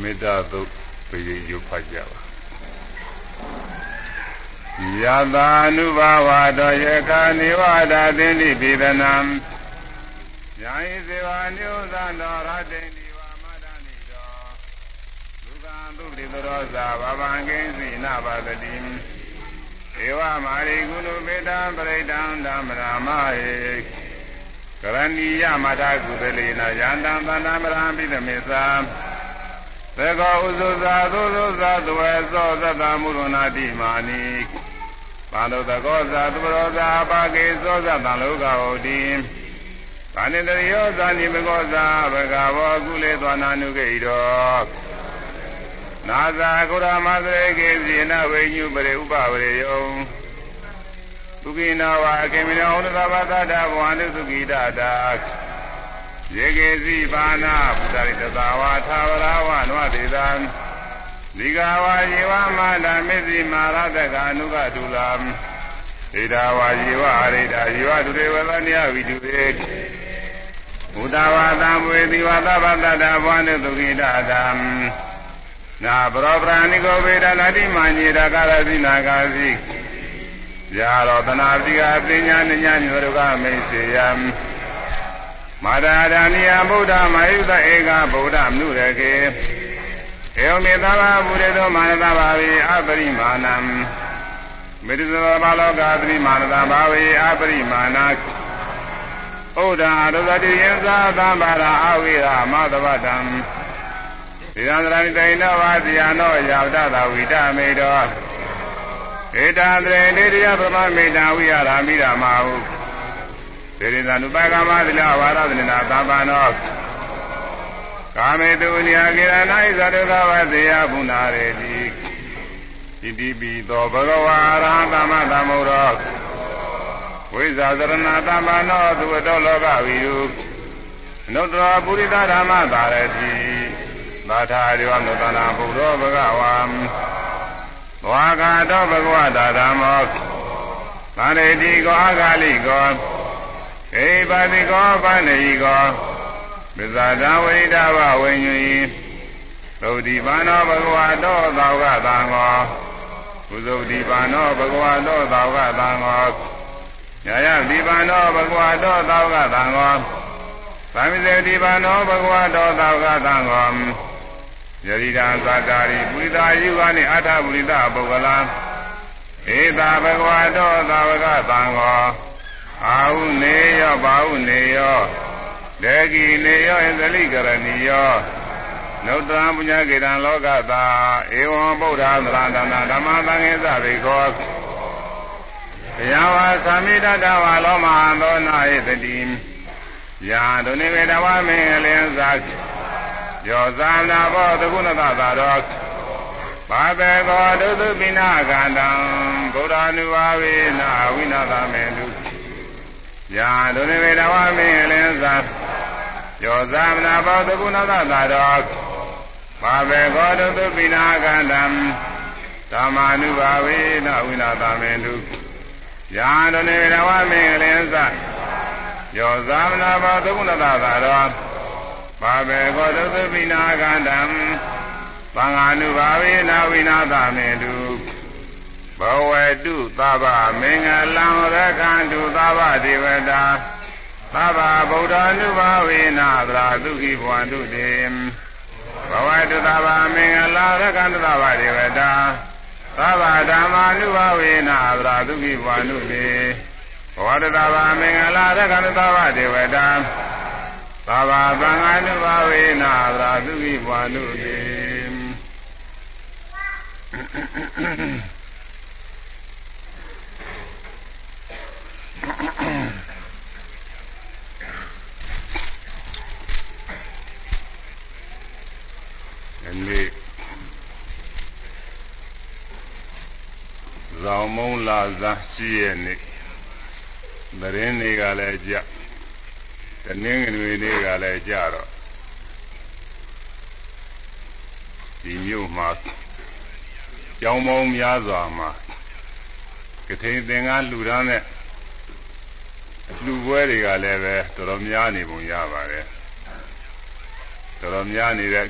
မေတ္တာသုတ်ပြေရုပ်ဖတ်ကြပါယတာနုဘာဝတောယကနေဝဒသင်္တိပိဒနံယာယိစေဝညုသံတော်ရတိန်ဒီဝမဒနိတောလူကံသုတိသောဇာဘဗံကိဉ္စီနပါတတိဧဝမာရိကုဏုမေတ္တပရိဒံဓမ္မရာမဟေကရဏီယမတကုသလေနယန္တံသန္တမရံပိသမေသာ သေကောဥဇုဇာသုဇုဇာသဝေသောသတ္တမုရဏတိမာနိပါဠိတကောဇာသဝရောဇာပါကေသောဇတံလောကဟောတိကာနိတရိယောဇာနိမကောဇာဘဂဝောကုလေသောနာနုဂိတောနာဇာကုရမသရေကေဇိနဝိညုပရိဥပဝရေယောသုခိနာဝအခေမိနောဥဒ္ဒဘသတ္တဘဝန္တုသုခိတတာ ယေကေစီပါဏဘုဒ္ဓရိတသာဝါသာဝရဝနဝတေတံဒီဃဝါယေဝမာဒမေစီမာရတကအနုကတုလံဣဒာဝါယေဝအရိဒာယေဝတုရေဝသနိယဝိတုရေဘုဒ္ဓဝါသံဝေတိဝသဗ္ဗတတဘဝန္တုသုခိတတာနာပရောပရာဏိကောဝေဒနာတိမညေရကရသိနာကာသိယာရောတနာတိကပညာဉာဏ်ညောရကမိတ်စေယံ မာတာဒာနိယဗုဒ္ဓမယုသဧကဗုဒ္ဓမနုရကေဧဝမေသဘာဗုရေသောမာနတဘာဝေအပရိမာဏံမေတ္တသောဘာလောကသတိမာနတဘာဝေအပရိမာဏဩဒာရသတိယံသာသံဘာရာအဝိရမသဗ္ဗတံဒီရန္တရတိဏဝါစီယနောယာဝတ္တဝိတမေတောဧတာတရေတေတယပမမေတ္တာဝိရရာမိရာမဟု သေရိသနုပကမသလဝါရသနနာသဗ္ဗနောကာမေတုနိယကိရဏိသတုကဝသေယဘုနာရေတိဣတိပိသောဘဂဝါရဟံသမ္မသမ္မုရောဝိဇာသရဏသမ္ပနောသူတောလောကဝိယုအနုတ္တရပုရိသဓမ္မသာရတိသာထာရိဝနုတနာဘုရောဘဂဝါဝါကာတောဘဂဝတာဓမ္မောသာရတိကောအာဂာလိကောဧ ပါတိကောပဏိကောပဇာတဝိဒဘဝိညွိသုတိပါဏောဘဂဝတောသောကသံဃောကုသုတိပါဏောဘဂဝတောသောကသံဃောညာယတိပါဏောဘဂဝတောသောကသံဃောသံမိစေတိပါဏောဘဂဝတောသောကသံဃောယရိဒာသတ္တာရိပုရိသယုဂာနိအထပုရိသပုဂ္ဂလာဧတာဘဂဝတောသာဝကသံဃော အာဟုနေယောဘာဟုနေယောဒေဂီနေယောဣသလိကရဏီယောနုတ္တံပုညကေတံလောကတာဧဝံဗုဒ္ဓသရဏနာဓမ္မသံဃေသဗေခောဘယဝါသမိတတဝါလောမဟာသောနာဧတတိယာဒုနေဝေတဝမေလင်္ဇာယောဇာနာဘောတကုဏတသာရောဘာဘေကောဒုသုပိနာကန္တံဗုဒ္ဓ ानु ဘာဝေနာဝိနာသမေတု ယာဒုနေဝေတဝမေလင်္ဇာယောဇာမနာဘောတကုဏတသာရောဘာဘေကောဒုသုပိနာကန္တံဓမ္မာနုဘာဝေနာဝိနာသမေတုယာဒုနေဝေတဝမေလင်္ဇာယောဇာမနာဘောတကုဏတသာရောဘာဘေကောသုသပိနာကန္တံသံဃာနုဘာဝေနာဝိနာသမေတု ဘဝတုသဗ္ဗမင်္ဂလံရခန္တုသဗ္ဗဒေဝတာသဗ္ဗဗုဒ္ဓ ानु ဘာဝေနာသရာဒုက္ခိဘဝန္တုတေဘဝတုသဗ္ဗမင်္ဂလရခန္တုသဗ္ဗဒေဝတာသဗ္ဗဓမ္မာနုဘာဝေနာသရာဒုက္ခိဘဝန္တုတေဘဝတုသဗ္ဗမင်္ဂလရခန္တုသဗ္ဗဒေဝတာသာဘာသံဃာနုဘာဝေနာသာသုခိဘဝနုတိ ဒီနေ့ဇောင်းမုံလာဇာရှိရဲ့နေ့သတင်းတွေကလည်းကြတနင်္ဂနွေနေ့ကလည်းကြတော့ဒီမြို့မှာကျောင်းပေါင်းများစွာမှာကထိန်သင်္ကန်းလှူဒန်းတဲ့ လူပွဲတွေကလည်းပဲတော်တော်များနေပုံရပါတယ်တော်တော်များနေတဲ့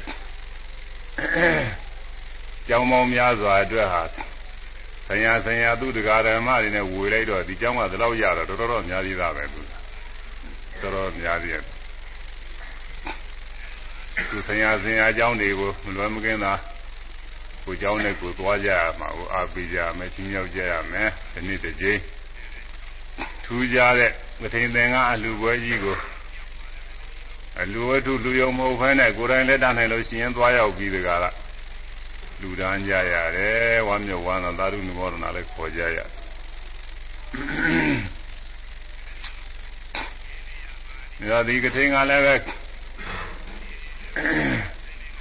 ကျောင်းပေါင်းများစွာအတွက်ဟာဆရာဆရာသူတရားဓမ္မတွေနဲ့ဝေလိုက်တော့ဒီကျောင်းကဒီလောက်ရတော့တော်တော်များသေးတာပဲသူတော်တော်များသေးတယ်သူဆရာဆရာကျောင်းတွေကိုမလွယ်မကင်းတာကိုကျောင်းနဲ့ကိုသွားကြရမှာကိုအားပေးကြရမယ်ချင်းရောက်ကြရမယ်ဒီနေ့တစ်ကြိမ် ထူးကြတဲ့မထိန်သင်္ကအလှပွဲကြီးကိုအလူဝတ္ထုလူယုံမဟုတ်ဘဲနဲ့ကိုယ်တိုင်လက်တနိုင်လို့ရှိရင်သွားရောက်ပြီးတကားကလူဒန်းကြရတယ်ဝမ်းမြောက်ဝမ်းသာသာဓုနမောဒနာလည်းခေါ်ကြရဒါဒီကထိန်ကလည်းပဲ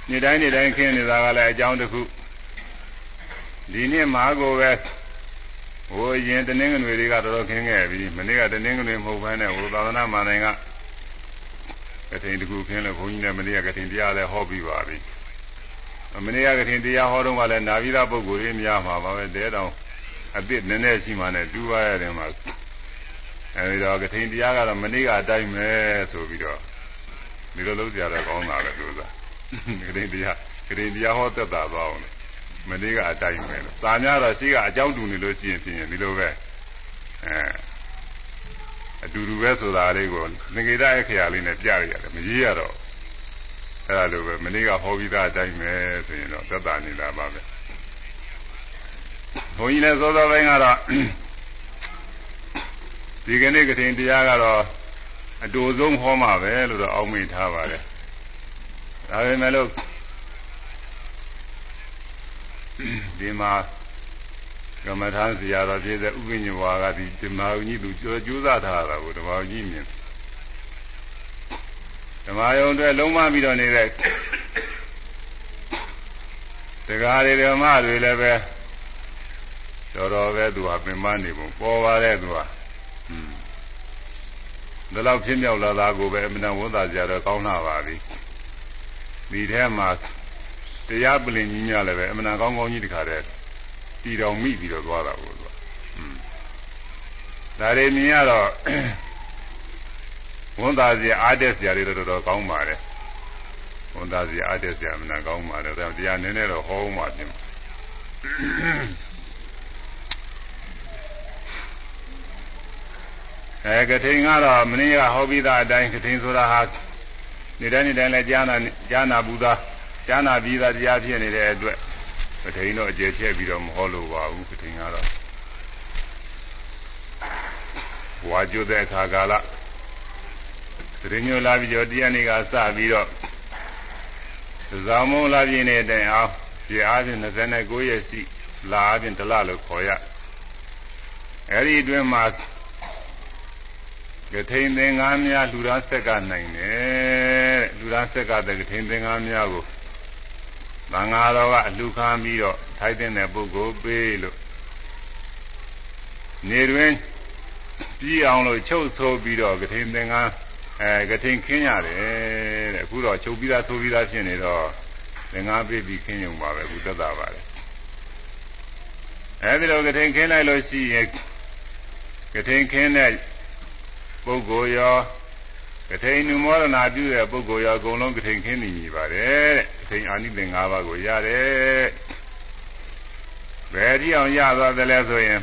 နေ့တိုင်းနေ့တိုင်းခင်းနေတာကလည်းအကြောင်းတစ်ခုဒီနေ့မှာကိုပဲ ဟိုရင်တနင်္ဂနွေတွေကတော်တော်ခင်းခဲ့ပြီမနေ့ကတနင်္ဂနွေမဟုတ်ဘဲနဲ့ဟိုသာသနာမန္တန်ကကထိန်တခုခင်းလို့ဘုန်းကြီးလည်းမနေ့ကကထိန်တရားလည်းဟောပြီးပါပြီမနေ့ကကထိန်တရားဟောတော့ကလည်းနာပြီးသားပုဂ္ဂိုလ်တွေများမှာပါပဲတဲတောင်အစ်စ်နည်းနည်းရှိမှနဲ့တူပါရတယ်မှာအဲဒီတော့ကထိန်တရားကတော့မနေ့ကအတိုင်းပဲဆိုပြီးတော့ဒီလိုလုပ်ကြတော့ကောင်းတာပဲသူကကထိန်တရားကထိန်တရားဟောသက်တာသွားအောင် မနေ့ကအတိုင်းပဲလို့စာများတော့ရှိကအကြောင်းတူနေလို့ရှိရင်ဖြင့်ဒီလိုပဲအဲအတူတူပဲဆိုတာလေးကိုငေဒအခရာလေးနဲ့ပြရရတယ်မရေးရတော့အဲလိုပဲမနေ့ကဟောပြီးသားအတိုင်းပဲဆိုရင်တော့သက်တာနေတာပါပဲဘုန်းကြီးလည်းသောသောပိုင်းကတော့ဒီကနေ့ကထိန်တရားကတော့အတူဆုံးဟောမှာပဲလို့တော့အောက်မေ့ထားပါတယ်ဒါပေမဲ့လို့ ဒီမှာကမ္မထာဇရာတော်ဖြစ်တဲ့ဥပ္ပညဝါကဒီဓမ္မယုံကြီးသူကြောကျိုးစားထားတာကိုဓမ္မယုံကြီးမြင်ဓမ္မယုံအတွက်လုံးမပြီးတော့နေတဲ့တရားတွေဓမ္မတွေလည်းပဲတော်တော်ပဲသူဟာပင်မနေပုံပေါ်ပါတဲ့သူဟာอืมဒါလောက်ဖြစ်မြောက်လာတာကိုပဲအမှန်တန်ဝန်သာကြတော့ကောင်းလာပါပြီဒီထဲမှာ တရားပလင်ကြီးများလည်းပဲအမှန်တန်ကောင်းကောင်းကြီးတခါတည်းတည်တော်မိပြီးတော့သွားတာကိုသူကอืมဒါတွေမြင်ရတော့ဝန်သာစီအားတက်စရာတွေတော်တော်ကောင်းပါတယ်ဝန်သာစီအားတက်စရာအမှန်တန်ကောင်းပါတယ်ဒါတရားနည်းနည်းတော့ဟောဦးမှာပြင်အဲကထိန်ကတော့မင်းကဟောပြီးသားအတိုင်းကထိန်ဆိုတာဟာနေတိုင်းနေတိုင်းလဲကြားနာကြားနာဘူးသား ကြားနာပြီးသားတရားဖြစ်နေတဲ့အတွက်ကထိန်တော့အကျယ်ချဲ့ပြီးတော့မဟောလို့ပါဘူးကထိန်ကတော့ဝါကျွတ်တဲ့အခါကာလသတိညိုလာပြီးတော့တရားနေကစပြီးတော့ဇာမုံလာပြင်းတဲ့တိုင်အောင်ဒီအားဖြင့်29ရက်ရှိလာအားဖြင့်တလလို့ခေါ်ရအဲဒီအတွင်းမှာကထိန်သင်္ကားများလူသားဆက်ကနိုင်တယ်လူသားဆက်ကတဲ့ကထိန်သင်္ကားများကို သံဃာတော်ကအလူခံပြီးတော့ထိုက်တဲ့ပုဂ္ဂိုလ်ပေးလို့နေတွင်ပြီးအောင်လို့ချုပ်ဆိုးပြီးတော့ကထိန်သင်္ကားအဲကထိန်ခင်းရတယ်တဲ့အခုတော့ချုပ်ပြီးသားဆိုပြီးသားဖြစ်နေတော့သင်္ကားပေးပြီးခင်းရုံပါပဲအခုသက်သာပါတယ်အဲဒီလိုကထိန်ခင်းလိုက်လို့ရှိရင်ကထိန်ခင်းတဲ့ပုဂ္ဂိုလ်ရော ကထိန်နုမောဒနာပြုတဲ့ပုဂ္ဂိုလ်ရောအကုန်လုံးကထိန်ခင်းနေပြီပါတယ်တဲ့ကထိန်အာနိသင်၅ပါးကိုရတယ်ဘယ်ဒီအောင်ရသွားသလဲဆိုရင်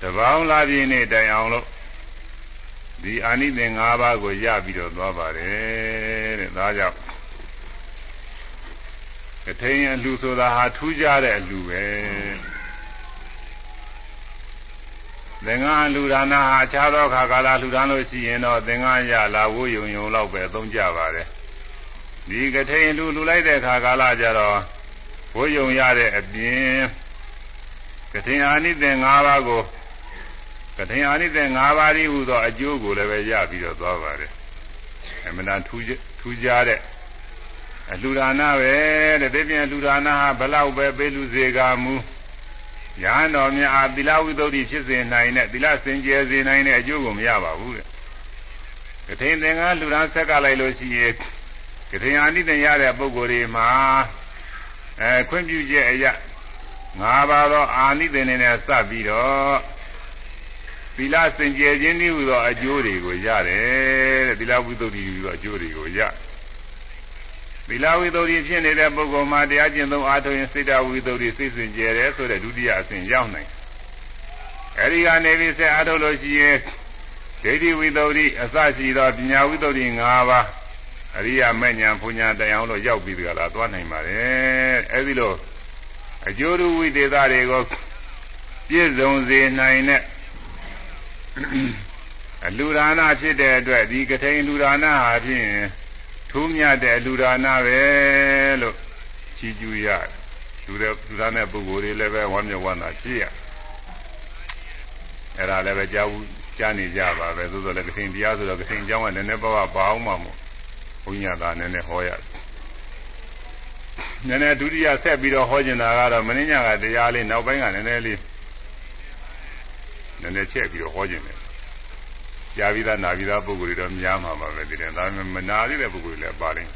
တပေါင်းလာပြည့်နေတိုင်အောင်လို့ဒီအာနိသင်၅ပါးကိုရပြီးတော့သွားပါတယ်တဲ့ဒါကြောင့်ကထိန်အလှဆိုတာဟာထူးခြားတဲ့အလှပဲ သင်္ဃာလူဒါနာဟာအခြားသောခါကာလလူဒါန်းလို့ရှိရင်တော့သင်္ဃာရလာဝိုးယုံယုံလောက်ပဲသုံးကြပါတယ်ဒီကထိန်လူလူလိုက်တဲ့ခါကာလကြတော့ဝိုးယုံရတဲ့အပြင်ကထိန်အာနိသင်၅ပါးကိုကထိန်အာနိသင်၅ပါးဤဟူသောအကျိုးကိုလည်းပဲရပြီးတော့သွားပါတယ်အမှန်တန်ထူးထူးခြားတဲ့အလှူဒါနပဲတဲ့ဒီပြင်လှူဒါနဟာဘလောက်ပဲပေးလူစေကမူ ရဟန်းတော်များအားသီလဝိသုဒ္ဓိဖြစ်စေနိုင်တဲ့သီလစင်ကြယ်စေနိုင်တဲ့အကျိုးကိုမရပါဘူးတဲ့ကထိန်သင်္ကန်းလူရန်ဆက်ကလိုက်လို့ရှိရင်ကထိန်အာနိသင်ရတဲ့ပုဂ္ဂိုလ်တွေမှာအဲခွင့်ပြုချက်အရငါးပါးသောအာနိသင်တွေနဲ့စပ်ပြီးတော့သီလစင်ကြယ်ခြင်းဤဟူသောအကျိုးတွေကိုရတယ်တဲ့သီလဝိသုဒ္ဓိဟူသောအကျိုးတွေကိုရ သီလဝိသုဒ္ဓိဖြစ်နေတဲ့ပုဂ္ဂိုလ်မှာတရားကျင့်သုံးအားထုတ်ရင်စိတ်တဝိသုဒ္ဓိစိတ်စဉ်ကျဲတယ်ဆိုတဲ့ဒုတိယအဆင့်ရောက်နိုင်အဲဒီကနေပြီးဆက်အားထုတ်လို့ရှိရင်ဒိဋ္ဌိဝိသုဒ္ဓိအစရှိသောပညာဝိသုဒ္ဓိ၅ပါးအရိယာမဲ့ညာဘုညာတရားလို့ရောက်ပြီးကြလားသွားနိုင်ပါတယ်အဲဒီလိုအကျိုးဝိသေသတွေကိုပြည့်စုံစေနိုင်တဲ့အလူဒါနဖြစ်တဲ့အတွက်ဒီကထိန်လူဒါနဟာဖြင့် ထူးမြတ်တဲ့လူဒါနပဲလို့ချီးကျူးရလူတဲ့လူဒါနပုဂ္ဂိုလ်တွေလည်းပဲဝမ်းမြောက်ဝမ်းသာဖြစ်ရအဲ့ဒါလည်းပဲကြားဘူးကြားနေကြပါပဲသို့သောလည်းကထိန်တရားဆိုတော့ကထိန်ကျောင်းကနည်းနည်းပါးပါးပါအောင်မှမို့ဘုညာသာနည်းနည်းဟောရတယ်နည်းနည်းဒုတိယဆက်ပြီးတော့ဟောကျင်တာကတော့မင်းညာကတရားလေးနောက်ပိုင်းကနည်းနည်းလေးနည်းနည်းချက်ပြီးတော့ဟောကျင်တယ် ကြာပြီးသားနာပြီးသားပုဂ္ဂိုလ်တွေတော့များမှာပါပဲဒီတဲ့ဒါပေမဲ့မနာသေးတဲ့ပုဂ္ဂိုလ်တွေလည်းပါလိမ့်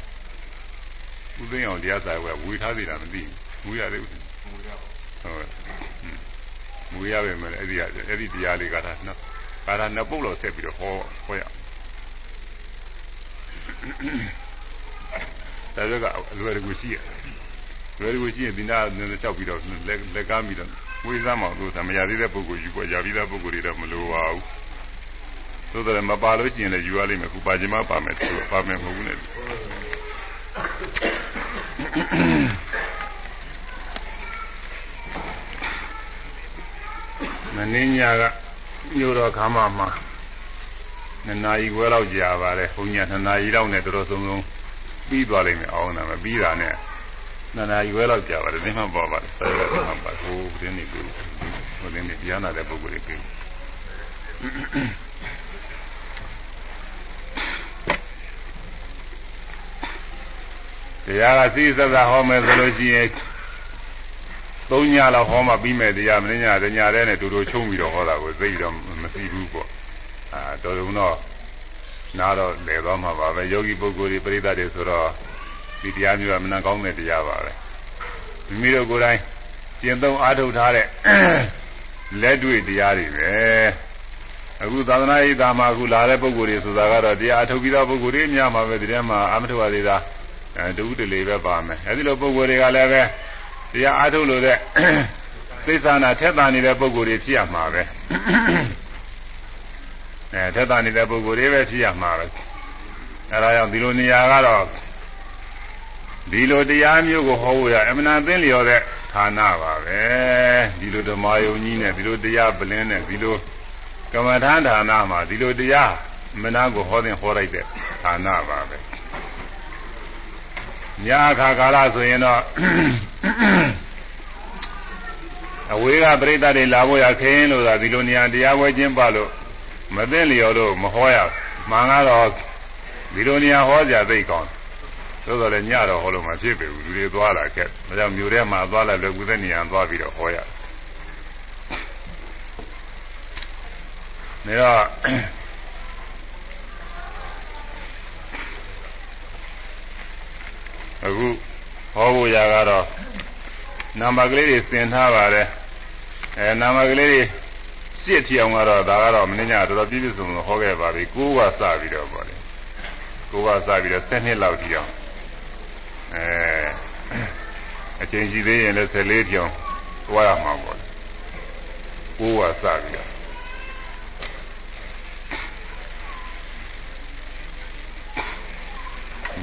ဥသိမ်းအောင်တရားစာဝယ်ဝေထားသေးတာမသိဘူးမူရသေးဘူးဟုတ်မူရပဲမယ်အဲ့ဒီအဲ့ဒီတရားလေးကဒါနော်ကာရနှစ်ပုတ်လို့ဆက်ပြီးတော့ဟောဟောရဒါဆိုကအလွယ်တကူရှိရလွယ်တကူရှိရင်ဒီနာနည်းနည်းလျှောက်ပြီးတော့လက်လက်ကားပြီးတော့ဝေးစမ်းမအောင်လို့သမရသေးတဲ့ပုဂ္ဂိုလ်ယူပေါ်ရပြီးသားပုဂ္ဂိုလ်တွေတော့မလိုပါဘူး သို့တော်မပါလို့ရှိရင်လည်းယူရလိမ့်မယ်ခုပါခြင်းမပါမယ်သူပါမယ်မဟုတ်ဘူးနဲ့မင်းညာကမြို့တော်ခါမမှာနှစ်နာရီခွဲလောက်ကြာပါတယ်ဘုညာနှစ်နာရီလောက်နဲ့တော်တော်ဆုံးဆုံးပြီးသွားလိမ့်မယ်အောင်းတာမပြီးတာနဲ့နှစ်နာရီခွဲလောက်ကြာပါတယ်ဒီမှပေါ်ပါတယ်ဆက်ရတော့ပါဟိုတင်းနေပြီဟိုတင်းနေပြန်လာတဲ့ပုံကိုယ်တွေပြီ တရားကစိစသဟောမယ်ဆိုလို့ရှိရင်သုံးညလောက်ဟောမှပြီးမယ်တရားမင်းညာတညာတဲ့နဲ့တူတူချုံပြီးတော့ဟောတာကိုသိတော့မသိဘူးပေါ့အာတော်တုံတော့နားတော့လဲသွားမှာပါပဲယောဂီပုဂ္ဂိုလ်တွေပရိသတ်တွေဆိုတော့ဒီတရားမျိုးကမနာကောင်းတဲ့တရားပါပဲမိမိတို့ကိုယ်တိုင်ကျင့်သုံးအားထုတ်ထားတဲ့လက်တွေ့တရားတွေပဲအခုသာသနာ့ဤသာမှာအခုလာတဲ့ပုဂ္ဂိုလ်တွေဆိုတာကတော့တရားအထုတ်ပြီးသားပုဂ္ဂိုလ်တွေများမှာပဲဒီထဲမှာအာမထဝသေးတာ အဲတူတလေပဲပါမယ်အဲဒီလိုပုံကိုယ်တွေကလည်းပဲတရားအားထုတ်လို့တဲ့သိသနာထက်သန်နေတဲ့ပုံကိုယ်တွေဖြစ်ရမှာပဲအဲထက်သန်နေတဲ့ပုံကိုယ်တွေပဲဖြစ်ရမှာပဲအဲဒါကြောင့်ဒီလိုနေရာကတော့ဒီလိုတရားမျိုးကိုဟောဖို့ရအမှန်အသင်းလျော်တဲ့ဌာနပါပဲဒီလိုဓမ္မယုံကြီးနဲ့ဒီလိုတရားပလင်းနဲ့ဒီလိုကမ္မထာဌာနမှာဒီလိုတရားမနာကိုဟောတဲ့ဟောလိုက်တဲ့ဌာနပါပဲ ညအခါကာလဆိုရင်တော့အဝေးကပြိတ္တတွေလာဖို့ရခင်းလို့သာဒီလိုနေရာတရားပွဲကျင်းပလို့မသိလျော်လို့မဟောရမှန်ကတော့ဒီလိုနေရာဟောကြသိကောင်းသို့တော်လည်းညတော့ဟောလို့မဖြစ်ပေဘူးလူတွေသွားလာခဲ့ဒါကြောင့်မြို့ထဲမှာသွားလာလွယ်ကူတဲ့နေရာသွားပြီးတော့ဟောရနေတော့ အခုဟောဖို့ရာကတော့နံပါတ်ကလေးတွေသင်ထားပါတယ်အဲနံပါတ်ကလေးတွေရှစ်ထီအောင်ကတော့ဒါကတော့မင်းညာတော်တော်ပြည့်ပြည့်စုံစုံဟောခဲ့ပါပြီကိုးကစပြီးတော့ပေါ့လေကိုးကစပြီးတော့7နှစ်လောက်ထီအောင်အဲအချိန်ရှိသေးရင်လည်း14ထီအောင်သွားရမှာပေါ့လေကိုးကစပြီးတော့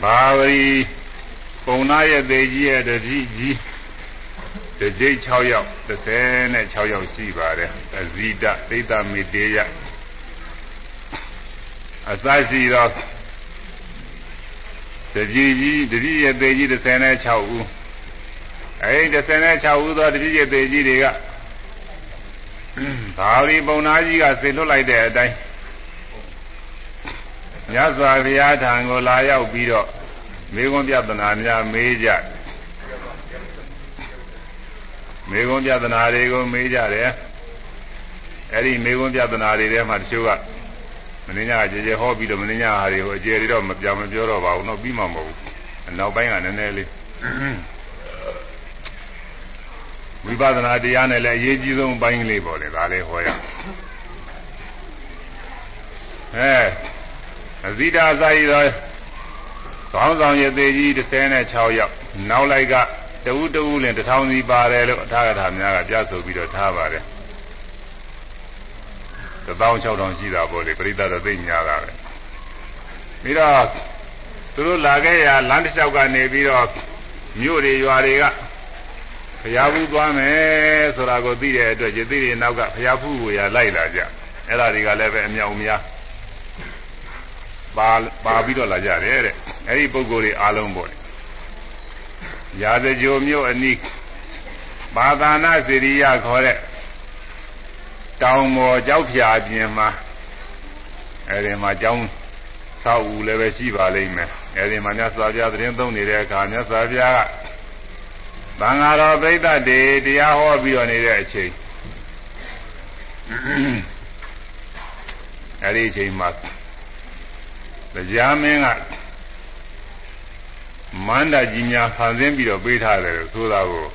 ဘာဝရီ ပုံနာရဲ့သေးကြီးရဲ့တတိကြီးတကြိတ်6ယောက်36ယောက်ရှိပါတယ်အဇိတသိတမေတေယအစရှိတော့တကြီးကြီးတတိရဲ့သေးကြီး36ဦးအဲဒီ36ဦးသောတတိရဲ့သေးကြီးတွေကဘာဝရီပုံနာကြီးကဆေလွတ်လိုက်တဲ့အတိုင်းမြတ်စွာဘုရားထံကိုလာရောက်ပြီးတော့ မေခွန်းပြဒနာများမေးကြမေခွန်းပြဒနာတွေကိုမေးကြတယ်အဲ့ဒီမေခွန်းပြဒနာတွေထဲမှာတချို့ကမင်းညာကြေကြေဟောပြီးတော့မင်းညာဟာတွေကိုအကျေတွေတော့မပြောင်းမပြောတော့ပါဘူးတော့ပြီးမှမဟုတ်ဘူးနောက်ပိုင်းကနည်းနည်းလေးဝိပဿနာတရားနဲ့လည်းအရေးကြီးဆုံးပိုင်းလေးပေါ့လေဒါလေးဟောရအဲအဇိတာစာရီတော် ခေါင်းဆောင်ရသေးကြီး36ယောက်နောက်လိုက်ကတဝူးတဝူးလင်တထောင်စီပါတယ်လို့အထာဂထာများကပြဆိုပြီးတော့ထားပါတယ်16000ရှိတာပေါ့လေပရိသတ်တော့သိညာတာပဲပြီးတော့သူတို့လာခဲ့ရလမ်းတစ်လျှောက်ကနေပြီးတော့မြို့တွေရွာတွေကဘုရားဘူးသွားမယ်ဆိုတာကိုသိတဲ့အတွက်ယသိတွေနောက်ကဘုရားဖူးကိုရလိုက်လာကြအဲ့ဒါတွေကလည်းပဲအမြောက်အများ ပါပါပြီးတော့လာကြတယ်တဲ့အဲ့ဒီပုံကိုယ်တွေအားလုံးပေါ့ရာဇကြိုမြို့အနီးဘာသာနာစေရိယခေါ်တဲ့တောင်ပေါ်ကြောက်ဖြာပြင်မှာအဲဒီမှာကျောင်းဆောက်ဦးလည်းပဲရှိပါလိမ့်မယ်အဲဒီမှာမြတ်စွာဘုရားသတင်းသုံးနေတဲ့အခါမြတ်စွာဘုရားကသံဃာတော်ပိဋကတွေတရားဟောပြီးတော့နေတဲ့အချိန်အဲဒီအချိန်မှာ တရားမင်းကမန္တကြီးများဖန်ဆင်းပြီးတော့ပေးထားတယ်လို့ဆိုတာကို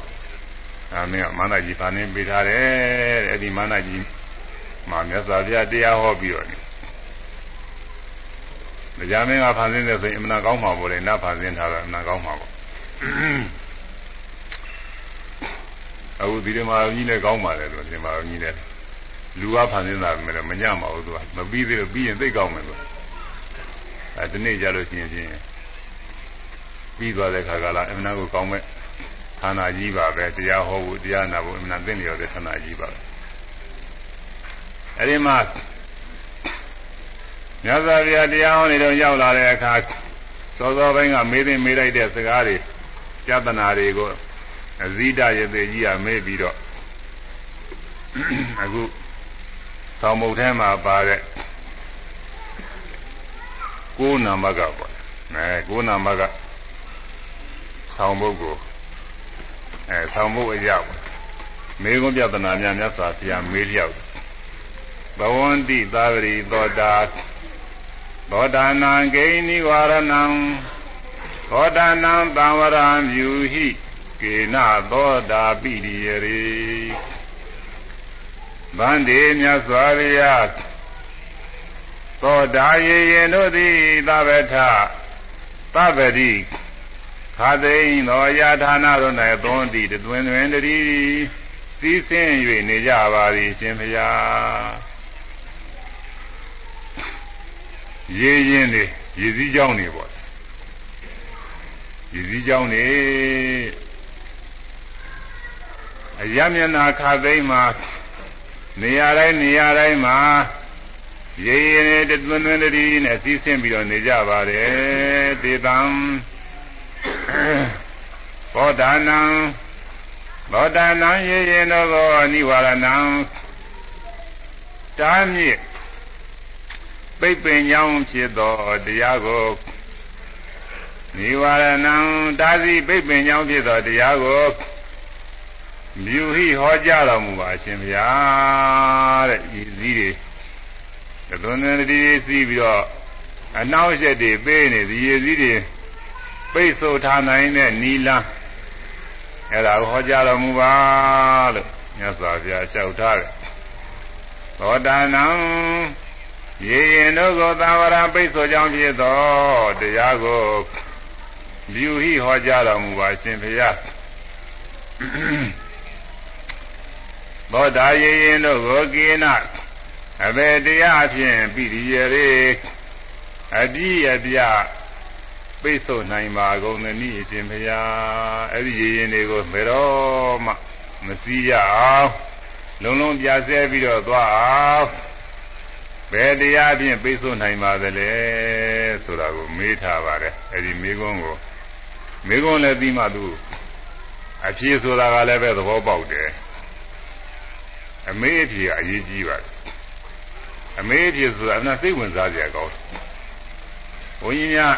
အဲမင်းကမန္တကြီးဖန်ဆင်းပေးထားတယ်တဲ့အဲဒီမန္တကြီးမှာမြတ်စွာဘုရားတရားဟောပြီးတော့နေတရားမင်းကဖန်ဆင်းတယ်ဆိုရင်အမှန်ကောင်းမှာပေါ့လေနတ်ဖန်ဆင်းထားတာအမှန်ကောင်းမှာပေါ့အခုဒီမှာကြီးနဲ့ကောင်းပါလေလို့ဒီမှာကြီးနဲ့လူကဖန်ဆင်းတာပဲမညမှာဘူးသူကမပြီးသေးလို့ပြီးရင်သိကောင်းမယ်လို့ အဲဒီနေ့ကြလို့ရှိရင်ချင်းပြီးသွားတဲ့ခါကလာအမှန်ကိုကောင်းမဲ့ဌာနကြီးပါပဲတရားဟောဖို့တရားနာဖို့အမှန်သိနေရတဲ့ဌာနကြီးပါပဲအဲဒီမှာမြတ်စွာဘုရားတရားဟောနေတော့ရောက်လာတဲ့အခါစောစောပိုင်းကမေးသိမေးလိုက်တဲ့စကားတွေကြတနာတွေကိုအဇိဒရသေးကြီးကမေးပြီးတော့အခုသောင်းမုတ်ထဲမှာပါတဲ့ ကိုးနာမကပေါ့အဲကိုးနာမကဆောင်းဘုတ်ကိုအဲဆောင်းဘုတ်အရောက်မေကွန်ပြဒနာများမြတ်စွာဘုရားမေးလျောက်ဘဝန္တိသာဝရိသောတာသောတာနံဂိနိဝရဏံသောတာနံသံဝရံမြူဟိကေနသောတာပိရိယရေဗန္တိမြတ်စွာဘုရား သောတာယေရင်တို့သည်သဗ္ဗထသဗ္ဗတိခါသိင်သောယာဌာနတို့၌သွန်သည်တွင်တွင်တည်းစည်းစင်း၍နေကြပါသည်ရှင်ဘုရားရေရင်နေရည်စည်းကြောင်းနေပေါ့ရည်စည်းကြောင်းနေအယမျက်နာခါသိမ်းမှာနေရာတိုင်းနေရာတိုင်းမှာ ရေရင်နေတွင်တွင်တည်းနဲ့စည်းစင်းပြီးတော့နေကြပါတယ်ဒေသံဘောဓနံဘောဓနံရေရင်တို့ကိုနိဝရဏံတားမြစ်ပိတ်ပင်ကြောင်းဖြစ်သောတရားကိုနိဝရဏံတားစီပိတ်ပင်ကြောင်းဖြစ်သောတရားကိုမြူဟိဟောကြားတော်မူပါအရှင်ဘုရားတဲ့ဤစည်းတွေ သွန်သွန်တည်းစီးပြီးတော့အနောက်ရှက်တွေပေးနေဒီရည်စည်းတွေပိတ်ဆို့ထားနိုင်တဲ့နီလန်းအဲ့ဒါကိုဟောကြားတော်မူပါလို့မြတ်စွာဘုရားလျှောက်ထားတယ်သောတာနံရေရင်တို့ကိုသာဝရပိတ်ဆို့ကြောင်းဖြစ်သောတရားကိုမြူဟိဟောကြားတော်မူပါရှင်ဘုရားသောတာရေရင်တို့ကိုကိန အဘေတရားဖြင့်ပိရိယရေအပြည့်အပြပိတ်ဆို့နိုင်ပါကုန်သနည်းအရှင်ဘုရားအဲ့ဒီရေရင်တွေကိုဘယ်တော့မှမစည်းရအောင်လုံးလုံးပြဆဲပြီးတော့သွားအောင်ဘယ်တရားဖြင့်ပိတ်ဆို့နိုင်ပါသလဲဆိုတာကိုမေးထားပါတယ်အဲ့ဒီမေးခွန်းကိုမေးခွန်းလည်းပြီးမှသူအဖြေဆိုတာကလည်းပဲသဘောပေါက်တယ်အမေးအဖြေကအရေးကြီးပါတယ် အမေးအဖြေဆိုတာအမှန်စိတ်ဝင်စားစရာကောင်းတယ်ဘုန်းကြီးများ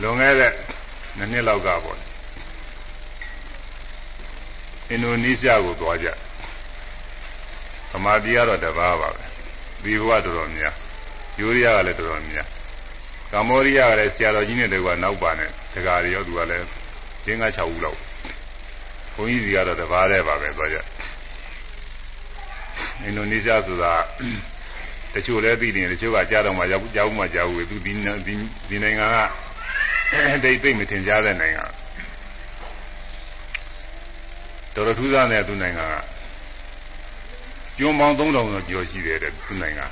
လွန်ခဲ့တဲ့နှစ်နှစ်လောက်ကပေါ့အင်ဒိုနီးရှားကိုသွားကြဗမာပြည်ကတော့တပါးပါပဲဒီဘဝတော်တော်များယူရီးယားကလည်းတော်တော်များကမ္ဘောဒီးယားကလည်းဆရာတော်ကြီးနဲ့တကွာနောက်ပါနဲ့တကာတွေရောသူကလည်းရင်းကား6ဦးလောက်ဘုန်းကြီးစီကတော့တပါးတည်းပါပဲသွားကြ အင်ဒိုနီးရှားဆိုတာတချို့လည်းသိတယ်တချို့ကကြားတော့မှရောက်ကြောက်မှကြောက်ဝေသူဒီဒီဒီနိုင်ငံကဒိတ်သိမ့်မထင်ရှားတဲ့နိုင်ငံတော်တော်ထူးဆန်းတဲ့သူနိုင်ငံကကျွန်းပေါင်း3000ကျော်ရှိတယ်တဲ့သူနိုင်ငံ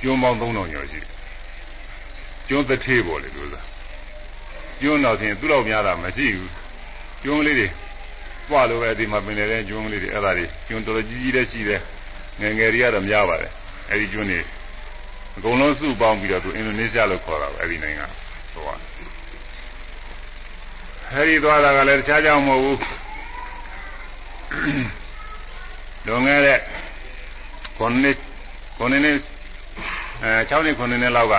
ကျွန်းပေါင်း3000ကျော်ရှိတယ်ကျွန်းတစ်ထေးပေါ်လေလို့လားကျွန်းတော့ဖြင့်သူ့လောက်များတာမရှိဘူးကျွန်းလေးတွေ ပွားလို့ပဲဒီမှာပင်နေတဲ့ကျွန်းလေးတွေအဲ့ဒါတွေကျွန်းတော်တော်ကြီးကြီးတဲ့ရှိတယ်ငယ်ငယ်တွေကတော့များပါတယ်အဲ့ဒီကျွန်းတွေအကုန်လုံးစုပေါင်းပြီးတော့သူအင်ဒိုနီးရှားလို့ခေါ်တာပဲအဲ့ဒီနိုင်ငံဟိုကအဲ့ဒီသွားတာကလည်းတခြားကြောင်မဟုတ်ဘူးလွန်ခဲ့တဲ့ခုနှစ်ခုနှစ်နှစ်အဲ6နှစ်ခုနှစ်နှစ်လောက်က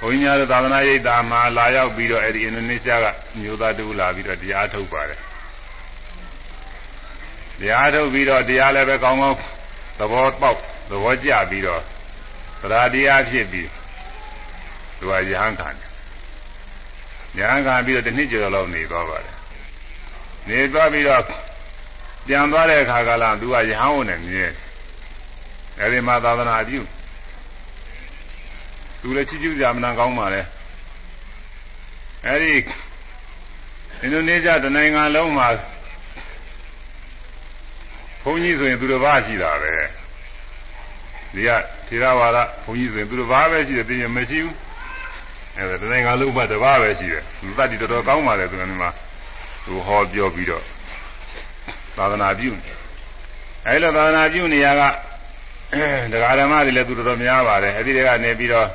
ဘုန်းကြီးများသာသနာ့ရိပ်သာမှာလာရောက်ပြီးတော့အဲ့ဒီအင်ဒိုနီးရှားကမျိုးသားတူလာပြီးတော့တရားထုတ်ပါတယ် တရားထုတ်ပြီးတော့တရားလည်းပဲကောင်းကောင်းသဘောပေါက်သဘောကျပြီးတော့သရတရားဖြစ်ပြီးသူကယဟန်ခံတယ်ယဟန်ခံပြီးတော့တစ်နှစ်ကျော်လောက်နေသွားပါတယ်နေသွားပြီးတော့ပြန်သွားတဲ့အခါကလာသူကယဟန်ဝင်နေမြဲအဲဒီမှာသာသနာပြုသူလည်းချီးကျူးကြမနာကောင်းပါလေအဲဒီအင်ဒိုနီးရှားတနိုင်ငံလုံးမှာ ဘုန်းကြီးဆိုရင်သူတစ်ပါးရှိတာပဲဒီကထေရဝါဒဘုန်းကြီးဆိုရင်သူတစ်ပါးပဲရှိတယ်ပြင်မရှိဘူးအဲဒါတနိုင်ငံလုံးမှာတစ်ပါးပဲရှိတယ်သူတတ်တီတော်တော်ကောင်းပါလေသူကဒီမှာသူဟောပြောပြီးတော့သာသနာပြုနေအဲလိုသာသနာပြုနေရကတရားဓမ္မတွေလည်းသူတော်တော်များပါတယ်အဲဒီတွေကနေပြီးတော့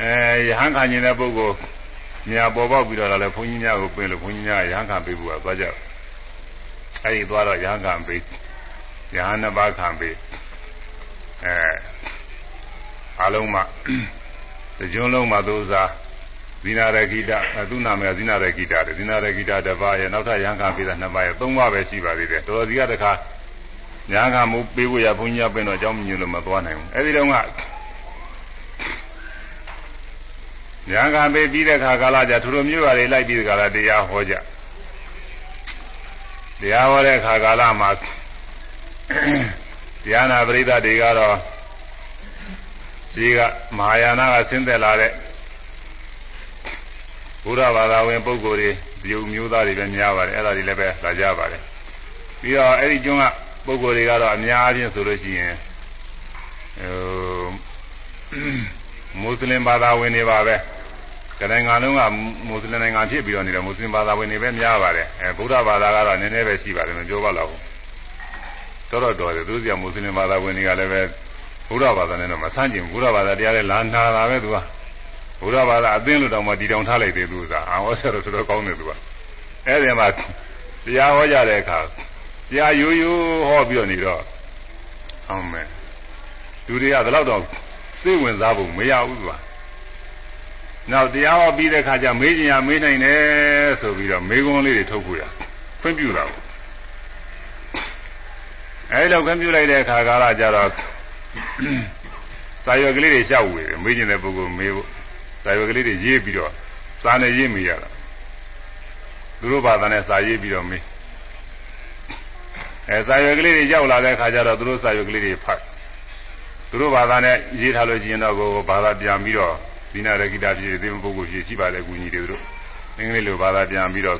အဲယဟန်ခံနေတဲ့ပုဂ္ဂိုလ်ညာပေါ်ပေါက်ပြီးတော့လည်းဘုန်းကြီးများကိုပြင်လို့ဘုန်းကြီးများယဟန်ခံပေးဖို့ကသွားကြ အဲဒီသွားတော့ယဟန်ခံပေးယဟန်နှစ်ပါးခံပေးအဲအလုံးမှာတကြွလုံးမှာသူစားဇိနာရဂိတသူ့နာမည်ကဇိနာရဂိတတဲ့ဇိနာရဂိတတစ်ပါးရဲ့နောက်ထပ်ရဟန်းခံပေးတာနှစ်ပါးရဲ့သုံးပါးပဲရှိပါသေးတယ်တော်တော်စီကတခါရဟန်းခံမှုပေးဖို့ရဘုန်းကြီးကပင်တော့အကြောင်းမညွှန်လို့မသွားနိုင်ဘူးအဲဒီတော့ကရဟန်းခံပေးပြီးတဲ့ခါကာလကြထူထူမျိုးရတယ်လိုက်ပြီးတဲ့ကာလတရားဟောကြ တရားဟောတဲ့ခါကာလမှာတရားနာပရိသတ်တွေကတော့ရှိကမဟာယာနကဆင်းသက်လာတဲ့ဘုရားဘာသာဝင်ပုဂ္ဂိုလ်တွေဒီမျိုးသားတွေပဲများပါတယ်အဲ့ဒါတွေလည်းပဲလာကြပါတယ်ပြီးတော့အဲ့ဒီကျွန်းကပုဂ္ဂိုလ်တွေကတော့အများအပြားဆိုလို့ရှိရင်ဟိုမွတ်စလင်ဘာသာဝင်တွေပါပဲ ကနိုင်ငံလုံးကမွတ်စလင်နိုင်ငံဖြစ်ပြီးတော့နေတယ်မွတ်စလင်ဘာသာဝင်တွေပဲများပါတယ်အဲဗုဒ္ဓဘာသာကတော့နည်းနည်းပဲရှိပါတယ်မပြောပါတော့ဘူးတော်တော်တော်တယ်သူတို့ကမွတ်စလင်ဘာသာဝင်တွေကလည်းပဲဘုရားဘာသာနဲ့တော့မဆန့်ကျင်ဘုရားဘာသာတရားလည်းလာနာတာပဲသူကဘုရားဘာသာအသိလို့တောင်မှတည်တောင်ထားလိုက်တယ်သူကအာဟောဆက်တော့တော်တော်ကောင်းတယ်သူကအဲ့ဒီမှာတရားဟောကြတဲ့အခါတရားရိုးရိုးဟောပြီးတော့နေတော့အောင်မယ်လူတွေကဒီလောက်တော့သိဝင်စားဖို့မရဘူးသူက နောက်တရားဟောပြီးတဲ့အခါကျမေးချင်ရမေးနိုင်တယ်ဆိုပြီးတော့မေးခွန်းလေးတွေထုတ်ခုရခွင့်ပြုတာပေါ့အဲဒီလောက်ခွင့်ပြုလိုက်တဲ့အခါကာလကျတော့စာရွက်ကလေးတွေရှောက်ဝေတယ်မေးချင်တဲ့ပုဂ္ဂိုလ်မေးဖို့စာရွက်ကလေးတွေရေးပြီးတော့စာနဲ့ရေးမိရတာသူတို့ဘာသာနဲ့စာရေးပြီးတော့မေးအဲစာရွက်ကလေးတွေရောက်လာတဲ့အခါကျတော့သူတို့စာရွက်ကလေးတွေဖတ်သူတို့ဘာသာနဲ့ရေးထားလို့ရှိရင်တော့ကိုဘာသာပြန်ပြီးတော့ ဒီနာရဂိတာဖြစ်သေးပုဂ္ဂိုလ်ဖြစ်ရှိပါတယ်ကူညီတယ်သူတို့အင်္ဂလိပ်လိုဘာသာပြန်ပြီးတော့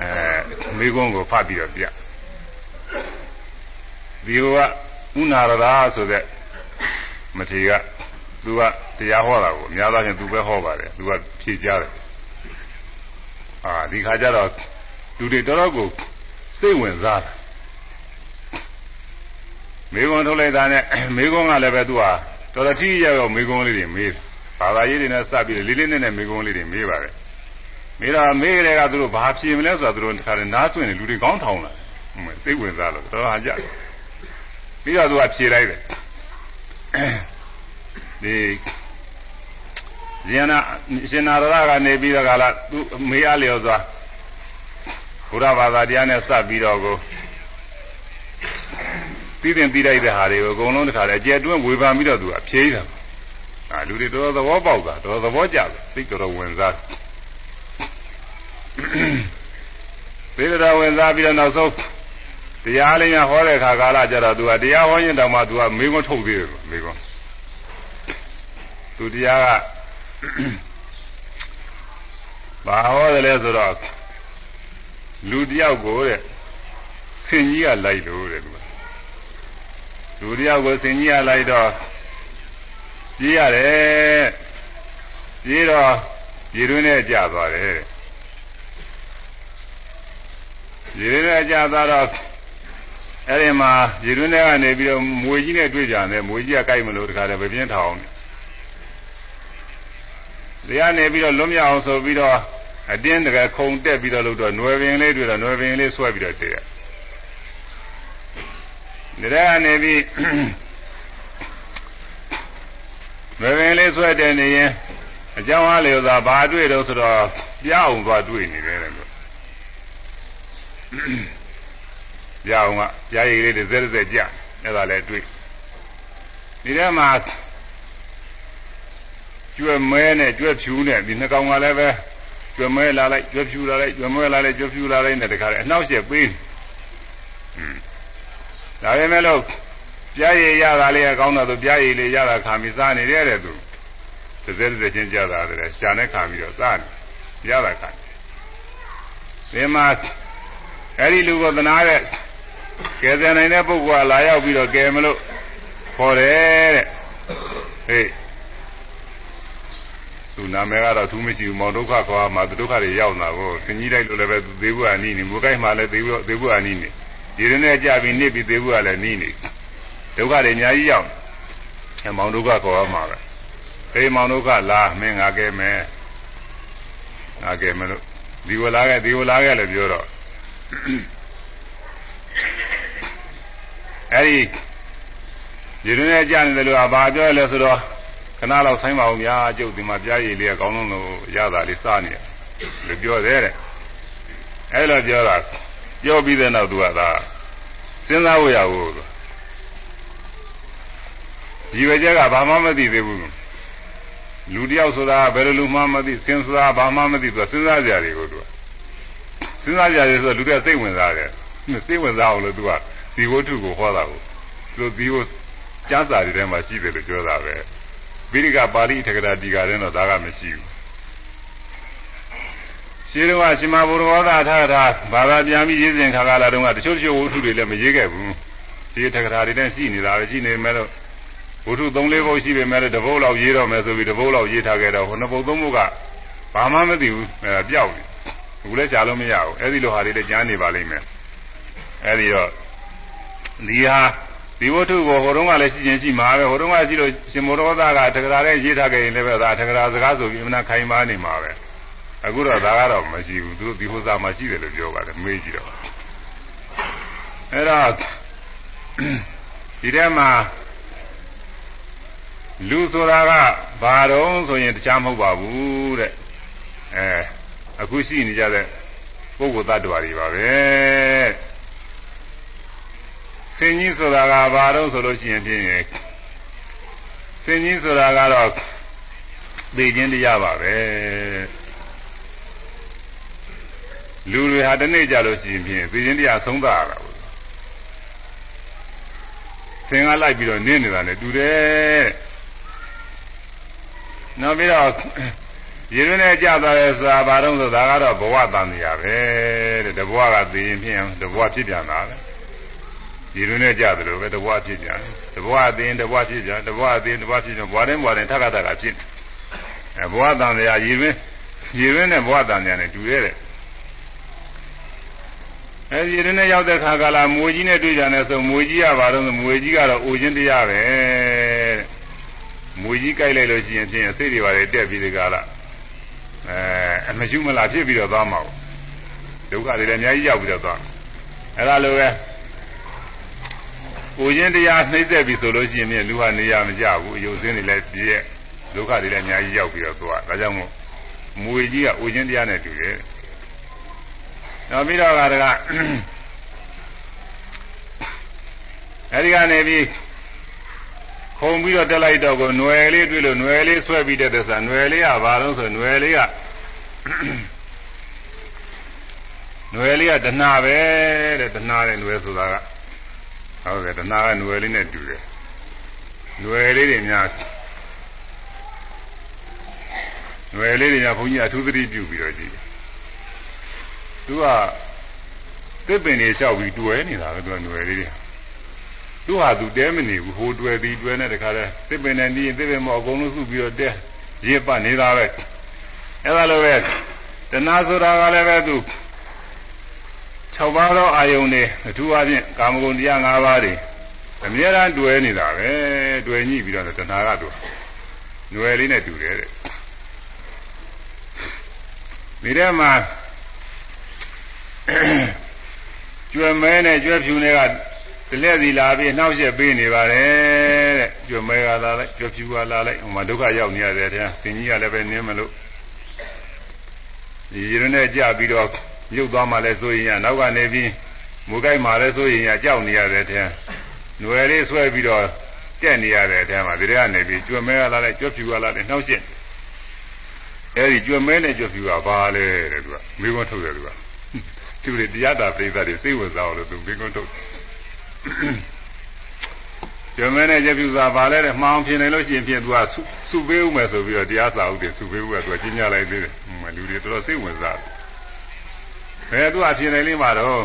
အဲမိကုန်းကိုဖတ်ပြီးတော့ပြဒီကဥနာရတာဆိုတဲ့မထေကသူကတရားဟောတာကိုအများသားချင်းသူပဲဟောပါတယ်သူကဖြေကြတယ်အာဒီခါကျတော့လူတွေတော်တော်ကိုစိတ်ဝင်စားတယ်မေကွန်ထုတ်လိုက်တာနဲ့မေကွန်ကလည်းပဲသူဟာတော်တော်ထိရောက်ရောက်မေကွန်လေးတွေမေး ဘာသာရေးတွေနဲ့စပြီးလေးလေးနက်နက်မေကွန်လေးတွေမေးပါတယ်မေးတော့မေးတဲ့ကသူတို့ဘာဖြေမလဲဆိုတော့သူတို့တခါတည်းနားဆွင့်နေလူတွေကောင်းထောင်လာစိတ်ဝင်စားလို့တော်တော်ဟာကြပြီးတော့သူကဖြေလိုက်တယ်ဒီဇင်နာရှင်နာရကနေပြီးတော့ကလာသူမေးရလျော်စွာဘုရားဘာသာတရားနဲ့စပ်ပြီးတော့ကိုပြီးတင်ပြီးလိုက်တဲ့ဟာတွေကိုအကုန်လုံးတခါလဲအကျယ်တွင်းဝေဖန်ပြီးတော့သူကဖြေးတာ အာလူတွေတော်တော်သဘောပေါက်တာတော်တော်သဘောကျတယ်သိတော်တော်ဝင်စားသေတော်ဝင်စားပြီးတော့နောက်ဆုံးတရားလေးညာဟောတဲ့အခါကာလကျတော့သူကတရားဟောရင်တောင်မှသူကမေးခွန်းထုတ်သေးတယ်မေးခွန်းသူတရားကဘာဟောတယ်လဲဆိုတော့လူတယောက်ကိုတဲ့ဆင်ကြီးကလိုက်လို့တဲ့သူကလူတယောက်ကိုဆင်ကြီးကလိုက်တော့ ပြေးရတယ်ပြေးတော့ရေတွင်းနဲ့ကျသွားတယ်ရေတွင်းနဲ့ကျသွားတော့အဲ့ဒီမှာရေတွင်းထဲကနေပြီးတော့မွေကြီးနဲ့တွေ့ကြတယ်မွေကြီးကကြိုက်မလို့တခါတည်းပဲပြင်းထအောင်လေတရားနေပြီးတော့လွတ်မြောက်အောင်ဆိုပြီးတော့အတင်းတကယ်ခုံတက်ပြီးတော့လို့တော့နွယ်ပင်လေးတွေ့တော့နွယ်ပင်လေးဆွဲပြီးတော့တည်ရနေရကနေပြီး ຫນွယ်ပင်လေးဆွဲတဲ့နေရင်အကြောင်းအားလျော်သာဘာတွေ့တော့ဆိုတော့ပြအောင်သွားတွေ့နေတယ်လို့ပြအောင်ကပြားရည်လေးတွေဇက်ဇက်ကြအဲ့ဒါလည်းတွေ့ဒီထဲမှာကျွဲမဲနဲ့ကျွဲဖြူနဲ့ဒီနှစ်ကောင်ကလည်းပဲကျွဲမဲလာလိုက်ကျွဲဖြူလာလိုက်ကျွဲမဲလာလိုက်ကျွဲဖြူလာလိုက်နဲ့တခါလေအနှောက်အယှက်ပေးဒါပေမဲ့လို့ ပြားရည်ရတာလေးအကောင်းတော့သူပြားရည်လေးရတာခါမိစားနေတယ်တဲ့သူတစ်စက်တစ်စက်ချင်းကြတာတဲ့ရှာနဲ့ခါပြီးတော့စားနေရတာခါဒီမှာအဲ့ဒီလူကသနာတဲ့ကယ်ဆယ်နိုင်တဲ့ပုဂ္ဂိုလ်ကလာရောက်ပြီးတော့ကယ်မလို့ခေါ်တယ်တဲ့ဟေးသူနာမည်ကတော့သူမရှိဘူးမောင်ဒုက္ခခေါ်မှာသူဒုက္ခတွေရောက်လာကိုသင်ကြီးလိုက်လို့လည်းပဲသေဘူးအနိနေမူကိုက်မှလည်းသေဘူးသေဘူးအနိနေဒီရင်းနဲ့ကြပြီးနစ်ပြီးသေဘူးကလည်းနိနေ ဒုက္ခတွေအများကြီးရောက်အဲမောင်ဒုက္ခခေါ်မှာပဲအေးမောင်ဒုက္ခလာမင်းငါကဲမယ်ငါကဲမလို့ဒီဝလာခဲ့ဒီဝလာခဲ့လို့ပြောတော့အဲဒီဒီရင်းနဲ့ကြာနေတယ်လို့ကဘာပြောလဲဆိုတော့ခဏလောက်ဆိုင်းပါအောင်များကျုပ်ဒီမှာပြားရည်လေးအကောင်းဆုံးလို့ရတာလေးစားနေတယ်လို့ပြောသေးတယ်အဲလိုပြောတာပြောပြီးတဲ့နောက်သူကသာစဉ်းစားဖို့ရဘူး ဒီဝကြကဘာမှမသိသေးဘူးလူတယောက်ဆိုတာဘယ်လိုလူမှမသိစဉ်းစားဘာမှမသိသူစဉ်းစားကြတွေကိုသူစဉ်းစားကြရဆိုလူတွေစိတ်ဝင်စားတယ်စိတ်ဝင်စားအောင်လို့သူကဒီဝတ္ထုကိုဟောတာကိုသူဒီဝကျမ်းစာတွေထဲမှာရှိတယ်လို့ပြောတာပဲပိရိကပါဠိထက္ကရာဒီကာတဲ့တော့ဒါကမရှိဘူးရှိတော့ရှင်မဘုရောသာထထဘာသာပြန်ပြီးရေးစဉ်ခါကာလတုန်းကတချို့တချို့ဝတ္ထုတွေလည်းမရေးခဲ့ဘူးရှိထက္ကရာတွေနဲ့ရှိနေတာပဲရှိနေမယ်လို့ ဝတ္ထု၃၄ပုဒ်ရှိပေမဲ့တပုတ်လောက်ရေးတော့မယ်ဆိုပြီးတပုတ်လောက်ရေးထားခဲ့တော့ဟိုနှစ်ပုဒ်သုံးပုဒ်ကဘာမှမသိဘူးအဲပျောက်တယ်ဘူးလည်းရှားလို့မရဘူးအဲ့ဒီလိုဟာတွေလည်းကြားနေပါလိမ့်မယ်အဲ့ဒီတော့ဒီဟာဒီဝတ္ထုကိုဟိုတုန်းကလည်းရှိချင်းရှိမှာပဲဟိုတုန်းကရှိလို့ရှင်မောရောသားကတက္ကရာနဲ့ရေးထားခဲ့ရင်လည်းပဲဒါတက္ကရာစကားဆိုပြီးအမှန်ခိုင်မာနေမှာပဲအခုတော့ဒါကတော့မရှိဘူးသူတို့ဒီဟိုစာမှာရှိတယ်လို့ပြောပါတယ်မေးကြည့်တော့အဲ့တော့ဒီထဲမှာ လူဆိုတာကဘာတော့ဆိုရင်တခြားမဟုတ်ပါဘူးတဲ့အဲအခုရှိနေကြတဲ့ပုဂ္ဂိုလ်သတ္တဝါတွေပါပဲဆင်းကြီးဆိုတာကဘာတော့ဆိုလို့ရှိရင်ဖြင့်ဆင်းကြီးဆိုတာကတော့သိခြင်းတရားပါပဲလူတွေဟာတနေ့ကြလို့ရှိရင်ဖြင့်သိခြင်းတရားသုံးသရတာဘူးဆင်းကလိုက်ပြီးတော့နင်းနေတာနဲ့တူတယ် နောက်ပြီးတော့ရေတွင်းနဲ့ကြာသွားတယ်ဆိုတာဘာတော့ဆိုဒါကတော့ဘဝတန်တရားပဲတဲ့တဘဝကသိရင်ဖြင့်တဘဝဖြစ်ပြန်တာလေရေတွင်းနဲ့ကြာတယ်လို့ပဲတဘဝဖြစ်ပြန်တဘဝသိရင်တဘဝဖြစ်ပြန်တဘဝသိရင်တဘဝဖြစ်ပြန်ဘဝတိုင်းဘဝတိုင်းထပ်ခါထပ်ခါဖြစ်အဲဘဝတန်တရားရေတွင်းရေတွင်းနဲ့ဘဝတန်တရားနဲ့တူရဲတဲ့အဲဒီရေတွင်းနဲ့ရောက်တဲ့ခါကလာမွေကြီးနဲ့တွေ့ကြတယ်ဆိုမွေကြီးကဘာတော့မွေကြီးကတော့အိုခြင်းတရားပဲတဲ့ မွေကြီးကြိုက်လိုက်လို့ရှိရင်ဖြင့်စိတ်တွေပါလေတက်ပြီးဒီကလာအဲအမရှိမလားဖြစ်ပြီးတော့သွားမှာဒုက္ခတွေလည်းအများကြီးရောက်ပြီးတော့သွားအဲဒါလိုပဲကိုချင်းတရားနှိမ့်ဆက်ပြီဆိုလို့ရှိရင်လူဟာနေရမကြဘူးအယုတ်စင်းတွေလည်းပြည့်ဒုက္ခတွေလည်းအများကြီးရောက်ပြီးတော့သွားဒါကြောင့်မို့မွေကြီးကအိုချင်းတရားနဲ့တူတယ်နောက်ပြီးတော့ကတကအဲဒီကနေပြီး ခုံပြီးတော့တက်လိုက်တော့ကိုနွယ်လေးတွေ့လို့နွယ်လေးဆွဲပြီးတက်တဲ့ဆာနွယ်လေးကဘာလို့ဆိုနွယ်လေးကနွယ်လေးကတဏှာပဲတဲ့တဏှာတဲ့နွယ်ဆိုတာကဟုတ်ကဲ့တဏှာကနွယ်လေးနဲ့တူတယ်နွယ်လေးတွေများနွယ်လေးတွေကဘုန်းကြီးအထူးသတိပြုပြီးတော့ကြည့်တယ်သူကသစ်ပင်တွေလျှောက်ပြီးတွယ်နေတာပဲသူကနွယ်လေးတွေက သူဟာသူတဲမနေဘူးဟိုတွယ်ပြီးတွယ်နေတခါလဲသစ်ပင်နဲ့နီးရင်သစ်ပင်မအကုန်လုံးစုပြီးတော့တဲရစ်ပတ်နေတာပဲအဲ့ဒါလိုပဲတဏှာဆိုတာကလည်းပဲသူ6ပါးသောအာယုန်တွေအထူးအဖြင့်ကာမဂုဏ်တရား5ပါးတွေအမြဲတမ်းတွယ်နေတာပဲတွယ်ညှိပြီးတော့တဏှာကသူຫນွယ်လေးနဲ့တူတယ်တဲ့ဒီထဲမှာကျွယ်မဲနဲ့ကျွဲဖြူနဲ့က တလက်စီလာပြီးနှောက်ရက်ပေးနေပါတယ်တဲ့ကျွယ်မဲကလာလိုက်ကျွဲဖြူကလာလိုက်ဟိုမှာဒုက္ခရောက်နေရတယ်တဲ့သင်ကြီးကလည်းပဲနင်းမလို့ဒီရင်းနဲ့ကြပြီးတော့ရုပ်သွားမှလည်းဆိုရင်ရနောက်ကနေပြီးမူကိုက်မှလည်းဆိုရင်ရကြောက်နေရတယ်တဲ့ຫນွယ်လေးဆွဲပြီးတော့တက်နေရတဲ့အထဲမှာဒီထဲကနေပြီးကျွဲမဲကလာလိုက်ကျွဲဖြူကလာလိုက်နှောက်ရက်အဲဒီကျွဲမဲနဲ့ကျွဲဖြူကဘာလဲတဲ့သူကမိဘထုတ်တယ်သူကသူတွေတရားတာပြိဿတွေစိတ်ဝင်စားအောင်လို့သူမိဘထုတ် ကျွဲမဲနဲ့ကျွဲဖြူကဘာလဲတဲ့မှောင်ဖြစ်နေလို့ရှိရင်ဖြင့်သူကစုပေးဦးမယ်ဆိုပြီးတော့တရားစာအုပ်တွေစုပေးဦးကသူကကျင်းကြလိုက်သေးတယ်လူတွေတော်တော်စိတ်ဝင်စားတယ်ဘယ်သူအဖြစ်နေလိမ့်မှာတော့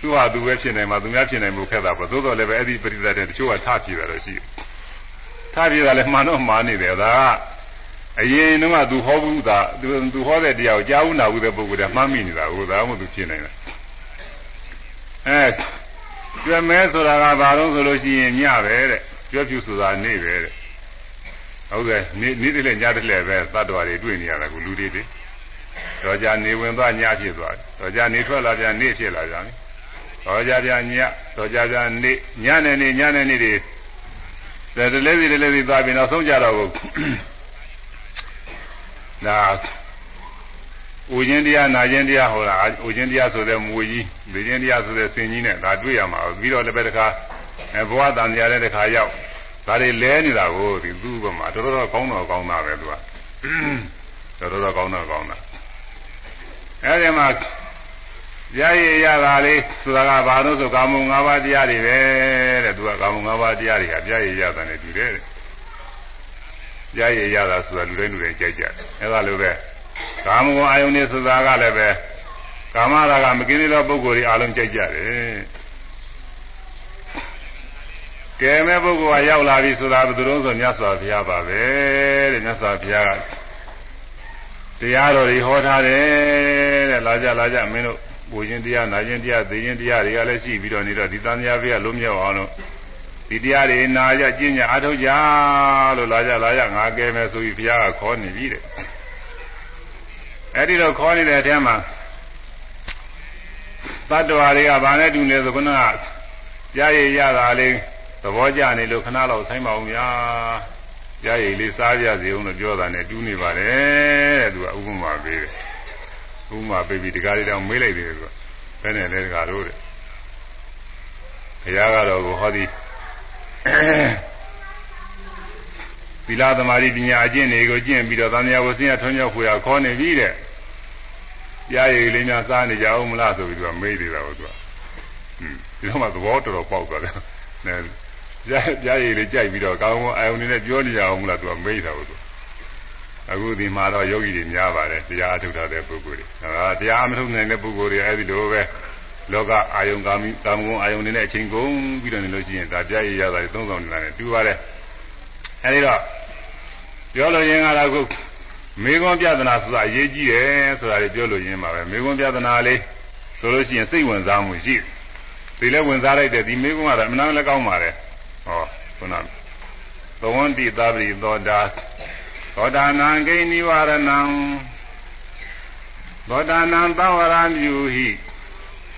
သူဟာသူပဲဖြစ်နေမှာသူများဖြစ်နေမှုခက်တာပေါ့သို့တော်လည်းပဲအဲ့ဒီပရိသတ်တဲ့တချို့ကထဖြစ်တာတော့ရှိတယ်ထဖြစ်တာလည်းမှန်တော့မှားနေတယ်ဒါကအရင်တုန်းကသူဟောဘူးသာသူသူဟောတဲ့တရားကိုကြားဘူးနာဘူးတဲ့ပုဂ္ဂိုလ်ကမှတ်မိနေတာဟိုဒါမှမဟုတ်သူဖြစ်နေတာအဲ ကျွဲမဲဆိုတာကဘာလို့ဆိုလို့ရှိရင်ညပဲတဲ့ကျွဲဖြူဆိုတာနေပဲတဲ့ဟုတ်ကဲ့နေ့နေ့တည်းလည်းညတည်းလည်းပဲသတ္တဝါတွေတွေ့နေရတာကလူတွေတွေတော့ကြနေဝင်သွားညဖြစ်သွားတယ်တော့ကြနေထွက်လာပြန်နေ့ဖြစ်လာပြန်တော့ကြပြန်ညတော့ကြပြန်နေ့ညနေနေ့ညနေနေ့တွေတည်းလည်းစီတည်းလည်းစီသွားပြီးနောက်ဆုံးကြတော့ကိုဒါ ဥခြင်းတရားနာခြင်းတရားဟောတာဥခြင်းတရားဆိုတဲ့မူကြီးဗေခြင်းတရားဆိုတဲ့စင်ကြီးနဲ့ဒါတွေ့ရမှာပြီးတော့လည်းပဲတခါဘဝတန်တရားတဲ့တခါရောက်ဒါတွေလဲနေတာကိုဒီသူ့ဘမှာတော်တော်ကောင်းတော့ကောင်းတာပဲသူကတော်တော်ကောင်းတော့ကောင်းတာအဲဒီမှာရရရတာလေးဆိုတာကဘာလို့ဆိုကာမုံ၅ပါးတရားတွေပဲတဲ့သူကကာမုံ၅ပါးတရားတွေဟာပြရရတာနဲ့တူတယ်တဲ့ရရရတာဆိုတာလူတိုင်းလူတိုင်းကြိုက်ကြတယ်အဲဒါလိုပဲ ကာမဂုဏ်အာယုန်တွေဆိုတာကလည်းပဲကာမရာဂမကင်းတဲ့ပုဂ္ဂိုလ်တွေအလုံးကြိုက်ကြတယ်ကဲမဲ့ပုဂ္ဂိုလ်ကရောက်လာပြီဆိုတာဘယ်သူလုံးဆိုမြတ်စွာဘုရားပါပဲတဲ့မြတ်စွာဘုရားကတရားတော်တွေဟောထားတယ်တဲ့လာကြလာကြမင်းတို့ပူခြင်းတရားနာခြင်းတရားသိခြင်းတရားတွေကလည်းရှိပြီးတော့နေတော့ဒီသံဃာဘုရားလုံးမြောက်အောင်လို့ဒီတရားတွေနာကြကျင့်ကြအားထုတ်ကြလို့လာကြလာကြငါကဲမယ်ဆိုပြီးဘုရားကခေါ်နေပြီတဲ့ အဲ့ဒီတော့ခေါ်နေတဲ့အထဲမှာတတ္တဝါတွေကဗာနဲ့တူနေဆိုခုနကကြားရရတာလေးသဘောကျနေလို့ခဏလောက်ဆိုင်းပါအောင်ညာကြားရည်လေးစားကြစီအောင်လို့ပြောတာနဲ့တူးနေပါတယ်တဲ့သူကဥပမာပေးတယ်ဥပမာပေးပြီးတကားလေးတော့မေးလိုက်တယ်သူကဘယ်နဲ့လဲတကားတို့တဲ့ဘုရားကတော့ဟောဒီ သီလသမารိပညာအကျင့်တွေကိုကျင့်ပြီးတော့သံဃာဝဆင်းရထွန်းမြောက်ဖွယ်ခေါ်နေပြီတဲ့ကြားရည်လေးများစားနေကြအောင်မလားဆိုပြီးသူကမေးနေတာကိုသူကဟွန်းဒီတော့မှသဘောတော်တော်ပေါက်သွားတယ်နဲကြားကြားရည်လေးကြိုက်ပြီးတော့ကောင်းကောင်းအာယုန်နဲ့ပြောနေကြအောင်မလားသူကမေးတာကိုသူအခုဒီမှာတော့ယောဂီတွေများပါတယ်တရားအထုတ်ထားတဲ့ပုဂ္ဂိုလ်တွေဟာတရားမထုတ်နိုင်တဲ့ပုဂ္ဂိုလ်တွေအဲဒီလိုပဲလောကအာယုံကာမိကာမဂုဏ်အာယုံနေတဲ့အချိန်ကုန်ပြီးတော့နေလို့ရှိရင်ဒါပြရရတာသုံးဆောင်နေတာနဲ့တူပါတယ်အဲဒီတော့ ပြောလို့ရင်ကတော့ခုမေခွန်းပြဒနာဆိုတာအရေးကြီးတယ်ဆိုတာလေးပြောလို့ရင်းပါပဲမေခွန်းပြဒနာလေးဆိုလို့ရှိရင်စိတ်ဝင်စားမှုရှိတယ်ဒီလည်းဝင်စားလိုက်တယ်ဒီမေခွန်းကတော့အမှန်လည်းကောင်းပါတယ်ဟောခုနသဝန္တိသဗ္ဗိသောတာသောတာနံဂိနိဝရဏံသောတာနံသဝရမြူဟိ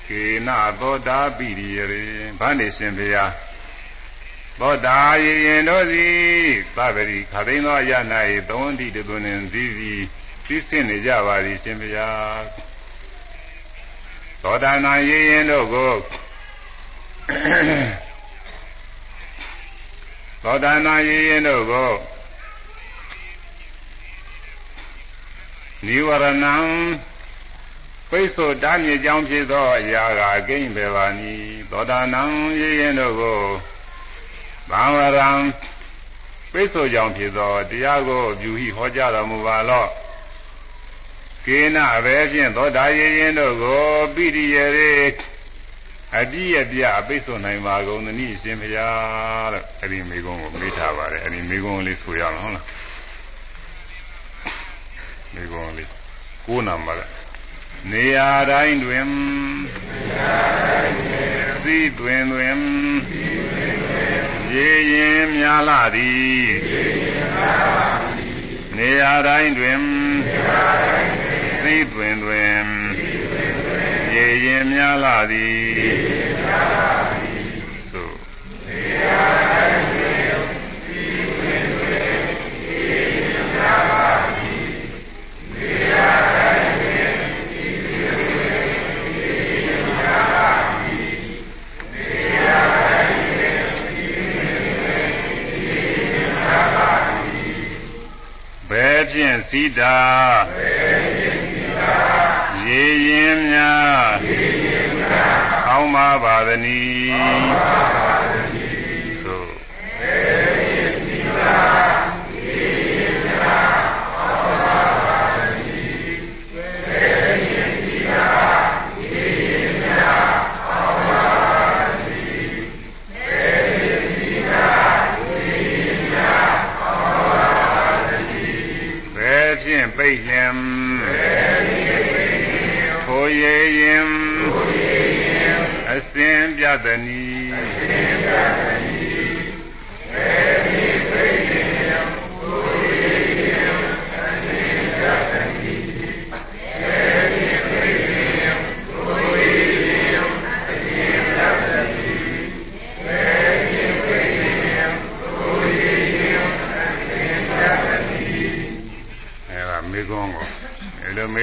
ကေနသောတာပိရိယရေဗာနေရှင်ဘုရား သောတာယေရင်တို့စီသဗ္ဗရိခသိန်းသောရ၌သုံးတိတသွနှင်စည်းစည်းသိစင်နေကြပါသည်ရှင်ဘုရားသောတာနာယေရင်တို့ကိုသောတာနာယေရင်တို့ကိုနိဝရဏံပိတ်ဆို့တားမြစ်ကြောင်းဖြစ်သောအရာကကိမ့်ပေပါနီသောတာနံရေရင်တို့ကို သံဝရံပိတ်ဆို့ကြောင်းဖြစ်သောတရားကိုပြုဟိဟောကြားတော်မူပါလော့ကေနအဘဲဖြင့်သောတာရေရင်တို့ကိုပိရိယရေအတိယပြပိတ်ဆို့နိုင်ပါကုန်သနည်းရှင်ဖျားလို့အဲ့ဒီမိကုံးကိုမေးထားပါတယ်အဲ့ဒီမိကုံးလေးဆိုရအောင်ဟုတ်လားမိကုံးလေးကိုးနာမှာနေရာတိုင်းတွင်သိတွင်တွင် ရေရင်များလာသည်နေရာတိုင်းတွင်သိတွင်တွင်ရေရင်များလာသည်သို့နေရာတိုင်းတွင်သိတွင်တွင်ရေရင်များလာသည်နေရာ ဖြင့်စီတာဘယ်ဖြင့်စီတာရေရင်များရေရင်များအောင်းပါပါသနီအောင်းပါပါသနီသို့ဘယ်ဖြင့်စီတာ ဖြင့်ပိတ်လင်ဘယ်ဖြင့်ပိတ်လင်ခိုးရရင်ခိုးရရင်အစဉ်ပြတနီအစဉ်ပြတနီ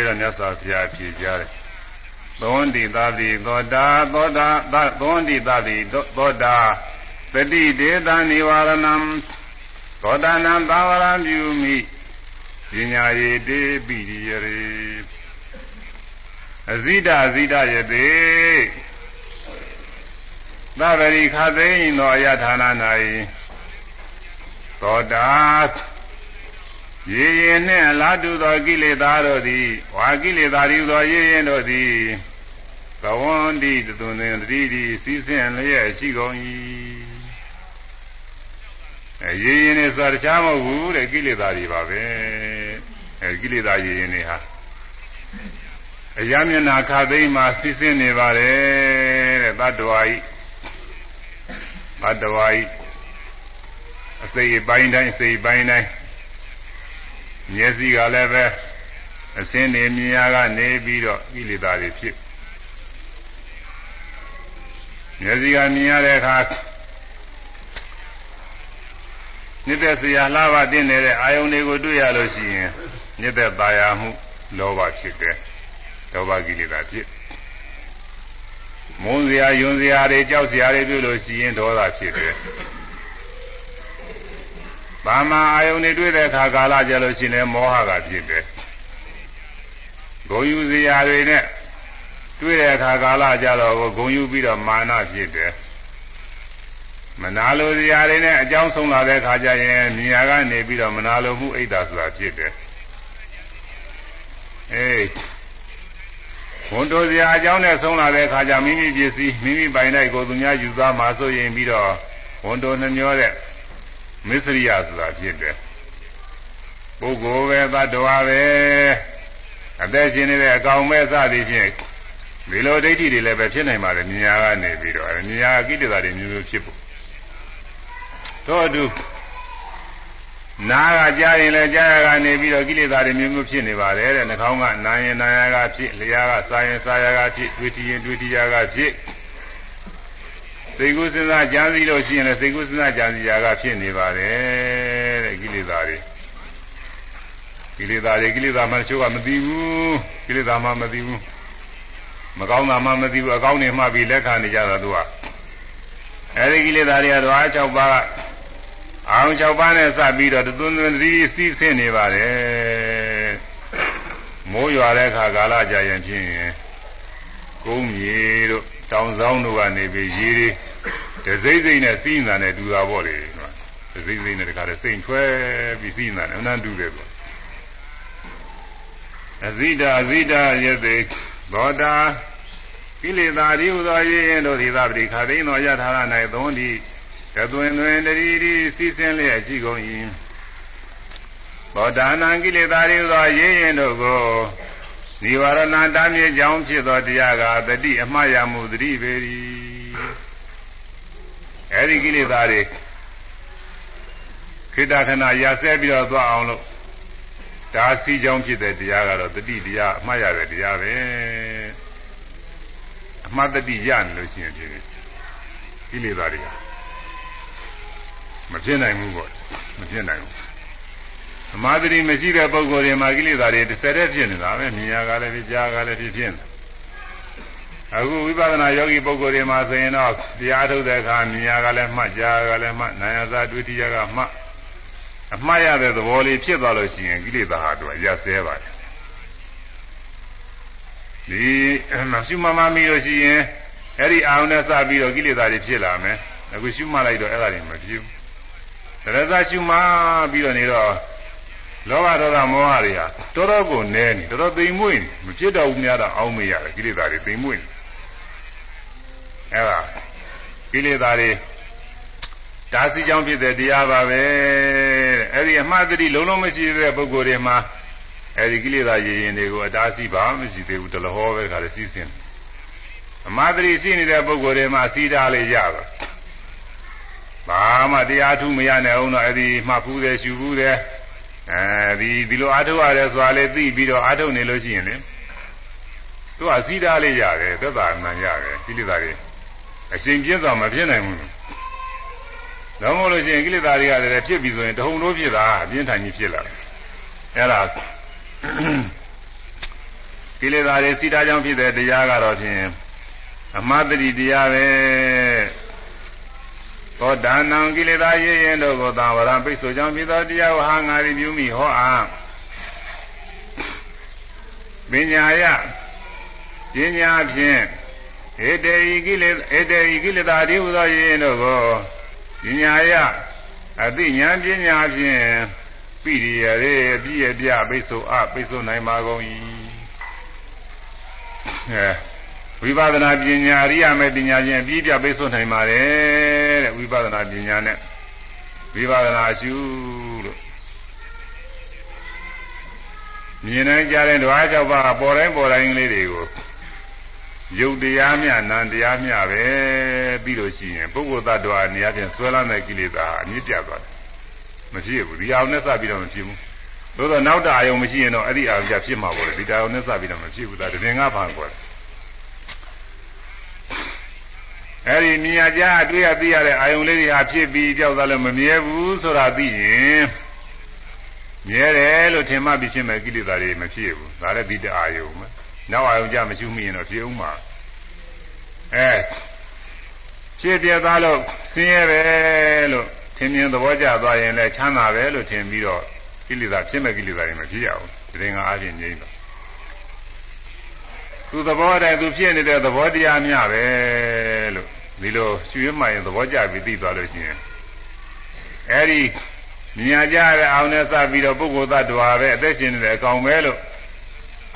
အဲလိုမေးတော့မြတ်စွာဘုရားဖြေကြတယ်သောန္တိသတိသောတာသောတာသောန္တိသတိသောတာတတိဒေသနိဝရဏံသောတာနံသာဝရံပြုမိပညာယေတေပိရိယရေအဇိတအဇိတယတေသဗ္ဗရိခသိင်သောအယထာနာ၌သောတာ ရေရင်နှင့်လာတုသောကိလေသာတို့သည်ဝါကိလေသာတွေသောရေရင်တို့သည်သဝန္တိတုန်သင်တတိတိစီးဆင်းလျက်ရှိကုန်၏အဲရေရင်နဲ့ဆိုတခြားမဟုတ်ဘူးတဲ့ကိလေသာတွေပါပဲအဲကိလေသာရေရင်တွေဟာအယမျက်နာခသိမ်းမှာစီးဆင်းနေပါတယ်တဲ့တတ္တဝါဤတတ္တဝါဤအစိတ်ပိုင်းတိုင်းအစိတ်ပိုင်းတိုင်း မျက်စိကလည်းပဲအစင်းနေမြင်ရကနေပြီးတော့ကိလေသာတွေဖြစ်မျက်စိကမြင်ရတဲ့အခါနှစ်သက်စရာလှပတင်နေတဲ့အာယုန်တွေကိုတွေ့ရလို့ရှိရင်နှစ်သက်သာယာမှုလောဘဖြစ်တယ်လောဘကိလေသာဖြစ်မုန်းစရာယွန်းစရာတွေကြောက်စရာတွေပြုလို့ရှိရင်ဒေါသဖြစ်တယ် ဘာမှအာယုန်တွေတွေ့တဲ့အခါကာလကြလို့ရှိရင်မောဟကဖြစ်တယ်ဂုံယူစရာတွေနဲ့တွေ့တဲ့အခါကာလကြတော့ဂုံယူပြီးတော့မာနဖြစ်တယ်မနာလိုစရာတွေနဲ့အကြောင်းဆုံးလာတဲ့အခါကျရင်မြညာကနေပြီးတော့မနာလိုမှုအိတ်တာဆိုတာဖြစ်တယ်အေးဝန်တိုစရာအကြောင်းနဲ့ဆုံးလာတဲ့အခါကျမိမိပစ္စည်းမိမိပိုင်လိုက်ကိုသူများယူသားမှာဆိုရင်ပြီးတော့ဝန်တိုနှမျောတဲ့ မစ္စရိယဆိုတာဖြစ်တယ်ပုဂ္ဂိုလ်ပဲသတ္တဝါပဲအသက်ရှင်နေတဲ့အကောင်ပဲစသည်ဖြင့်ဒီလိုဒိဋ္ဌိတွေလည်းပဲဖြစ်နိုင်ပါတယ်မြညာကနေပြီးတော့မြညာကိတ္တတာတွေမျိုးမျိုးဖြစ်ဖို့တို့အတူနာကကြားရင်လည်းကြားရကနေပြီးတော့ကိလေသာတွေမျိုးမျိုးဖြစ်နေပါတယ်တဲ့နှာခေါင်းကနာရင်နာရကဖြစ်လျှာကစားရင်စားရကဖြစ်တွေ့ထရင်တွေ့ထရကဖြစ် စိတ်ကူးစဉ်းစားကြံစည်လို့ရှိရင်လည်းစိတ်ကူးစဉ်းစားကြံစည်ရာကဖြစ်နေပါတယ်တဲ့ကိလေသာတွေကိလေသာတွေကိလေသာမှတချို့ကမသိဘူးကိလေသာမှမသိဘူးမကောင်းတာမှမသိဘူးအကောင်းတွေမှပြီးလက်ခံနေကြတာသူကအဲဒီကိလေသာတွေကတော့အား၆ပါးအောင်၆ပါးနဲ့စပြီးတော့သွန်သွန်သတိစီးဆင်းနေပါတယ်မမိုးရွာတဲ့အခါကာလကြာရင်ဖြင့်ကုန်းမြေတို့ တောင်ဆောင်တို့ကနေပြီးရေတွေဒစိမ့်စိမ့်နဲ့စီးနေတာနဲ့တူတာပေါ့လေဒစိမ့်စိမ့်နဲ့တခါတည်းစိမ့်ထွဲပြီးစီးနေတာနဲ့အနန္တူတယ်ပေါ့အဇိတာအဇိတာယသိသောတာကိလေသာရိဟုသောရေရင်တို့ဒီသာပတိခါသိသောယထာရ၌သုံးသည့်တသွင်သွင်တရီရီစီးစင်းလျက်ရှိကုန်၏သောတာနံကိလေသာရိဟုသောရေရင်တို့ကို နိဝရဏတာမြေကြောင့်ဖြစ်သောတရားကတတိအမှားရမှုတတိပေ၏အဲဒီကိလေသာတွေခိတခဏရာဆဲပြီးတော့သွားအောင်လို့ဒါစီကြောင့်ဖြစ်တဲ့တရားကတော့တတိတရားအမှားရတဲ့တရားပဲအမှားတတိရနေလို့ရှိရင်ဖြစ်တယ်ကိလေသာတွေကမဖြစ်နိုင်ဘူးပေါ့မဖြစ်နိုင်ဘူးသ မာဓိမရှိတဲ့ပုဂ္ဂိုလ်တွေမှာကိလေသာတွေတစ်ဆက်တည်းဖြစ်နေတာပဲမြင်ရကလည်းဖြစ်ကြားကလည်းဖြစ်ဖြစ်နေအခုဝိပဿနာယောဂီပုဂ္ဂိုလ်တွေမှာဆိုရင်တော့တရားထုတ်တဲ့အခါမြင်ရကလည်းမှတ်ကြားကလည်းမှတ်နာယသာဒုတိယကမှတ်အမှားရတဲ့သဘောလေးဖြစ်သွားလို့ရှိရင်ကိလေသာဟာသူရဆဲပါတယ်ဒီရှုမှတ်မှမိလို့ရှိရင်အဲ့ဒီအာရုံနဲ့စပြီးတော့ကိလေသာတွေဖြစ်လာမယ်အခုရှုမှတ်လိုက်တော့အဲ့ဒါတွေမဖြစ်ဘူးတရဇရှုမှပြီးတော့နေတော့ လောဘဒေါသမောဟတွေဟာတော်တော်ကိုနည်းနေတော်တော်သိမ်မွေ့နေမဖြစ်တော့ဘူးများတော့အောင်းမေးရတယ်ကိလေသာတွေသိမ်မွေ့နေအဲဒါကိလေသာတွေဒါစီကြောင့်ဖြစ်တဲ့တရားပါပဲအဲ့ဒီအမှားတတိလုံးလုံးမရှိတဲ့ပုဂ္ဂိုလ်တွေမှာအဲ့ဒီကိလေသာရည်ရင်တွေကိုအတားစီပါမရှိသေးဘူးတလဟောပဲခါလေစီးစင်အမှားတတိရှိနေတဲ့ပုဂ္ဂိုလ်တွေမှာစီးတာလေးရတော့ဘာမှတရားထူးမရနိုင်အောင်တော့အဲ့ဒီမှတ်ဖူးတယ်ရှူဖူးတယ် အဲဒီဒီလိုအားထုတ်ရတယ်ဆိုတာလေသိပြီးတော့အားထုတ်နေလို့ရှိရင်လေသူကစီးတားလေးရတယ်သက်သာမှန်ရတယ်ကိလေသာတွေအရှင်ပြင်းစွာမဖြစ်နိုင်ဘူးတော့မဟုတ်လို့ရှိရင်ကိလေသာတွေကလည်းဖြစ်ပြီးဆိုရင်တဟုန်တို့ဖြစ်တာအပြင်းထန်ကြီးဖြစ်လာတယ်အဲ့ဒါကိလေသာတွေစီးတားကြောင့်ဖြစ်တဲ့တရားကတော့ဖြင့်အမတ္တိတရားပဲ သောဒါနံကိလေသာရရင်တို့ကိုသာဝရပိစုကြောင့်ဖြစ်သောတရားဝဟာငါရိပြုမိဟောအားပညာယပညာဖြင့်ဧတေဤကိလေဧတေဤကိလေသာတိဟုသောရရင်တို့ကိုပညာယအသိဉာဏ်ပညာဖြင့်ပိရိယရေအပြည့်အပြပိစုအပိစုနိုင်ပါကုန်၏အဲ ဝိပဿနာပညာအရိယာမေပညာချင်းအပြည့်ပြပိတ်ဆို့နိုင်ပါတယ်တဲ့ဝိပဿနာပညာနဲ့ဝိပဿနာရှုလို့မြင်နိုင်ကြတဲ့ဓဝါ၆ပါးပေါ်တိုင်းပေါ်တိုင်းလေးတွေကိုယုတ်တရားမြနံတရားမြပဲပြီးလို့ရှိရင်ပုဂ္ဂိုလ်သတ္တဝါနေရာချင်းဆွဲလန်းတဲ့ကိလေသာအမြင့်ပြသွားတယ်မဖြစ်ဘူးဒီအောင်နဲ့စပြီးတော့မဖြစ်ဘူးသို့သောနောက်တအာယုံမရှိရင်တော့အဲ့ဒီအာယုံကြဖြစ်မှာပေါ့လေဒီတအာယုံနဲ့စပြီးတော့မဖြစ်ဘူးဒါတရင်ကဘာခေါ်တယ် အဲဒီမြင်ရကြအတွေ့ရသိရတဲ့အာယုံလေးတွေဟာဖြစ်ပြီးကြောက်သားလို့မမြဲဘူးဆိုတာသိရင်မြဲတယ်လို့ထင်မှပြီးရှင်းမဲ့ကိလေသာတွေမဖြစ်ဘူးဒါလည်းဒီတအာယုံပဲနောက်အာယုံကြမရှိမိရင်တော့ဖြစ်ဦးမှာအဲဖြစ်ပြသားလို့ဆင်းရဲပဲလို့ထင်မြင်သဘောကျသွားရင်လည်းချမ်းသာပဲလို့ထင်ပြီးတော့ကိလေသာဖြစ်မဲ့ကိလေသာတွေမဖြစ်ရဘူးဒီရင်ကအားဖြင့်ငြိမ်းတော့ သူသဘောတည်းသူဖြစ်နေတဲ့သဘောတရားများပဲလို့ဒီလိုရွှေမှရင်သဘောကျပြီးသိသွားလို့ရှိရင်အဲဒီမြညာကြတဲ့အောင်နဲ့စပြီးတော့ပုဂ္ဂိုလ်သတ္တဝါပဲအသက်ရှင်နေတဲ့အကောင်ပဲလို့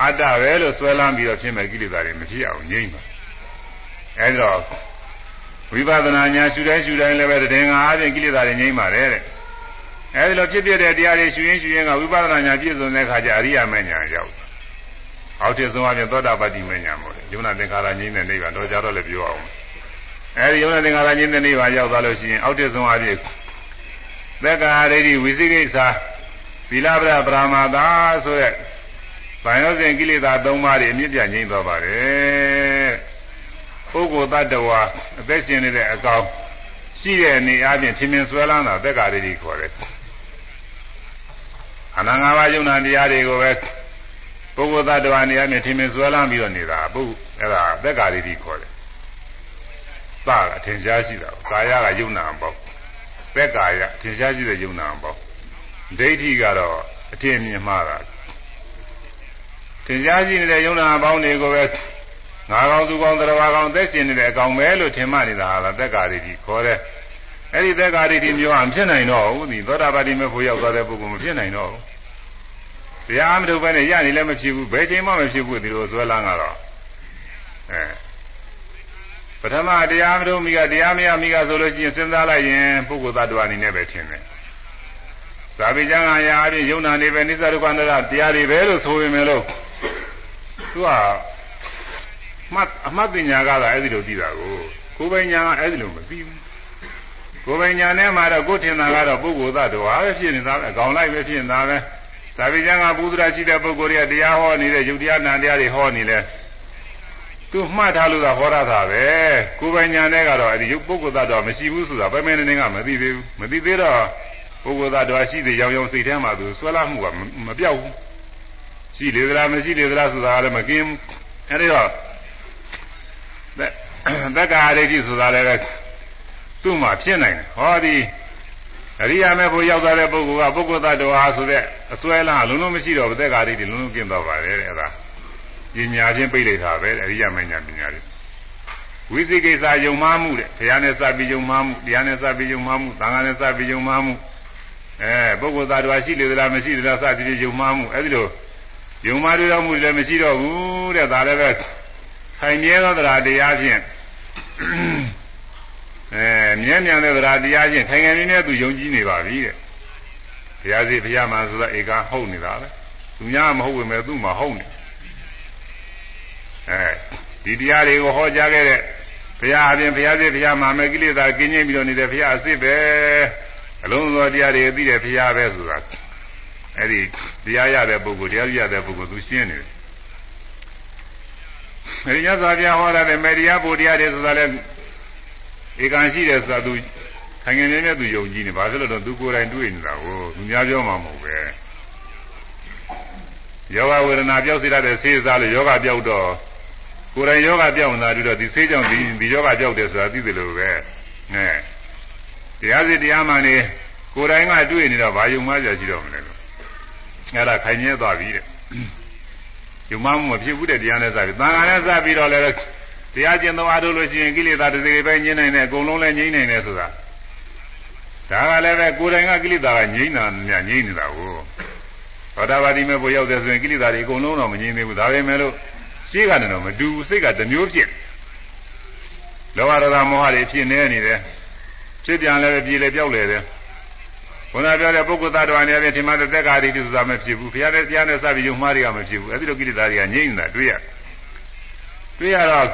အတ္တပဲလို့ဆွဲလန်းပြီးတော့ဖြစ်မဲ့ကိလေသာတွေမဖြစ်အောင်ငြိမ့်ပါအဲဒီတော့ဝိပဿနာညာရှုတိုင်းရှုတိုင်းလည်းပဲတည်ငါအချင်းကိလေသာတွေငြိမ့်ပါတယ်တဲ့အဲဒီလိုဖြစ်ဖြစ်တဲ့တရားတွေရှုရင်းရှုရင်းကဝိပဿနာညာပြည့်စုံတဲ့အခါကျအရိယာမဉ္ဇဉ်ရောက် အောက်ထစ်ဆုံးအပြင်သောတာပတ္တိမဉ္ဇဉ်မို့လေယုံနာသင်္ခါရငြိမ့်တဲ့နိဗ္ဗာန်တော့ကြတော့လည်းပြောအောင်အဲဒီယုံနာသင်္ခါရငြိမ့်တဲ့နိဗ္ဗာန်ရောက်သွားလို့ရှိရင်အောက်ထစ်ဆုံးအပြင်သက္ကာရိတိဝိသိကိစ္စသီလပရပရမတာဆိုရက်ဗာယောဇဉ်ကိလေသာ၃ပါးတွေအမြင့်ပြငြိမ့်သွားပါတယ်ပုဂ္ဂိုလ်တ attva အသက်ရှင်နေတဲ့အကောင်ရှိတဲ့အနေအချင်းချင်းမြင်ဆွဲလန်းတာသက္ကာရိတိခေါ်တယ်အနန္တငါးပါးယုံနာတရားတွေကိုပဲ ပုဂ္ဂိုလ်သတ္တဝါနေရာနဲ့ထင်မြင်ဆွဲလန်းပြီးတော့နေတာပုအဲ့ဒါသက်္ကာရီတိခေါ်တယ်။သာအထင်ရှားရှိတာ။ကာယကယုံနာပေါ့။သက်္ကာယအထင်ရှားရှိတဲ့ယုံနာပေါ့။ဒိဋ္ဌိကတော့အထင်မြင်မှားတာ။ထင်ရှားရှိနေတဲ့ယုံနာအပေါင်းတွေကိုပဲငါကောင်သူကောင်တရားကောင်သက်ရှင်နေတဲ့အကောင်ပဲလို့ထင်မှနေတာဟာလားသက်္ကာရီကြီးခေါ်တဲ့အဲ့ဒီသက်္ကာရီကြီးမျိုးအောင်ဖြစ်နိုင်တော့ဘူးဒီသောတာပတိမေဖို့ရောက်သွားတဲ့ပုဂ္ဂိုလ်မဖြစ်နိုင်တော့ဘူး တရားအမထုတ်ပဲနဲ့ရနေလည်းမဖြစ်ဘူးဘယ်ချိန်မှမဖြစ်ဘူးဒီလိုဇွဲလန်းကတော့အဲပထမတရားမထုတ်မိကတရားမရမိကဆိုလို့ရှိရင်စဉ်းစားလိုက်ရင်ပုဂ္ဂိုလ်သတ္တဝါအနေနဲ့ပဲထင်တယ်သာဝိကျမ်းအရာအပြင်ယုံနာနေပဲနိစ္စဒုက္ခန္တရတရားတွေပဲလို့ဆိုပေမဲ့လို့သူကမှတ်အမှတ်ပညာကတော့အဲ့ဒီလိုသိတာကိုကိုယ်ပိုင်ညာကအဲ့ဒီလိုမသိဘူးကိုယ်ပိုင်ညာနဲ့မှတော့ကိုယ်ထင်တာကတော့ပုဂ္ဂိုလ်သတ္တဝါပဲဖြစ်နေတာပဲအကောင်လိုက်ပဲဖြစ်နေတာပဲ သာဝိကျမ်းကဘုဒ္ဓရာရှိတဲ့ပုဂ္ဂိုလ်တွေကတရားဟောနေတဲ့ယုတ်တရားနာတရားတွေဟောနေလဲသူမှတ်ထားလို့သာဟောရတာပဲကိုယ်ပိုင်ညာနဲ့ကတော့အဲဒီပုဂ္ဂိုလ်သတ္တဝါမရှိဘူးဆိုတာပဲမဲနေနေကမသိသေးဘူးမသိသေးတော့ပုဂ္ဂိုလ်သတ္တဝါရှိသေးရောင်ရောင်စိတ်ထဲမှာသူဆွဲလာမှုကမပြောက်ဘူးရှိလေသလားမရှိလေသလားဆိုတာလည်းမကင်းအဲဒီတော့သက္ကာရိတိဆိုတာလည်းသူ့မှာဖြစ်နိုင်တယ်ဟောဒီ အရိယာမေဖို့ရောက်သွားတဲ့ပုဂ္ဂိုလ်ကပုဂ္ဂိုလ်သတ္တဝါဆိုတဲ့အစွဲလားလုံးလုံးမရှိတော့ဘူးသက္ကာရိတိလုံးလုံးကျင့်တော့ပါတယ်တဲ့အဲဒါပညာချင်းပြိဋိဌာပဲအရိယာမေညာပညာတွေဝိသိကိစ္စယုံမှားမှုတဲ့ဘုရားနဲ့စပ်ပြီးယုံမှားမှုတရားနဲ့စပ်ပြီးယုံမှားမှုသံဃာနဲ့စပ်ပြီးယုံမှားမှုအဲပုဂ္ဂိုလ်သတ္တဝါရှိလေသလားမရှိသလားစသည်ဖြင့်ယုံမှားမှုအဲဒီလိုယုံမှားတွေတော့မှုလည်းမရှိတော့ဘူးတဲ့ဒါလည်းပဲခိုင်မြဲသောတရားတရားဖြင့် အဲမြဲမြံတဲ့တရားတရားချင်းခိုင်ခိုင်မြဲမြဲသူယုံကြည်နေပါပြီတဲ့ဘုရားစီဘုရားမှာဆိုတာဧကဟုတ်နေတာပဲသူများမဟုတ်ဝင်မဲ့သူ့မှာဟုတ်နေအဲဒီတရားတွေကိုဟောကြားခဲ့တဲ့ဘုရားအပြင်ဘုရားစီဘုရားမှာမဲ့ကိလေသာကင်းကျင်းပြီးတော့နေတဲ့ဘုရားအစ်စ်ပဲအလုံးစုံတရားတွေသိတဲ့ဘုရားပဲဆိုတာအဲ့ဒီတရားရတဲ့ပုဂ္ဂိုလ်တရားရတဲ့ပုဂ္ဂိုလ်သူရှင်းနေတယ်။အဲဒီညဇာပြဟောတဲ့မေရိယဘုရားတွေဆိုတာလဲ ဧကန်ရှိတယ်ဆိုတာသူခိုင်ငယ်နေနဲ့သူယုံကြည်နေဘာဖြစ်လို့တော့သူကိုယ်တိုင်တွေ့နေတာကိုသူများပြောမှမဟုတ်ပဲ။ယောဂဝေဒနာပြောက်စေတဲ့ဆေးစားလို့ယောဂပြောက်တော့ကိုယ်တိုင်ယောဂပြောက်နေတာတွေ့တော့ဒီဆေးကြောင့်ဒီဒီယောဂပြောက်တယ်ဆိုတာသိတယ်လို့ပဲ။နဲတရားစီတရားမှန်နေကိုယ်တိုင်ကတွေ့နေတော့ဘာယုံမှကြရှိတော့မလဲလို့အဲ့ဒါခိုင်မြဲသွားပြီတဲ့ယုံမှမဖြစ်ဘူးတဲ့တရားနဲ့စပြီးသံဃာနဲ့စပြီးတော့လည်း တရားကျင့်သုံးအားထုတ်လို့ရှိရင်ကိလေသာတစ်စိတ်ပဲငြိမ့်နိုင်တယ်အကုန်လုံးလည်းငြိမ့်နိုင်တယ်ဆိုတာဒါကလည်းပဲကိုယ်တိုင်ကကိလေသာကငြိမ့်တာညငြိမ့်နေတာကိုသောတာပတိမေဖို့ရောက်တယ်ဆိုရင်ကိလေသာတွေအကုန်လုံးတော့မငြိမ့်သေးဘူးဒါပေမဲ့လို့ရှေးကနေတော့မတူဘူးစိတ်ကတစ်မျိုးဖြစ်လောဘဒေါသမောဟတွေဖြစ်နေနေတယ်ဖြစ်ပြန်လည်းပြေလေပြောက်လေတယ်ဘုရားပြောတဲ့ပုဂ္ဂိုလ်သားတော်အနေနဲ့ဒီမှာသက်္ကာရီတုဆိုတာမဖြစ်ဘူးဘုရားတဲ့တရားနဲ့စပြီးယုံမှားတွေကမဖြစ်ဘူးအဲဒီလိုကိလေသာတွေကငြိမ့်နေတာတွေ့ရတွေ့ ရတော့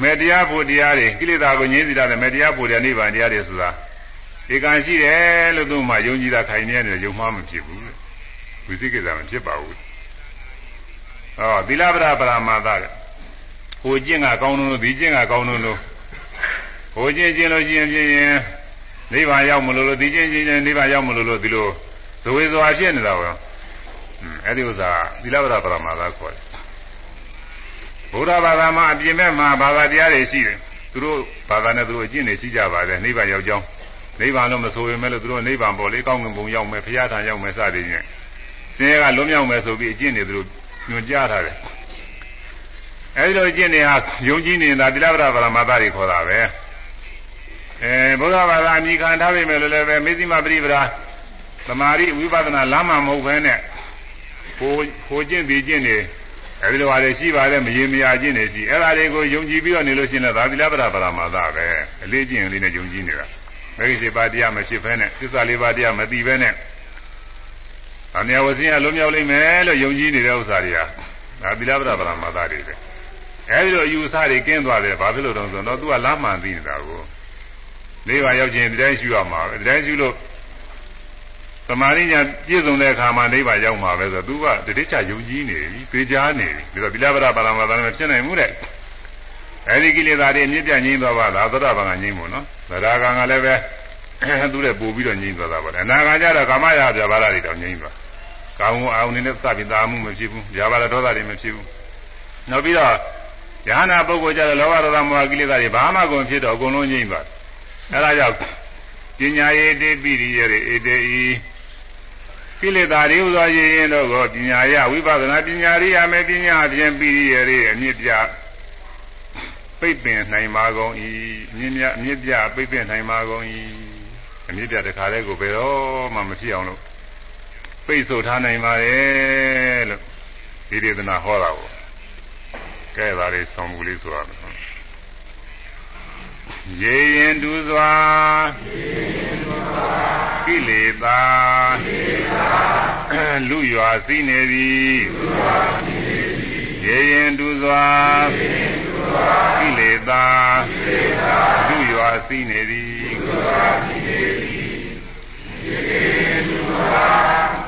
မေတ္တရားဖို့တရားတွေကိလေသာကိုငြိမ့်စီတာနဲ့မေတ္တရားဖို့တရားနိဗ္ဗာန်တရားတွေဆိုတာဧကန်ရှိတယ်လို့သူမှယုံကြည်တာခိုင်နေတယ်ယုံမှားမဖြစ်ဘူးဝိသိကိစ္စမဖြစ်ပါဘူးဟောသီလပရပရမာသတဲ့ဟိုကျင့်ကကောင်းလို့ဒီကျင့်ကကောင်းလို့ဟိုကျင့်ကျင့်လို့ရှိရင်ဖြစ်ရင်နိဗ္ဗာန်ရောက်မလို့လို့ဒီကျင့်ကျင့်နိဗ္ဗာန်ရောက်မလို့လို့ဒီလိုဇဝေဇဝါဖြစ်နေတာပဲအဲ့ဒီဥစ္စာသီလဝရပရမသာခေါ်တယ် ဘုရားဘာသာမှာအပြင်ဘက်မှာဘာသာတရားတွေရှိတယ်သူတို့ဘာသာနဲ့သူတို့အကျင့်တွေရှိကြပါတယ်နိဗ္ဗာန်ရောက်ကြောင်းနိဗ္ဗာန်လို့မဆိုရင်လည်းသူတို့နိဗ္ဗာန်ပေါ်လေကောင်းကင်ဘုံရောက်မယ်ဘုရားထံရောက်မယ်စသည်ဖြင့်ဆင်းရဲကလွတ်မြောက်မယ်ဆိုပြီးအကျင့်တွေသူတို့ညွှန်ကြားထားတယ်အဲဒီလိုအကျင့်တွေဟာယုံကြည်နေတာသီလဝရပရမသာတွေခေါ်တာပဲအဲဘုရားဘာသာအမိခံထားပြီမဲ့လို့လည်းပဲမေဇိမပရိပရာသမာဓိဝိပဿနာလမ်းမှာမဟုတ်ဘဲနဲ့ဟိုဟိုကျင့်ပြီးကျင့်နေ အဲဒီလိုပါလေရှိပါတယ်မရေမရာကျင့်နေရှိအဲ့ဒါတွေကိုယုံကြည်ပြီးတော့နေလို့ရှိရင်လည်းသာသီလပရပရမသာပဲအလေးကျင့်လေးနဲ့ယုံကြည်နေတာမဂ္ဂင်7ပါးတရားမရှိဘဲနဲ့သစ္စာ၄ပါးတရားမသိဘဲနဲ့အမြဲဝစီရလုံးမြောက်လိမ့်မယ်လို့ယုံကြည်နေတဲ့ဥစ္စာတွေကသာသီလပရပရမသာတွေပဲအဲဒီလိုအယူအဆတွေကင်းသွားတယ်ဘာဖြစ်လို့တုံးဆိုတော့သူကလမ်းမှန်သိနေတာကိုလေးပါရောက်ခြင်းဒီတိုင်းရှိရမှာပဲဒီတိုင်းရှိလို့ သမာဓိညာပြည့်စုံတဲ့အခါမှာနိဗ္ဗာန်ရောက်မှာပဲဆိုတော့ तू ကတတိချယုံကြည်နေပြီသိကြနေပြီပြီးတော့ဗိလာပရပါရမသာနဲ့ဖြစ်နိုင်မှုတဲ့အဲဒီကိလေသာတွေအမြင့်ပြငြိမ်းသွားပါလားသောတာပန်ကငြိမ်းမို့နော်သရဂံကလည်းပဲသူ့ရဲ့ပို့ပြီးတော့ငြိမ်းသွားတာပါလေအနာဂါကျတော့ကာမရာပြပါလာတွေတော့ငြိမ်းသွားကောင်းအောင်အနေနဲ့စပြီးသာမှုမဖြစ်ဘူးဗျာပါလာဒေါသတွေမဖြစ်ဘူးနောက်ပြီးတော့ယဟနာပုဂ္ဂိုလ်ကြတော့လောဘဒေါသမောဟကိလေသာတွေဘာမှကုန်ဖြစ်တော့အကုန်လုံးငြိမ်းသွားတယ်အဲဒါကြောင့်ပညာယေတိပိရိယေဧတေဤ ကိလေသာတွေဥသောရရင်တို့ကိုပညာရဝိပဿနာပညာရိယာမေပညာဖြင့်ပြီးရရအမြင့်ပြပိတ်ပင်နိုင်ပါကုန်၏အမြင့်မြအမြင့်ပြပိတ်ပင်နိုင်ပါကုန်၏အမြင့်ပြတခါတည်းကိုဘယ်တော့မှမဖြစ်အောင်လို့ပိတ်ဆို့ထားနိုင်ပါရဲ့လို့ဒီဒေသနာဟောတာကိုကဲဒါလေးဆောင်းမှုလေးဆိုရမယ် ရေရင်တူစွာကိလေသာလူရွာစီးနေသည်ရေရင်တူစွာကိလေသာလူရွာစီးနေသည်ရေရင်တူစွာ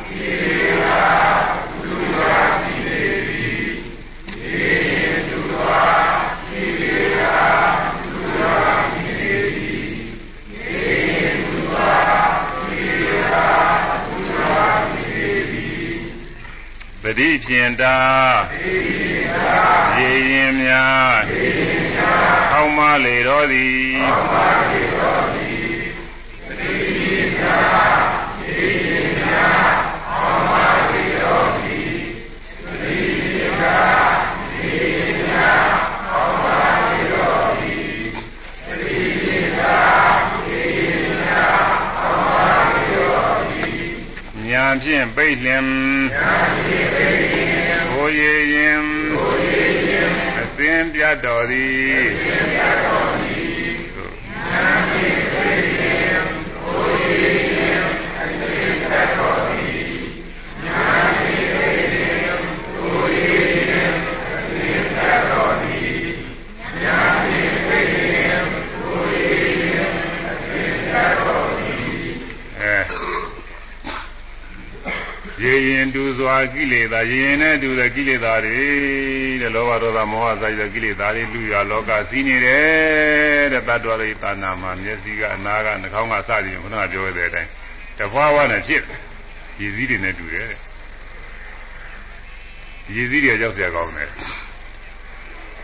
ကိလေသာလူရွာစီးနေသည်ရေရင်တူစွာကိလေသာ ပတိဖြင့်တာရေရင်များဟောင်းမလေတော်သည်ဟောင်းမလေတော်သည်ပတိဖြင့်တာရေရင်များ ညာဖြင့်ပိတ်လင်ညာဖြင့်င်းပြတ်တော်သည်အင်းပြတ်တော်သည်ဉာဏ်ဖြင့်သိခြင်း ကိလေသာရေရင်နဲ့တူတဲ့ကိလေသာတွေတဲ့လောဘဒေါသမောဟစာရတဲ့ကိလေသာတွေလူရလောကစီးနေတယ်တဲ့တတ္တဝရိသာနာမှာမျက်စိကအနာကနှာခေါင်းကစသည်ခုနကပြောတဲ့အတိုင်းတဖွာဝနဲ့ဖြစ်ရည်စည်းတွေနဲ့တူတယ်ရည်စည်းတွေကြောက်เสียကောင်းတယ်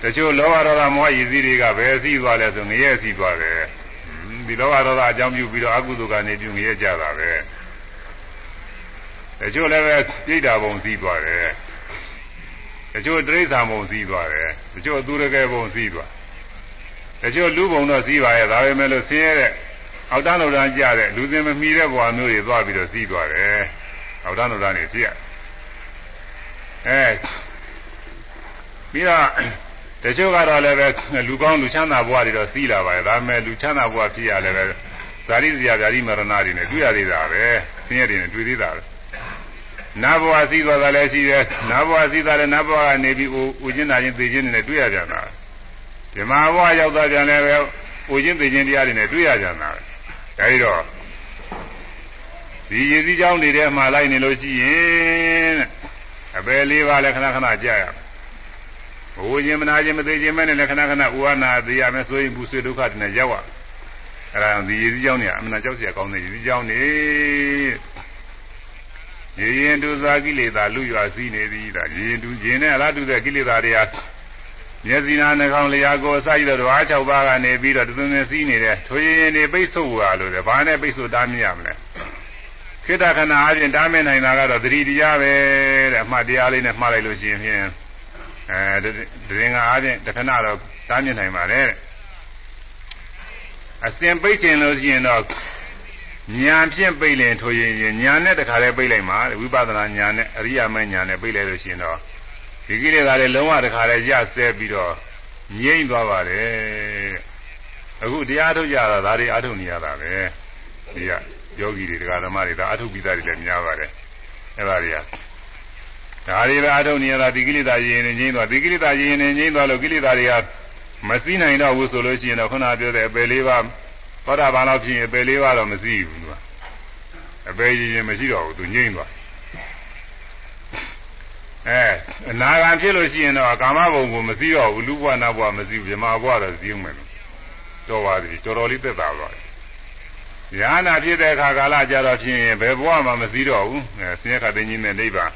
တချို့လောဘဒေါသမောဟရည်စည်းတွေကဘယ်စီးသွားလဲဆိုငရဲစီးသွားတယ်ဒီလောဘဒေါသအကြောင်းပြုပြီးတော့အကုသိုလ်ကနေပြုငရဲကြတာပဲ တချို့လည်းပဲပြိတ္တာဘုံစီးသွားတယ်တချို့တိရစ္ဆာန်ဘုံစီးသွားတယ်တချို့သူရကဲဘုံစီးသွားတချို့လူဘုံတော့စီးပါရဲ့ဒါပေမဲ့လို့ဆင်းရဲတဲ့အောက်တန်းတော်တန်းကြတဲ့လူစင်မမီတဲ့ဘဝမျိုးတွေသွားပြီးတော့စီးသွားတယ်အောက်တန်းတော်တန်းနေဖြစ်ရအဲပြီးတော့တချို့ကတော့လည်းပဲလူကောင်းလူချမ်းသာဘဝတွေတော့စီးလာပါရဲ့ဒါပေမဲ့လူချမ်းသာဘဝဖြစ်ရလည်းပဲဇာတိဇာဗျာတိမရဏတွေနဲ့တွေ့ရသေးတာပဲဆင်းရဲတွေနဲ့တွေ့သေးတာပဲ နာဘဝစီးသွားတာလည်းရှိတယ်နာဘဝစီးတာလည်းနာဘဝကနေပြီးဦးချင်းနာချင်းသိချင်းနဲ့တွေ့ရကြတာဓမ္မဘဝရောက်တာပြန်လည်းပဲဦးချင်းသိချင်းတရားတွေနဲ့တွေ့ရကြတာအဲဒီတော့ဒီရည်စည်းကြောင်းတွေထဲမှာလိုက်နေလို့ရှိရင်အပယ်လေးပါးလည်းခဏခဏကြာရဘဝချင်းမနာချင်းမသိချင်းမဲနဲ့လည်းခဏခဏဥဝနာသိရမယ်ဆိုရင်ဘူးဆွေဒုက္ခတွေနဲ့ရောက်ရအဲ့ဒါဒီရည်စည်းကြောင်းတွေအမှန်တရားကြောက်စရာကောင်းတဲ့ရည်စည်းကြောင်းတွေ ရေရင်တူသာကိလေသာလူရွာစည်းနေသည်ဒါရေရင်တူရင်နဲ့အလားတူတဲ့ကိလေသာတွေဟာမျက်စိနာနှာခေါင်းလျာကိုအစရှိတဲ့ဓဝါ6ပါးကနေပြီးတော့တုံနေစည်းနေတယ်ထိုရင်ရင်တွေပိတ်ဆို့ရလို့တယ်ဘာနဲ့ပိတ်ဆို့တားမြင်ရမလဲခိတ္တခဏအပြင်တားမြင်နိုင်တာကတော့သတိတရားပဲတဲ့အမှတ်တရားလေးနဲ့မှားလိုက်လို့ရှိရင်ဖြင့်အဲတရင်ကအပြင်တခဏတော့တားမြင်နိုင်ပါတယ်အစဉ်ပိတ်ခြင်းလို့ရှိရင်တော့ ညာဖြင့်ပိတ်လင်ထိုရင်ညာနဲ့တခါလဲပိတ်လိုက်မှာဝိပဿနာညာနဲ့အရိယာမညာနဲ့ပိတ်လိုက်လို့ရှိရင်တော့ဒီကိလေသာတွေလုံးဝတခါလဲရဆဲပြီးတော့ငြိမ့်သွားပါတယ်အခုတရားထုတ်ကြတာဒါတွေအထုတ်နေရတာပဲဒီကယောဂီတွေတရားဓမ္မတွေဒါအထုတ်ပြီးသားတွေလည်းများပါတယ်အဲ့ဒါတွေကဒါတွေပဲအထုတ်နေရတာဒီကိလေသာရင်နေငြိမ့်သွားဒီကိလေသာရင်နေငြိမ့်သွားလို့ကိလေသာတွေကမစည်းနိုင်တော့ဘူးဆိုလို့ရှိရင်တော့ခုနပြောတဲ့အပယ်လေးပါး သောတာပန်လောက်ဖြစ်ရင်အပေလေးပါတော့မရှိဘူးသူကအပေရင်ရင်မရှိတော့ဘူးသူငြိမ့်သွားအဲအနာဂံဖြစ်လို့ရှိရင်တော့ကာမဘုံကိုမရှိတော့ဘူးလူဘဝနာဘဝမရှိဘူးဗြဟ္မာဘဝတော့စည်းအောင်မယ်တော်ပါသည်တော်တော်လေးသက်သာသွားတယ်ဉာဏ်နာဖြစ်တဲ့အခါကာလကြတော့ဖြစ်ရင်ဘယ်ဘဝမှမရှိတော့ဘူးအဲဆင်းရဲခတ်သိင်းကြီးနဲ့နိဗ္ဗာန်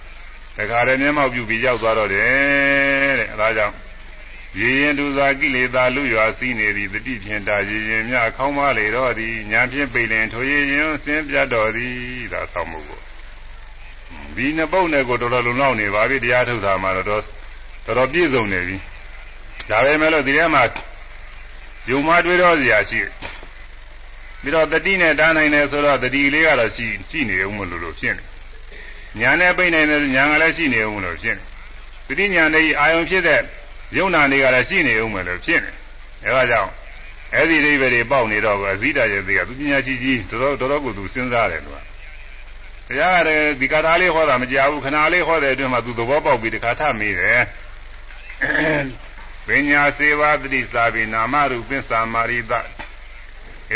တခါတည်းမျက်မှောက်ပြုပြီးရောက်သွားတော့တယ်တဲ့အဲဒါကြောင့် ရေရင်တူစွာကိလေသာလူရွာစီးနေသည်တတိဖြင့်တာရေရင်မြခေါင်းမလေတော့သည်ညာဖြင့်ပိလင်ထိုရေရင်ဆင်းပြတ်တော်သည်ဒါဆောင်းမှုကိုဒီနှစ်ပုတ်နဲ့ကိုတော်တော်လုံလောက်နေပါပြီတရားထုတ်တာမှတော့တော်တော်ပြည့်စုံနေပြီဒါပဲမဲ့လို့ဒီထဲမှာယုံမတွေးတော့စရာရှိပြီးတော့တတိနဲ့တားနိုင်တယ်ဆိုတော့တတိလေးကတော့ရှိရှိနေအောင်မလို့လို့ဖြစ်နေညာနဲ့ပိတ်နိုင်တယ်ညာကလည်းရှိနေအောင်မလို့ဖြစ်နေတတိညာနဲ့အာယုံဖြစ်တဲ့ ယုံနာတွေကလည်းရှိနေအောင်မလို့ဖြစ်နေအဲဒါကြောင့်အဲ့ဒီအိဗယ်တွေပေါက်နေတော့အဇိတာရဲ့သေးကသူပညာရှိကြီးတော်တော်တော်တော်ကိုသူစဉ်းစားတယ်လို့တရားကလည်းဒီကထာလေးဟောတာမကြဘူးခဏလေးဟောတဲ့အတွင်းမှာသူသဘောပေါက်ပြီးတခါထမေးတယ်ပညာစေဝသတိစာပိနာမရူပစ္စာမာရိတ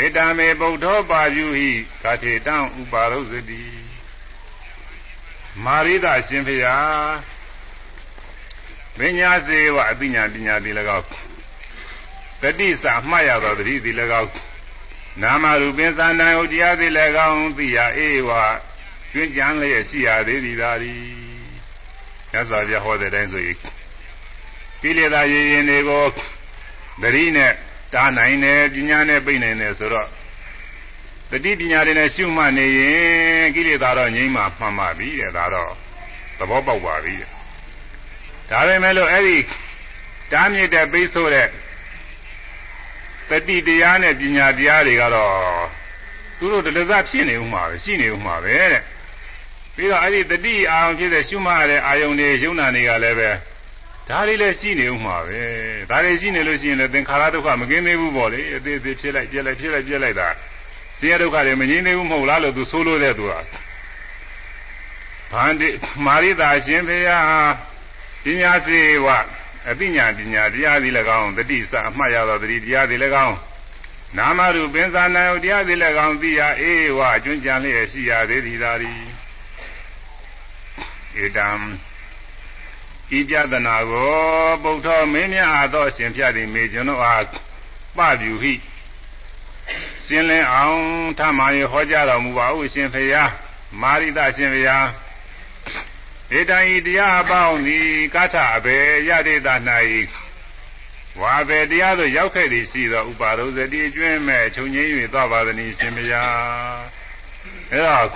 ဧတမေဗုဒ္ဓောပါယုဟိကာထေတံဥပါရုဇတိမာရိတရှင်ဖျား ပညာစေဝအသိဉာဏ်ပညာတိ၎င်းတတိစာမှတ်ရသောတတိတိ၎င်းနာမရူပင်သာနာယုတရားတိ၎င်းသိရအေဝကျွင်းကြံလျက်ရှိရသေးသည်သာသည်မြတ်စွာဘုရားဟောတဲ့တိုင်းဆိုရင်ကိလေသာရည်ရင်တွေကိုသတိနဲ့တားနိုင်တယ်ပညာနဲ့ပိတ်နိုင်တယ်ဆိုတော့တတိပညာတွေနဲ့ရှုမှတ်နေရင်ကိလေသာတော့ငြိမ်းမှမှန်ပါပြီတဲ့ဒါတော့သဘောပေါက်ပါပြီတဲ့ ဒါပေမဲ့လို့အဲ့ဒီတားမြစ်တဲ့ပိတ်ဆို့တဲ့တတိတရားနဲ့ပညာတရားတွေကတော့သူတို့တလဇဖြစ်နေဥမှာပဲရှိနေဥမှာပဲတဲ့ပြီးတော့အဲ့ဒီတတိအာရုံဖြစ်တဲ့ရှုမှတ်ရတဲ့အာယုံတွေယုံနာတွေကလည်းပဲဒါတွေလည်းရှိနေဥမှာပဲဒါတွေရှိနေလို့ရှိရင်လည်းသင်္ခါရဒုက္ခမကင်းသေးဘူးပေါ့လေအသေးသေးဖြစ်လိုက်ပြက်လိုက်ဖြစ်လိုက်ပြက်လိုက်တာဆင်းရဲဒုက္ခတွေမငြိမ်းသေးဘူးမဟုတ်လားလို့သူဆိုလို့တဲ့သူကဗန္တိမာရိတာရှင်ဖေယ ပညာစေဝအသိဉာဏ်ပညာတရားသည်၎င်းတတိစအမှတ်ရသောတတိတရားသည်၎င်းနာမရူပင်္စာနာယုတရားသည်၎င်းသိရအေဝအကျွမ်းကြံလျက်ရှိရသေးသည်သာသည်ဧတံဤပြဒနာကိုပုထ္ထောမင်းများအားသောရှင်ဖြတ်သည်မေကျွန်တို့အားပပြုဟိရှင်းလင်းအောင်ထမရေဟောကြားတော်မူပါဟုရှင်ဖရာမာရိတရှင်ဖရာ ဧတံဤတရားအပေါင်းသည်ကာထအဘေယတိတ၌ဝါဘေတရားသို့ရောက်ခဲ့သည်ရှိသောဥပါရုဇတိကျွင်းမဲ့ခြုံငိမ့်၍သွားပါသည်ရှင်ဖရာအဲတော့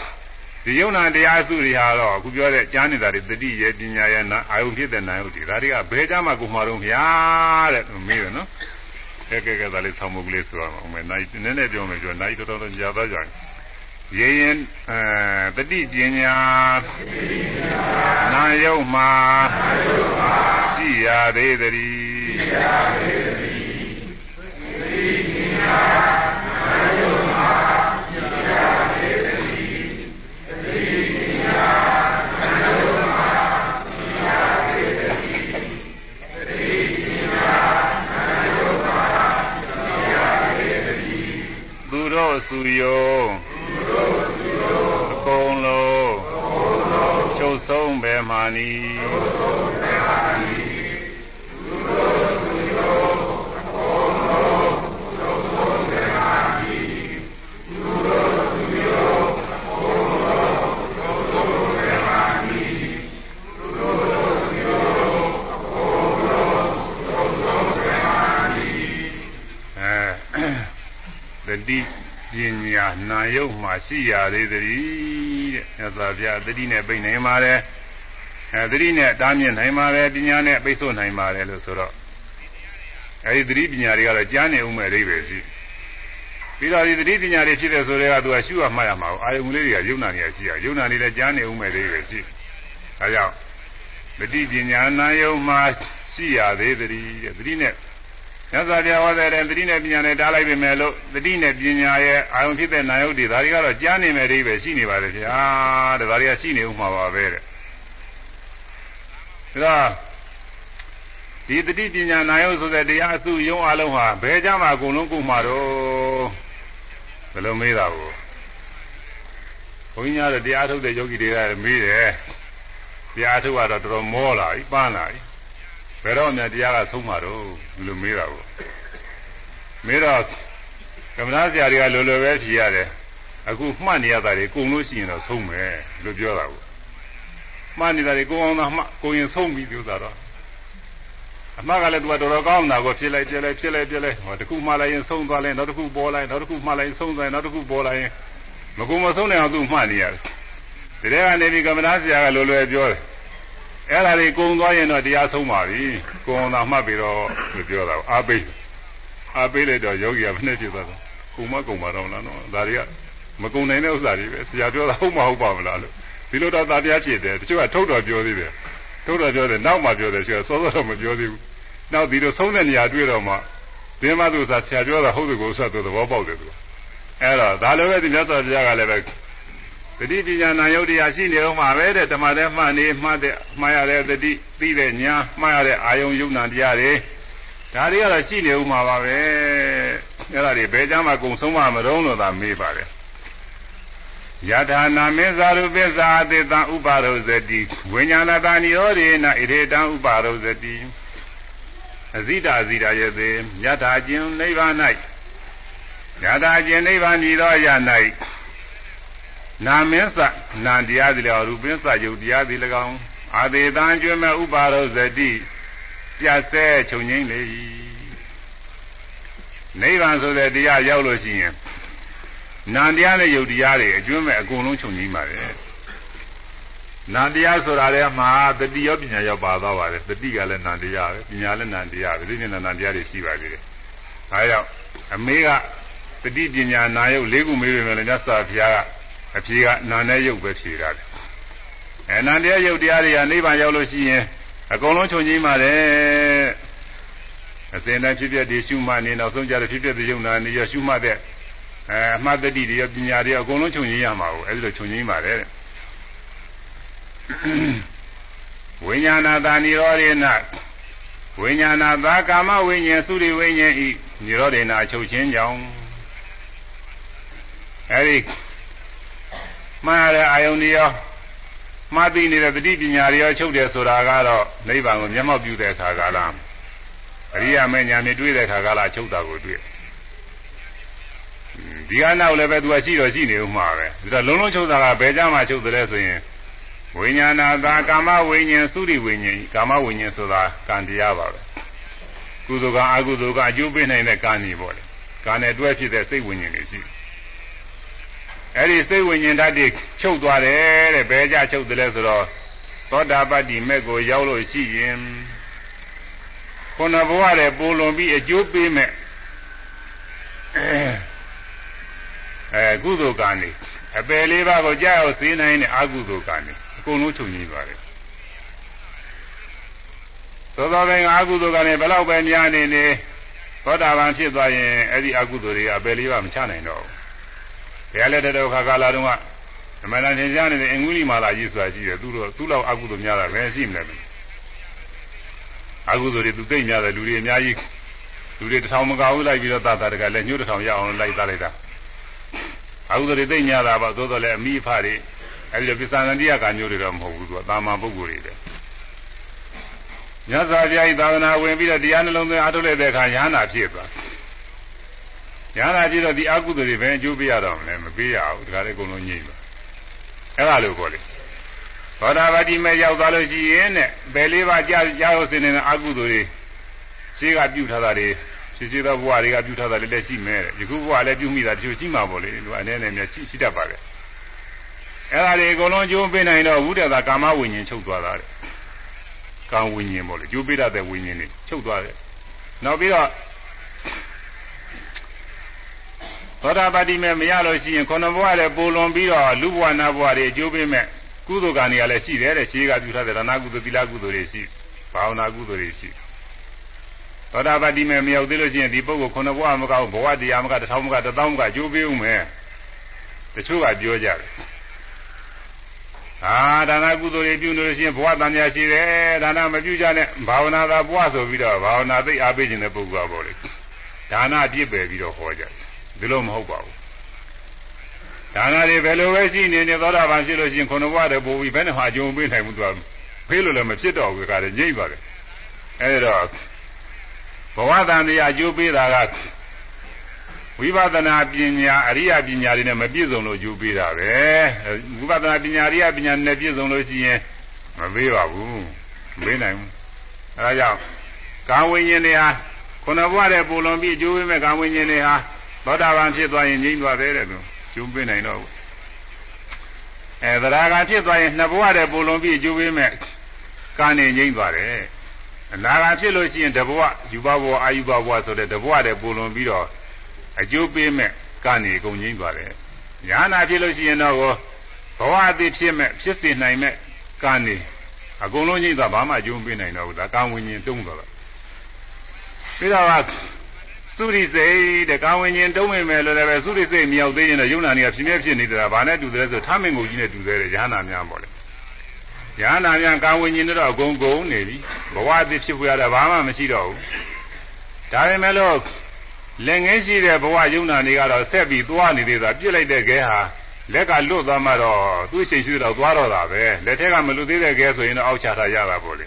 ဒီယုံနာတရားစုတွေဟာတော့အခုပြောတဲ့ကြားနေတာတွေတတိရဲ့ပညာရဲ့နာအာယုဖြစ်တဲ့နာယုတွေဒါတွေကဘယ်ကြမှာကိုမှာတော့ဗျာတဲ့မေးတယ်နော်ကဲကဲကဲဒါလေးဆောင်းမုတ်ကလေးဆိုရအောင်မယ်နိုင်နည်းနည်းပြောမယ်ပြောနိုင်တော်တော်ကြာသွားကြတယ် ရေရင်အဲတတိပညာနာယုမှာရှိရသေးတည်းရှိရသေးတည်းတတိပညာနာယုစုယုံ ချုပ်ဆုံးပဲမာနီတိပညာနာယုတ်မှရှိရသေးသည်တဲ့ မြတ်စွာဘုရားတတိနဲ့ပိတ်နိုင်ပါတယ်အဲတတိနဲ့တားမြစ်နိုင်ပါတယ်ပညာနဲ့ပိတ်ဆို့နိုင်ပါတယ်လို့ဆိုတော့အဲဒီတတိပညာတွေကတော့ကြားနေဦးမဲ့အိဗယ်ရှိပြီးတော့ဒီတတိပညာတွေဖြစ်တဲ့ဆိုတော့သူကရှုရမှတ်ရမှာအာယုံလေးတွေကယုံနာနေရရှိရယုံနာနေလည်းကြားနေဦးမဲ့အိဗယ်ရှိဒါကြောင့်တတိပညာနာယုတ်မှရှိရသေးသည်တဲ့တတိနဲ့ မြတ်စွာဘုရားဟောတဲ့တတိနဲ့ပညာနဲ့တားလိုက်ပြီမဲ့လို့တတိနဲ့ပညာရဲ့အာယုံဖြစ်တဲ့နာယုတ်တွေဒါတွေကတော့ကြားနေမယ်အိပဲရှိနေပါလေဗျာတဲ့ဒါတွေကရှိနေဥမှာပါပဲတဲ့ဒါဒီတတိပညာနာယုတ်ဆိုတဲ့တရားအစုယုံအလုံးဟာဘယ်ကြမှာအကုန်လုံးကိုမှတော့ဘယ်လိုမေးတာကိုဘုန်းကြီးများတော့တရားထုတ်တဲ့ယောဂီတွေကမေးတယ်တရားထုတ်ကတော့တော်တော်မောလာပြီပန်းလာပြီ ဘယ်တော့မှတရားကဆုံးမှာတော့ဒီလိုမေးတာကိုမေးတော့ကမ္မနာဆရာတွေကလိုလိုပဲဖြေရတယ်အခုမှတ်နေရတာတွေကုံလို့ရှိရင်တော့ဆုံးမယ်လို့ပြောတာကိုမှတ်နေတာတွေကိုအောင်သာမှကိုရင်ဆုံးပြီပြောတာတော့အမှတ်ကလည်းသူကတော်တော်ကောင်းတာကိုဖြစ်လိုက်ပြလိုက်ဖြစ်လိုက်ပြလိုက်ဟောတခုမှလိုက်ရင်ဆုံးသွားလိုက်နောက်တစ်ခုပေါ်လိုက်နောက်တစ်ခုမှလိုက်ဆုံးသွားနောက်တစ်ခုပေါ်လိုက်ရင်မကုံမဆုံးနိုင်အောင်သူမှတ်နေရတယ်ဒီထဲကနေပြီးကမ္မနာဆရာကလိုလွယ်ပြောတယ် အဲ့ဒါတွေကုံသွားရင်တော့တရားဆုံးပါပြီကုံသာမှတ်ပြီးတော့လို့ပြောတာအာပိတ်အာပိတ်လိုက်တော့ယောဂီကမနဲ့ဖြစ်သွားတာကုံမကုံပါတော့လားနော်ဒါတွေကမကုံနိုင်တဲ့ဥစ္စာတွေပဲဆရာပြောတာဟုတ်မဟုတ်ပါမလားလို့ဒီလိုတော့သာတရားဖြစ်တယ်တချို့ကထုတ်တော်ပြောသေးတယ်ထုတ်တော်ပြောတယ်နောက်မှပြောတယ်ဆိုတော့စောစောတော့မပြောသေးဘူးနောက်ဒီလိုဆုံးတဲ့နေရာတွေ့တော့မှဒီမှာသူစားဆရာပြောတာဟုတ်တယ်ကိုဆိုတော့သဘောပေါက်တယ်သူအဲ့တော့ဒါလိုပဲဒီမြတ်စွာဘုရားကလည်းပဲ တတိပညာနာယုတ်တရားရှိနေတော့မှပဲတဲ့ဓမ္မတဲ့မှတ်နေမှတ်တဲ့မှားရတဲ့တတိသိတဲ့ညာမှားရတဲ့အာယုံယုံနာတရားတွေဒါတွေကတော့ရှိနေဦးမှာပါပဲအဲ့ဒါတွေဘယ်ကြမှာကုံဆုံးမှမတုံးလို့သာမေးပါတယ်ယထာနာမေဇာရုပစ္စာအတေတံဥပါရုဇတိဝိညာဏတာနိရောဓေနဣရေတံဥပါရုဇတိအဇိတာဇိတာယေသေယထာခြင်းနိဗ္ဗာန်၌ယထာခြင်းနိဗ္ဗာန်ဤသောယ၌ နာမင်းစနာတရားသည်လည်းရူပင်းစယုတ်တရားသည်၎င်းအာသေတံကျွမ်းမဲ့ဥပါရုဇတိပြတ်ဆဲချုပ်ငိမ့်လေ၏နိဗ္ဗာန်ဆိုတဲ့တရားရောက်လို့ရှိရင်နာတရားနဲ့ယုတ်တရားတွေအကျွမ်းမဲ့အကုန်လုံးချုပ်ငိမ့်ပါတယ်နာတရားဆိုတာလည်းမှာတတိယပညာရောက်ပါသွားပါတယ်တတိကလည်းနာတရားပဲပညာလည်းနာတရားပဲဒီနေ့နာတရားတွေရှိပါသေးတယ်ဒါကြောင့်အမေကတတိပညာနာယုတ်၄ခုမေးပေမဲ့လည်းမြတ်စွာဘုရားက အဖြေကနာနဲ့ယုတ်ပဲဖြေတာတယ်အဲနာတရားယုတ်တရားတွေကနိဗ္ဗာန်ရောက်လို့ရှိရင်အကုန်လုံးချုပ်ငြိမ်းပါတယ်အစဉ်တိုင်းဖြစ်ဖြစ်ဒီရှုမှတ်နေနောက်ဆုံးကြတဲ့ဖြစ်ဖြစ်ဒီယုံနာနေရရှုမှတ်တဲ့အဲအမှတ်တတိတွေပညာတွေအကုန်လုံးချုပ်ငြိမ်းရမှာကိုအဲဒီလိုချုပ်ငြိမ်းပါတယ်ဝိညာဏတာនិရောဓေနဝိညာဏသာကာမဝိညာဉ်သုရိဝိညာဉ်ဤនិရောဓေနအချုပ်ချင်းကြောင့်အဲဒီ မှားရတဲ့အာယုန်တွေရောမှားသိနေတဲ့တတိပညာတွေရောချုပ်တယ်ဆိုတာကတော့နိဗ္ဗာန်ကိုမျက်မှောက်ပြုတဲ့အခါကလားအရိယာမဉာဏ်နဲ့တွေ့တဲ့အခါကလားချုပ်တာကိုတွေ့ဒီကနောက်လည်းပဲသူကရှိတော့ရှိနေဦးမှာပဲဒါတော့လုံးလုံးချုပ်တာကဘယ်ကြမှာချုပ်တယ်လဲဆိုရင်ဝိညာဏသာကာမဝိညာဉ်သုရိဝိညာဉ်ကာမဝိညာဉ်ဆိုတာကံတရားပါပဲကုသိုလ်ကအကုသိုလ်ကအကျိုးပေးနိုင်တဲ့ကံကြီးပေါ့လေကံနဲ့တွဲဖြစ်တဲ့စိတ်ဝိညာဉ်တွေရှိ အဲ့ဒီစိတ်ဝိညာဉ်ဓာတ်တွေချုပ်သွားတယ်တဲ့ဘယ်ကြချုပ်တယ်လဲဆိုတော့သောတာပတ္တိမဲ့ကိုရောက်လို့ရှိရင်ခုနဘဝတဲ့ပုံလွန်ပြီးအကျိုးပေးမဲ့အဲကုသိုလ်ကံနေအပယ်လေးပါးကိုကြောက်စေနိုင်တဲ့အကုသိုလ်ကံနေအကုန်လုံးချုပ်ငြိပါတယ်သောသောတိုင်းအကုသိုလ်ကလည်းဘယ်တော့ပဲများနေနေသောတာပန်ဖြစ်သွားရင်အဲ့ဒီအကုသိုလ်တွေအပယ်လေးပါမချနိုင်တော့ဘူး ဘုရားလက်တော်ခါကာလာတုန်းကဓမ္မနာသင်ကြားနေတဲ့အင်္ဂုလိမာလာကြီးဆိုတာရှိတယ်သူတို့သူ့လောက်အကုသိုလ်များတာပဲရှိမလဲအကုသိုလ်တွေသူသိမ့်များတယ်လူတွေအများကြီးလူတွေတထောင်မကဘူးလိုက်ပြီးတော့သာသာတကလည်းညှို့တထောင်ရအောင်လိုက်သားလိုက်တာအကုသိုလ်တွေသိမ့်များတာပါသို့တော်လည်းအမိဖတွေအဲဒီလိုပစ္စန္တိယကမျိုးတွေတော့မဟုတ်ဘူးသူကတာမန်ပုဂ္ဂိုလ်တွေပဲမြတ်စွာဘုရားဤသာသနာဝင်ပြီးတော့တရားနှလုံးသွင်းအားထုတ်လိုက်တဲ့အခါယ ahanan ဖြစ်သွားယ ahanan ဖြစ်တော့ဒီအကုသိုလ်တွေပဲအကျိုးပေးရတော့မလဲမပေးရဘူးဒါကြလည်းအကုန်လုံးညှိပါအဲ့ဒါလို့ခေါ်တယ်သောတာပတိမဲ့ရောက်သွားလို့ရှိရင်တဲ့ဘယ်လေးပါးကြာကြာလို့စင်နေတဲ့အကုသိုလ်တွေရှိကပြုထားတာတွေရှိရှိသောဘဝတွေကပြုထားတာလည်းလည်းရှိမယ်တဲ့ယခုဘဝလည်းပြုမိတာတချို့ရှိမှာပေါ့လေဒီအနေနဲ့များရှိရှိတတ်ပါလေအဲ့ဒါတွေအကုန်လုံးကျိုးပေးနိုင်တော့ဝုဒ္ဒတာကာမဝိညာဉ်ချုပ်သွားတာတဲ့ကာဝိညာဉ်ပေါ့လေကျိုးပေးတတ်တဲ့ဝိညာဉ်တွေချုပ်သွားတယ်နောက်ပြီးတော့ သောတာပတိမေမရလို့ရှိရင်ခုနဘဝလည်းပိုလွန်ပြီးတော့လူဘဝနာဘဝတွေအကျိုးပေးမဲ့ကုသိုလ်ကံတွေကလည်းရှိတယ်တဲ့ခြေကပြုထားတဲ့ရဏကုသိုလ်သီလကုသိုလ်တွေရှိဘာဝနာကုသိုလ်တွေရှိသောတာပတိမေမရောက်သေးလို့ရှိရင်ဒီပုဂ္ဂိုလ်ခုနဘဝမကောက်ဘဝတရားမကတစ်ထောင်မကတစ်သောင်းမကအကျိုးပေးဦးမယ်တချို့ကပြောကြတယ်အာဒါနကုသိုလ်တွေပြုလို့ရှိရင်ဘဝတန်မြာရှိတယ်ဒါနမပြုကြနဲ့ဘာဝနာသာဘဝဆိုပြီးတော့ဘာဝနာသိအားပေးခြင်းတဲ့ပုဂ္ဂိုလ်ကပေါ့လေဒါနပြည့်ပယ်ပြီးတော့ဟောကြတယ် ဒီလိုမဟုတ်ပါဘူးဒါနတွေဘယ်လိုပဲရှိနေနေသောတာပန်ရှိလို့ရှိရင်ခုနဘဝတည်းပို့ပြီးဘယ်နဲ့မှအကျုံပေးနိုင်ဘူးသူကဖေးလို့လည်းမဖြစ်တော့ဘူးကတည်းကညိမ့်ပါတယ်အဲဒီတော့ဘဝတန်တရားအကျိုးပေးတာကဝိပဿနာပညာအရိယပညာတွေနဲ့မပြည့်စုံလို့ယူပေးတာပဲဝိပဿနာပညာအရိယပညာနဲ့ပြည့်စုံလို့ရှိရင်မပေးပါဘူးမပေးနိုင်ဘူးအဲဒါကြောင့်ကာဝိညာဉ်တွေဟာခုနဘဝတည်းပူလွန်ပြီးအကျိုးပေးမဲ့ကာဝိညာဉ်တွေဟာ သောတာပန်ဖြစ်သွားရင်ငြိမ့်သွားတယ်တဲ့သူကျုံပေးနိုင်တော့ဘူးအဲသရဂါဖြစ်သွားရင်နှစ်ဘဝတည်းပုံလုံးပြီးအကျိုးပေးမဲ့ကံနေငိမ့်သွားတယ်အနာဂါဖြစ်လို့ရှိရင်တဘဝယူဘဘဝအာယူဘဘဝဆိုတဲ့တဘဝတည်းပုံလုံးပြီးတော့အကျိုးပေးမဲ့ကံနေကုန်ငိမ့်သွားတယ်ညာနာဖြစ်လို့ရှိရင်တော့ဘဝအသေးဖြစ်မဲ့ဖြစ်စေနိုင်မဲ့ကံနေအကုန်လုံးငိမ့်သွားဘာမှအကျိုးပေးနိုင်တော့ဘူးဒါကံဝิญဉ်တုံးသွားတာပြီးတော့ သုရိစိတ်တဲ့ကာဝิญဉ်တုံးမိမယ်လို့လည်းပဲသုရိစိတ်မြောက်သေးရင်တော့ယုံနာနေကဖြစ်နေဖြစ်နေတာဘာနဲ့တူတယ်ဆိုထားမင်ကိုကြီးနဲ့တူတယ်ရဟနာများပေါ့လေရဟနာများကာဝิญဉ်တော့အကုန်ကုန်နေပြီဘဝအသစ်ဖြစ်ပွားတာဘာမှမရှိတော့ဘူးဒါပေမဲ့လို့လက်ငယ်ရှိတဲ့ဘဝယုံနာနေကတော့ဆက်ပြီးသွားနေသေးတာပြစ်လိုက်တဲ့ခဲဟာလက်ကလွတ်သွားမှတော့သူ့ရှိရှိတော့သွားတော့တာပဲလက်ထက်ကမလွတ်သေးတဲ့ခဲဆိုရင်တော့အောက်ချတာရတာပေါ့လေ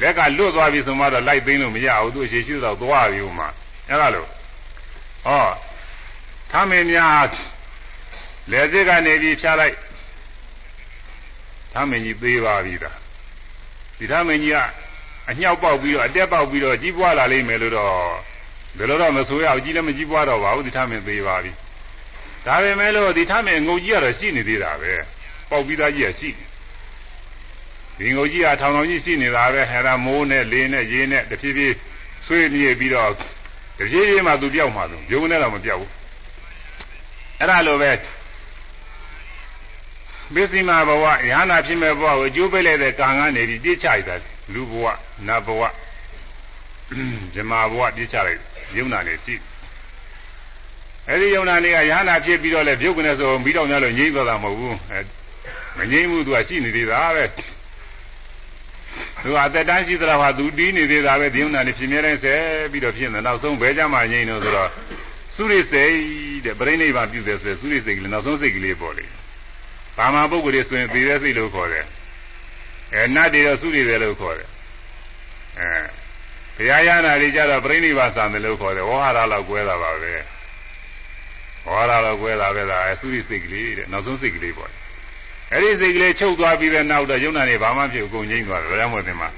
လက်ကလွတ်သွားပြီဆိုမှတော့လိုက်သိမ်းလို့မရဘူးသူ့ရှိရှိတော့သွားပြီဥမာ အဲ့ဒါလို့ဟောထမင်းများလက်စစ်ကနေပြီးဖြားလိုက်ထမင်းကြီးသေးပါပြီဒါဒီထမင်းကြီးကအညှောက်ပေါက်ပြီးတော့အတက်ပေါက်ပြီးတော့ကြီးပွားလာလိမ့်မယ်လို့တော့ဘယ်လိုတော့မဆိုရဘူးကြီးလည်းမကြီးပွားတော့ပါဘူးဒီထမင်းသေးပါပြီဒါပေမဲ့လို့ဒီထမင်းငုံကြီးကတော့ရှိနေသေးတာပဲပေါက်ပြီးသားကြီးကရှိဒီငုံကြီးကထောင်ထောင်ကြီးရှိနေတာပဲဟဲ့ဒါမိုးနဲ့လေနဲ့ရေနဲ့တဖြည်းဖြည်းဆွေးမြေပြီးတော့ တဖြည်းဖြည်းမှသူပြောက်မှသူယုံနဲ့တော့မပြောက်ဘူးအဲ့ဒါလိုပဲပစ္စည်းမဘဝရဟနာဖြစ်မဲ့ဘဝကိုအကျိုးပေးလိုက်တဲ့ကံကနေပြီးပြစ်ချလိုက်တာလူဘဝနတ်ဘဝဇမဘဝပြစ်ချလိုက်ယုံနာနေရှိအဲ့ဒီယုံနာနေကရဟနာဖြစ်ပြီးတော့လေပြုတ်ကနေဆိုပြီးတော့ညလို့ငြိမ့်သွားတာမဟုတ်ဘူးအဲမငြိမ့်ဘူးသူကရှိနေသေးတာပဲ သူကအသက်တန်းရှိသလားဟာသူတီးနေသေးတာပဲဒီယုံနာနေဖြစ်မြဲတိုင်းဆဲပြီးတော့ဖြစ်နေနောက်ဆုံးဘဲကြမှာငြိမ့်လို့ဆိုတော့သုရိစိတ်တဲ့ပြိဋိဘပြုတယ်ဆိုရင်သုရိစိတ်ကလေးနောက်ဆုံးစိတ်ကလေးပေါ်လေဘာမှပုဂ္ဂိုလ်တွေဆိုရင်သေတဲ့စိတ်လို့ခေါ်တယ်အဲနတ်တွေတော့သုရိတယ်လို့ခေါ်တယ်အဲဘုရားရဟနာတွေကြတော့ပြိဋိဘဆံတယ်လို့ခေါ်တယ်ဝဟရလောက်ကွဲတာပါပဲဝဟရလောက်ကွဲတာပဲဒါအဲသုရိစိတ်ကလေးတဲ့နောက်ဆုံးစိတ်ကလေးပေါ်တယ် အဲ့ဒီစိတ်ကလေးချုပ်သွားပြီးတဲ့နောက်တော့ယုံနာနေဘာမှဖြစ်အကုန်ငြိမ့်သွားတယ်ဒါကြောင့်မို့ဒီမှာ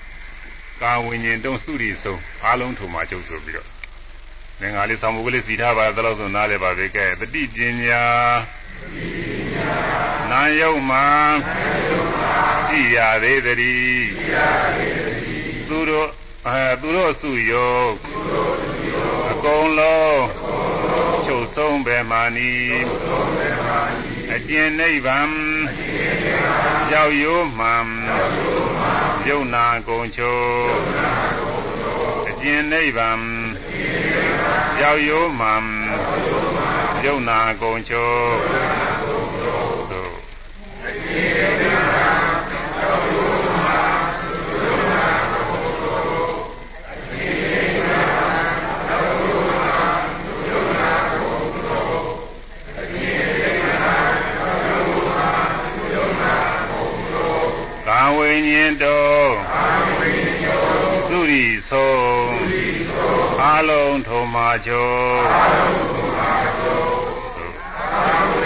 ကာဝิญဉ်တုံးသုရိဆုံးအားလုံးထုံမှာချုပ်ဆိုပြီးတော့ငင်္ဂါလေးဆောင်မှုကလေးစီထားပါတော့ဆိုနားလဲပါပဲကဲတတိပညာနာယုံမှာရှိရသေးတည်းသူတို့အဲသူတို့စုယောအကုန်လုံးချုပ်ဆုံးပဲမာနီ အကျဉ်နိဗ္ဗာန်ရောက်ရိုးမှန်ယုံနာကုန်ချိုအကျဉ်နိဗ္ဗာန်ရောက်ရိုးမှန်ယုံနာကုန်ချိုသို့အကျဉ်နိဗ္ဗာန် ညင်တောကာဝိညင်တောသုရိဆုံးသုရိဆုံးအလုံးထုံမာချိုအလုံးထုံမာချိုကာ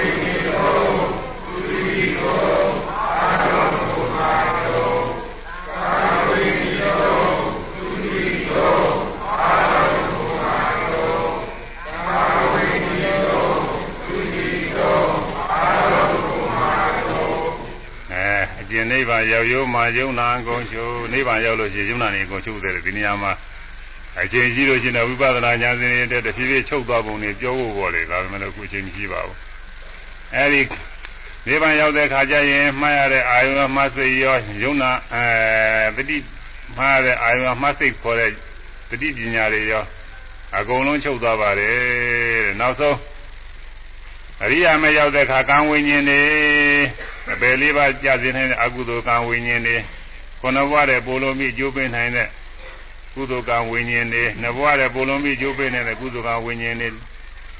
ကျဉ်နိဗ္ဗာန်ရောက်ရိုးမှာယုံနာကုန်ချိုနိဗ္ဗာန်ရောက်လို့ရှိရင်ယုံနာနေကုန်ချိုတယ်ဒီနေရာမှာအချိန်ကြီးလို့ရှိရင်ဝိပဿနာဉာဏ်စဉ်တွေတက်တဖြည်းဖြည်းချုပ်သွားပုံတွေပြောဖို့ပေါ်လေဒါပေမဲ့အခုအချိန်မရှိပါဘူးအဲဒီနိဗ္ဗာန်ရောက်တဲ့ခါကျရင်မှားရတဲ့အာယုံမှားစိတ်ရောယုံနာအဲတတိမှားရတဲ့အာယုံမှားစိတ်ခေါ်တဲ့တတိပညာတွေရောအကုန်လုံးချုပ်သွားပါတယ်တဲ့နောက်ဆုံး အရိယာမေရောက်တဲ့အခါကံဝိညာဉ်တွေအပယ်လေးပါးကြာစင်နေတဲ့အကုသိုလ်ကံဝိညာဉ်တွေခုနဘဝတဲ့ပိုလိုမိကျိုးပင်းနိုင်တဲ့ကုသိုလ်ကံဝိညာဉ်တွေနှစ်ဘဝတဲ့ပိုလိုမိကျိုးပင်းနေတဲ့ကုသိုလ်ကံဝိညာဉ်တွေ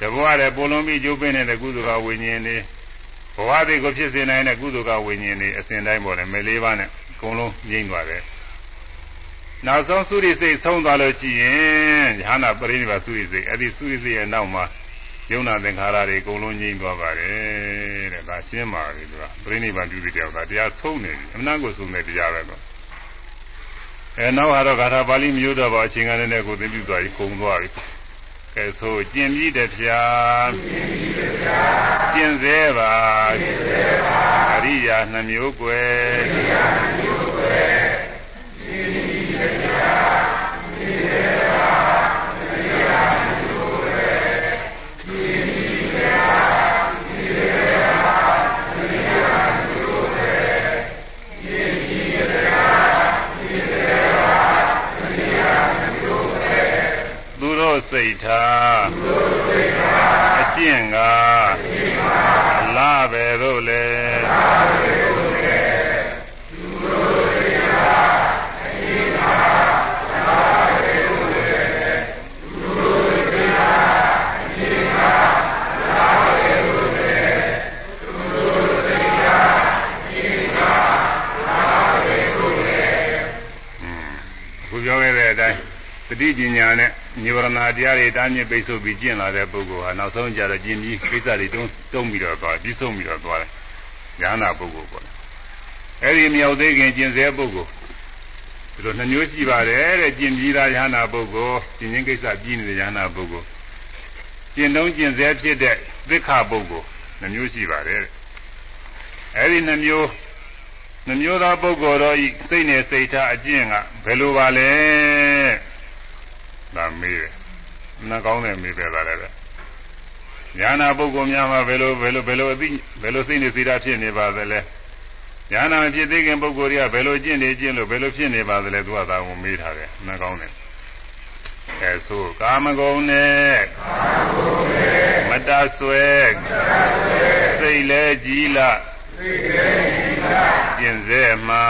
တဘဝတဲ့ပိုလိုမိကျိုးပင်းနေတဲ့ကုသိုလ်ကံဝိညာဉ်တွေဘဝတွေကိုဖြစ်စေနိုင်တဲ့ကုသိုလ်ကဝိညာဉ်တွေအစဉ်တိုင်းပေါ်တယ်မေလေးပါးနဲ့အကုန်လုံးငြိမ့်သွားတယ်နောက်ဆုံးသုရိစိတ်ဆုံးသွားလို့ရှိရင်ဉာဏပရိနိဗ္ဗာန်သုရိစိတ်အဲ့ဒီသုရိစိတ်ရဲ့နောက်မှာ ယုံနာသင်္ခါရတွေအကုန်လုံးငြိမ့်သွားပါတယ်တဲ့ဒါရှင်းပါပြီသူကပြိဋိဘံပြုပြီးတယောက်ကတရားဆုံးနေပြီအမှန်ကိုဆုံးတဲ့တရားပဲတော့အဲနောက်ဟာတော့ဂါထာပါဠိမျိုးတော့ပါအချိန်ကလည်းနဲ့ကိုသိပြုသွားပြီခုံသွားပြီကဲဆိုကျင်ပြီးတဲ့ဖျားကျင်စေပါကျင်စေပါရိယာနှမျိုးကွယ်သူတို့စိ တ်ထားအကျင့်ကအလားပဲတို့လေအခုပြောခဲ့တဲ့အတိုင်း တတိပညာနဲ့နိဗ္ဗာန်တရားတွေတားမြစ်ပိတ်ဆို့ပြီးကျင့်လာတဲ့ပုဂ္ဂိုလ်ဟာနောက်ဆုံးကြတော့ကျင့်ပြီးကိစ္စတွေတုံးတုံးပြီးတော့သွားပြီးဆုံးပြီးတော့သွားတယ်ဉာဏပုဂ္ဂိုလ်ပေါ့အဲ့ဒီမြောက်သေးခင်ကျင့်စေပုဂ္ဂိုလ်ဒီလိုနှမျိုးရှိပါတယ်တဲ့ကျင့်ပြီးသားဉာဏပုဂ္ဂိုလ်ကျင့်ခြင်းကိစ္စပြီးနေတဲ့ဉာဏပုဂ္ဂိုလ်ကျင့်တုံးကျင့်စေဖြစ်တဲ့သစ္ခပုဂ္ဂိုလ်နှမျိုးရှိပါတယ်တဲ့အဲ့ဒီနှမျိုးနှမျိုးသောပုဂ္ဂိုလ်တို့ဤစိတ်နဲ့စိတ်ထားအကျင့်ကဘယ်လိုပါလဲ ဒါမေးတယ်နှကောင်းတယ်မေးပဲလာတယ်ညာနာပုဂ္ဂိုလ်များမှာဘယ်လိုဘယ်လိုဘယ်လိုအသိဘယ်လိုစိတ်နဲ့စိတ်ထားဖြစ်နေပါသလဲညာနာမဖြစ်သေးခင်ပုဂ္ဂိုလ်တွေကဘယ်လိုကျင့်နေကျင့်လို့ဘယ်လိုဖြစ်နေပါသလဲသူကသာကိုမေးထားတယ်နှကောင်းတယ်အဲဆိုကာမဂုဏ်နဲ့မတဆွဲစိတ်လဲကြည်လားကျင့်စေမှာ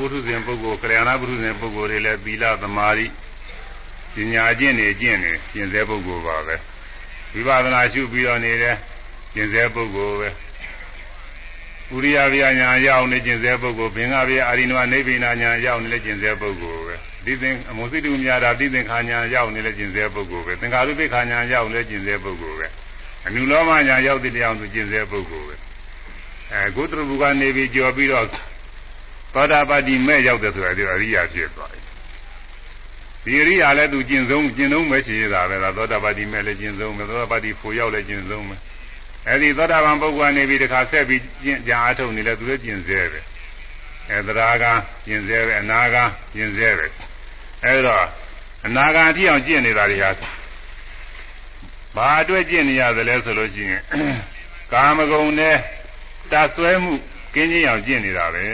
ဂိုလ်ဆိုတာဘုထုဇဉ်ပုဂ္ဂိုလ်ကလျာဏဘုထုဇဉ်ပုဂ္ဂိုလ်တွေလည်းသီလသမာဓိပညာကျင့်နေကျင့်နေကျင့်စေပုဂ္ဂိုလ်ပါပဲဝိပဿနာရှုပြီးတော့နေတဲ့ကျင့်စေပုဂ္ဂိုလ်ပဲဥရိယဗျာညာရောက်နေကျင့်စေပုဂ္ဂိုလ်ဘင်္ဂဗျာအာရိနဝနိဗ္ဗိနာညာရောက်နေတဲ့ကျင့်စေပုဂ္ဂိုလ်ပဲဒီသင်အမုစိတုမြာတာဒီသင်္ခာညာရောက်နေတဲ့ကျင့်စေပုဂ္ဂိုလ်ပဲသင်္ခါရုပ္ပခာညာရောက်နေတဲ့ကျင့်စေပုဂ္ဂိုလ်ပဲအနုလောမညာရောက်တဲ့တရားသူကျင့်စေပုဂ္ဂိုလ်ပဲအဲဂုတ္တရဘုကနေပြီးကြော်ပြီးတော့ သောတာပတိမဲ့ရောက်တယ်ဆိုတာဒီအရိယာဖြစ်သွားတယ်ဒီအရိယာလည်းသူကျင့်ဆုံးကျင့်ဆုံးပဲရှိရတာပဲလားသောတာပတိမဲ့လည်းကျင့်ဆုံးပဲသောတာပတိဖို့ရောက်လည်းကျင့်ဆုံးပဲအဲဒီသောတာပန်ပုဂ္ဂိုလ်ကနေပြီးတခါဆက်ပြီးကျင့်ကြအားထုတ်နေလဲသူလည်းကျင့်စေပဲအဲသရာကကျင့်စေပဲအနာကကျင့်စေပဲအဲဒါအနာဂါအထိအောင်ကျင့်နေတာတွေဟာဘာအတွက်ကျင့်နေရသလဲဆိုလို့ရှိရင်ကာမဂုဏ်နဲ့တဆွဲမှုကင်းခြင်းအောင်ကျင့်နေတာပဲ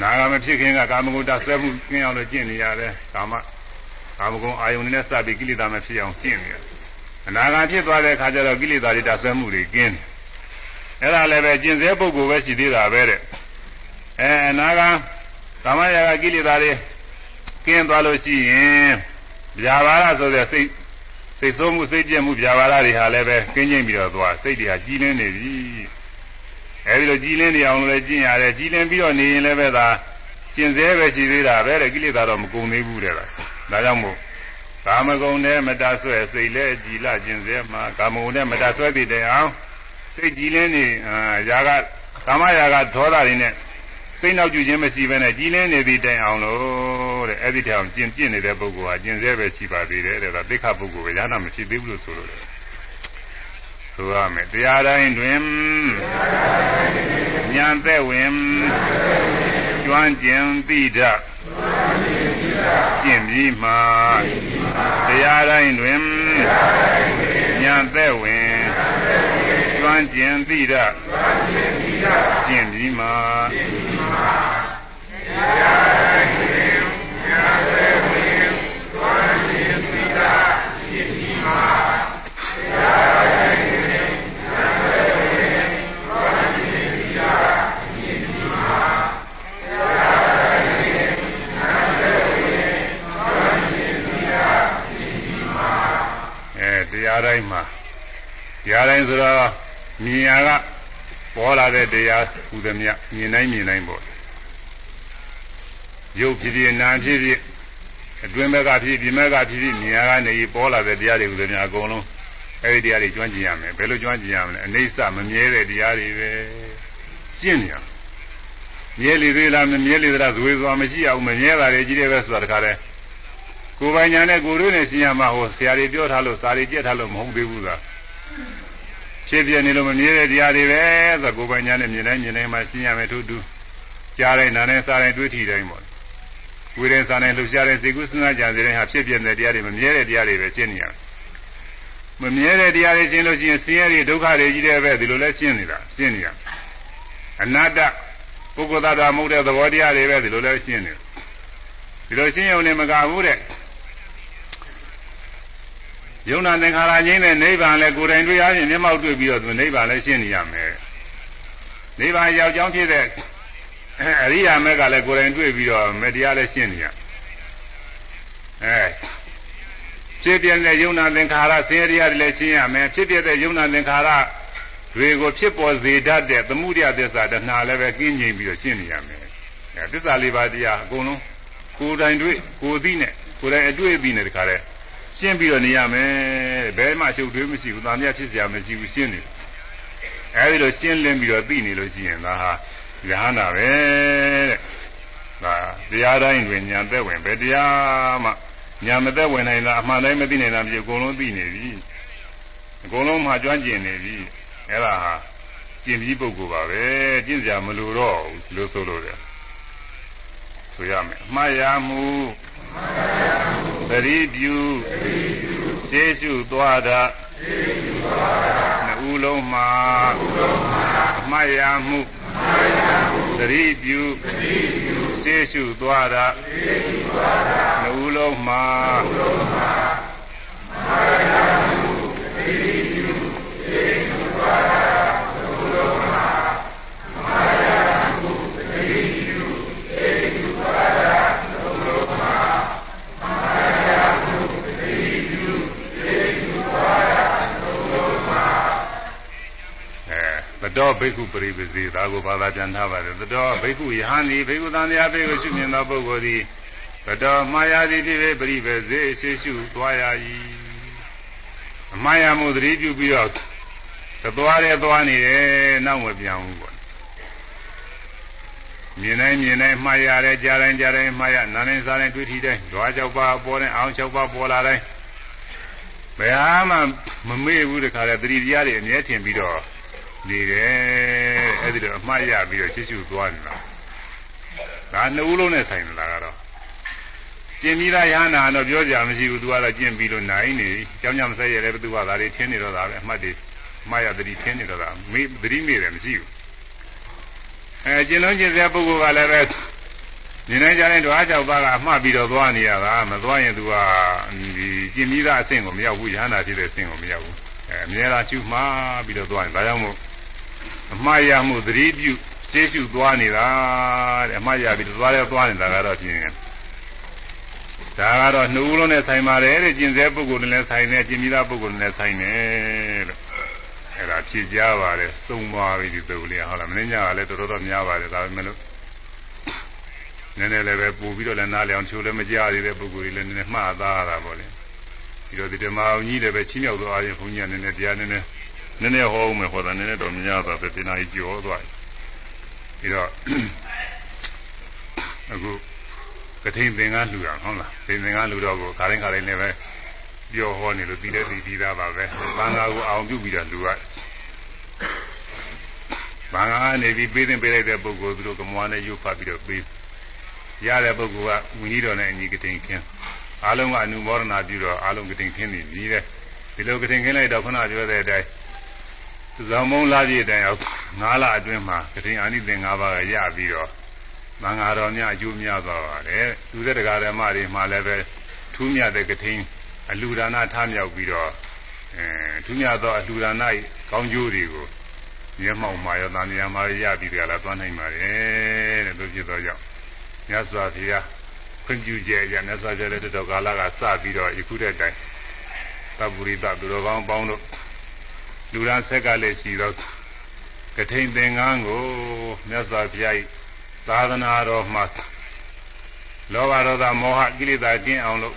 နာဂမဖြစ်ခင်ကကာမဂုဏ်တဆွဲမှုကင်းအောင်လို့ကျင့်နေရတယ်ကာမကာမဂုဏ်အာယုန်နဲ့စပြီးကိလေသာမဖြစ်အောင်ကျင့်နေရတယ်အနာဂါဖြစ်သွားတဲ့အခါကျတော့ကိလေသာတွေတဆွဲမှုတွေကင်းတယ်အဲ့ဒါလည်းပဲကျင့်စေပုဂ္ဂိုလ်ပဲရှိသေးတာပဲတဲ့အဲအနာဂါကာမရာဂကိလေသာတွေကင်းသွားလို့ရှိရင်ဗျာပါဒဆိုတဲ့စိတ်စိတ်ဆိုးမှုစိတ်ပြည့်မှုဗျာပါဒတွေဟာလည်းပဲကင်းကျင်းပြီးတော့သွားစိတ်တွေဟာကြီးလင်းနေပြီ အဲဒီလိုကြီးလင်းနေအောင်လည်းကျင့်ရတယ်ကြီးလင်းပြီးတော့နေရင်လည်းပဲသာကျင့်စေပဲရှိသေးတာပဲတဲ့ကိလေသာတော့မကုန်သေးဘူးတဲ့ဒါကြောင့်မို့ကာမဂုဏ်နဲ့မတဆွဲစိတ်လဲကြည်လကျင့်စေမှာကာမဂုဏ်နဲ့မတဆွဲပြီးတဲ့အောင်စိတ်ကြည်လင်းနေအာယာကကာမယာကဒေါသတွေနဲ့စိတ်နောက်ကျခြင်းမရှိဘဲနဲ့ကြည်လင်းနေသည့်တိုင်အောင်လို့တဲ့အဲ့ဒီတောင်ကျင့်ကျင့်နေတဲ့ပုဂ္ဂိုလ်ဟာကျင့်စေပဲရှိပါသေးတယ်တဲ့ဒါသိက္ခာပုဂ္ဂိုလ်ပဲရဟနာမရှိသေးဘူးလို့ဆိုလို့ ဆိုရမယ်တရားတိုင်းတွင်ဉာဏ်သက်ဝင်ကျွမ်းကျင်သိတတ်ကျင့်ပြီးမှတရားတိုင်းတွင်ဉာဏ်သက်ဝင်ကျွမ်းကျင်သိတတ်ကျင့်ပြီးမှတရားတိုင်းတွင်ဉာဏ်သက်ဝင်ကျွမ်းကျင်သိတတ်ကျင့်ပြီးမှတရား တရားတိုင်းမှာတရားတိုင်းဆိုတော့မြင်ရကပေါ်လာတဲ့တရားဟူသည်မြမြင်တိုင်းမြင်တိုင်းပေါ့ရုပ်ဖြစ်ဖြစ်နာမ်ဖြစ်ဖြစ်အတွင်းဘက်ကဖြစ်ပြင်ဘက်ကဖြစ်ဖြစ်မြင်ရကနေပေါ်လာတဲ့တရားတွေကိုလည်းအကုန်လုံးအဲဒီတရားတွေကျွမ်းကျင်ရမယ်ဘယ်လိုကျွမ်းကျင်ရမလဲအနေဆမမြဲတဲ့တရားတွေပဲကျင့်နေရမြဲလေသေးလားမမြဲလေသလားဇွေစွာမရှိအောင်မမြဲတာတွေကြီးတယ်ပဲဆိုတာတခါတည်း ကိုယ်ပိုင်ညာနဲ့ကိုယ်တို့နဲ့ရှင်းရမှာဟိုဆရာတွေပြောထားလို့စာတွေကြက်ထားလို့မဟုတ်သေးဘူးသာဖြစ်ပြနေလို့မမြဲတဲ့တရားတွေပဲဆိုကိုယ်ပိုင်ညာနဲ့မြင်တိုင်းမြင်တိုင်းမှရှင်းရမယ်ထို့တူကြားတိုင်းနားတိုင်းစားတိုင်းတွေးထီတိုင်းပေါ့ဝိရဇာနဲ့လှူရှားတဲ့စေကုစဉ်းစားကြံတဲ့ဟာဖြစ်ပြတဲ့တရားတွေမမြဲတဲ့တရားတွေပဲရှင်းနေရမမြဲတဲ့တရားတွေရှင်းလို့ရှိရင်ဆင်းရဲတွေဒုက္ခတွေကြီးတဲ့ပဲဒီလိုလဲရှင်းနေတာရှင်းနေရအနတ္တပုဂ္ဂိုလ်သားတာမဟုတ်တဲ့သဘောတရားတွေပဲဒီလိုလဲရှင်းနေဒီလိုရှင်းရုံနဲ့မကဘူးတဲ့ ယုံနာသင်္ခါရငြိမ်းတဲ့နိဗ္ဗာန်လဲကိုယ်တိုင်တွေ့ရရင်မျက်မှောက်တွေ့ပြီးတော့သူနိဗ္ဗာန်လဲရှင်းနေရမယ်နိဗ္ဗာန်ရောက်ကြောင်းဖြစ်တဲ့အရိယာမဲကလည်းကိုယ်တိုင်တွေ့ပြီးတော့မတရားလည်းရှင်းနေရအဲဖြစ်ပြတဲ့ယုံနာသင်္ခါရဆင်းရဲတရားတွေလည်းရှင်းရမယ်ဖြစ်ပြတဲ့ယုံနာသင်္ခါရတွေကိုဖြစ်ပေါ်စေတတ်တဲ့သမှုရိယသစ္စာတဏှာလည်းပဲကင်းငြိမ်ပြီးတော့ရှင်းနေရမယ်အဲသစ္စာလေးပါးတရားအကုန်လုံးကိုယ်တိုင်တွေ့ကိုယ်သိနဲ့ကိုယ်တိုင်အတွေ့အသိနဲ့တခါတည်း ရှင်းပြီးတော့နေရမယ်ဘယ်မှရှုပ်ထွေးမရှိဘူး။သာမယဖြစ်စရာမရှိဘူးရှင်းနေ။အဲဒီလိုရှင်းလင်းပြီးတော့သိနေလို့ရှိရင်ဒါဟာရဟန္တာပဲတဲ့။ဒါတရားတိုင်းတွင်ညာသက်ဝင်ပဲတရားမှညာမသက်ဝင်နိုင်တာအမှန်တိုင်းမသိနိုင်တာဖြစ်အကုန်လုံးသိနေပြီ။အကုန်လုံးမှကျွမ်းကျင်နေပြီ။အဲဒါဟာကျင့်ပြီးပုဂ္ဂိုလ်ပါပဲ။ကျင့်စရာမလိုတော့ဘူးလို့ဆိုလို့တယ် ဆိုရမယ်။အမှားရမှုသတိပြုရှေးရှုသွားတာနှစ်ဦးလုံးမှာအမှားရမှုသတိပြုရှေးရှုသွားတာနှစ်ဦးလုံးမှာသတိပြုရှေးရှုသွားတာ တောဘိက္ခုပရိပစီဒါကိုဘာသာပြန်ထားပါတယ်သတောဘိက္ခုယဟန်ဒီဘိက္ခုသံဃာဘိက္ခုရှုမြင်သောပုဂ္ဂိုလ်သည်သတောမှားရသည်ဖြစ်ဖြစ်ပရိပစေရှိရှုသွားရ၏အမှားရမှုသတိပြုပြီးတော့သသွားတယ်သွားနေတယ်နောက်မပြောင်းဘူးပေါ့မြင်တိုင်းမြင်တိုင်းမှားရတယ်ကြားတိုင်းကြားတိုင်းမှားရနားတိုင်းစားတိုင်းတွေ့ထီတိုင်းဓွား၆ပါးပေါ်တိုင်းအောင်၆ပါးပေါ်လာတိုင်းဘယ်ဟာမှမမေ့ဘူးတခါတည်းသတိတရားတွေအမြဲထင်ပြီးတော့ နေတယ်အဲ့ဒီတော့အမှားရပြီးတော့ရှင်းရှုသွားနေတာဒါနှစ်ဦးလုံးနဲ့ဆိုင်လာကတော့ကျင်ပြီးသားရဟနာတော့ပြောကြမရှိဘူးသူကတော့ကျင့်ပြီးလို့နိုင်နေကြောင်းကြမဆက်ရလဲဘသူကဒါတွေထင်းနေတော့တာပဲအမှတ်တွေမှားရသတိထင်းနေတော့တာမေးသတိမေးတယ်မရှိဘူးအဲကျင်လုံးကျင်စရာပုဂ္ဂိုလ်ကလည်းပဲနေနေကြတဲ့ဓဝါကြောက်ပါကအမှားပြီးတော့သွားနေရတာမသွားရင်သူကဒီကျင်ပြီးသားအဆင့်ကိုမရောက်ဘူးရဟနာဖြစ်တဲ့အဆင့်ကိုမရောက်ဘူးအဲအများအားရှုမှားပြီးတော့သွားရင်ဒါကြောင့်မို့ အမှားရမှုသတိပြုသိရှုသွားနေတာတဲ့အမှားရပြီးသွားရဲသွားနေတာကတော့ဖြင့်ဒါကတော့နှုတ်လုံးနဲ့ဆိုင်ပါတယ်တဲ့ကျင်စေပုဂ္ဂိုလ်နဲ့ဆိုင်တယ်ကျင်မိသားပုဂ္ဂိုလ်နဲ့ဆိုင်တယ်လို့အဲ့ဒါဖြည့်ကြပါတယ်သုံးပါပြီဒီသုတ်လေးဟုတ်လားမင်းညာကလည်းတော်တော်များပါတယ်ဒါပေမဲ့လို့နည်းနည်းလည်းပဲပို့ပြီးတော့လည်းနားလည်အောင်ချိုးလည်းမကြရသေးတဲ့ပုဂ္ဂိုလ်တွေလည်းနည်းနည်းမှားသားရတာပေါ့လေပြီးတော့ဒီဓမ္မအောင်ကြီးလည်းပဲချင်းမြောက်သွားရင်ဘုန်းကြီးကနည်းနည်းတရားနည်းနည်း နည်းနည်းဟောအောင်မယ်ဟောတာနည်းနည်းတော့များသွားပဲတင်နာကြီးကြောသွားပြီပြီးတော့အခုကထိန်သင်္ကန်းလှူတာဟုတ်လားသင်သင်္ကန်းလှူတော့ကိုခါတိုင်းခါတိုင်းလည်းပဲပြောဟောနေလို့ပြီးတဲ့ပြီးပြီးသားပါပဲဘင်္ဂါကိုအောင်ပြုပြီးတော့လှူရဘင်္ဂါကနေပြီးပေးတင်ပေးလိုက်တဲ့ပုဂ္ဂိုလ်သူတို့ကမွားနဲ့ရုပ်ဖတ်ပြီးတော့ပေးရတဲ့ပုဂ္ဂိုလ်ကဝိနည်းတော်နဲ့အညီကထိန်ခင်းအားလုံးကအနုမောဒနာပြုတော့အားလုံးကထိန်ခင်းနေပြီတဲ့ဒီလိုကထိန်ခင်းလိုက်တော့ခုနပြောတဲ့အတိုင်း ဇောင်းမုံလာပြည့်တိုင်အောင်9လအတွင်းမှာကထိန်အာနိသင်၅ပါးကရပြီးတော့မင်္ဂါတော်များအကျိုးများသွားပါတယ်သူတဲ့တရားဓမ္မတွေမှာလည်းပဲထူးမြတ်တဲ့ကထိန်အလူဒါနထားမြောက်ပြီးတော့အဲထူးမြတ်သောအလူဒါန၏ကောင်းကျိုးတွေကိုမျက်မှောက်မှာရောတာနေရာမှာရပြီးကြလားသွားနိုင်ပါတယ်တဲ့တို့ဖြစ်သောကြောင့်မြတ်စွာဘုရားခွင့်ပြုချက်အရမြတ်စွာဘုရားလက်တော်ကာလကစပြီးတော့ယခုတဲ့တိုင်သဗ္ဗုရိသသူတော်ကောင်းပေါင်းတို့ လူရန်ဆက်ကလည်းရှိတော့ကထိန်သင်္ကန်းကိုမြတ်စွာဘုရားသာသနာတော်မှာလောဘဒေါသမောဟကိလေသာကျင့်အောင်လို့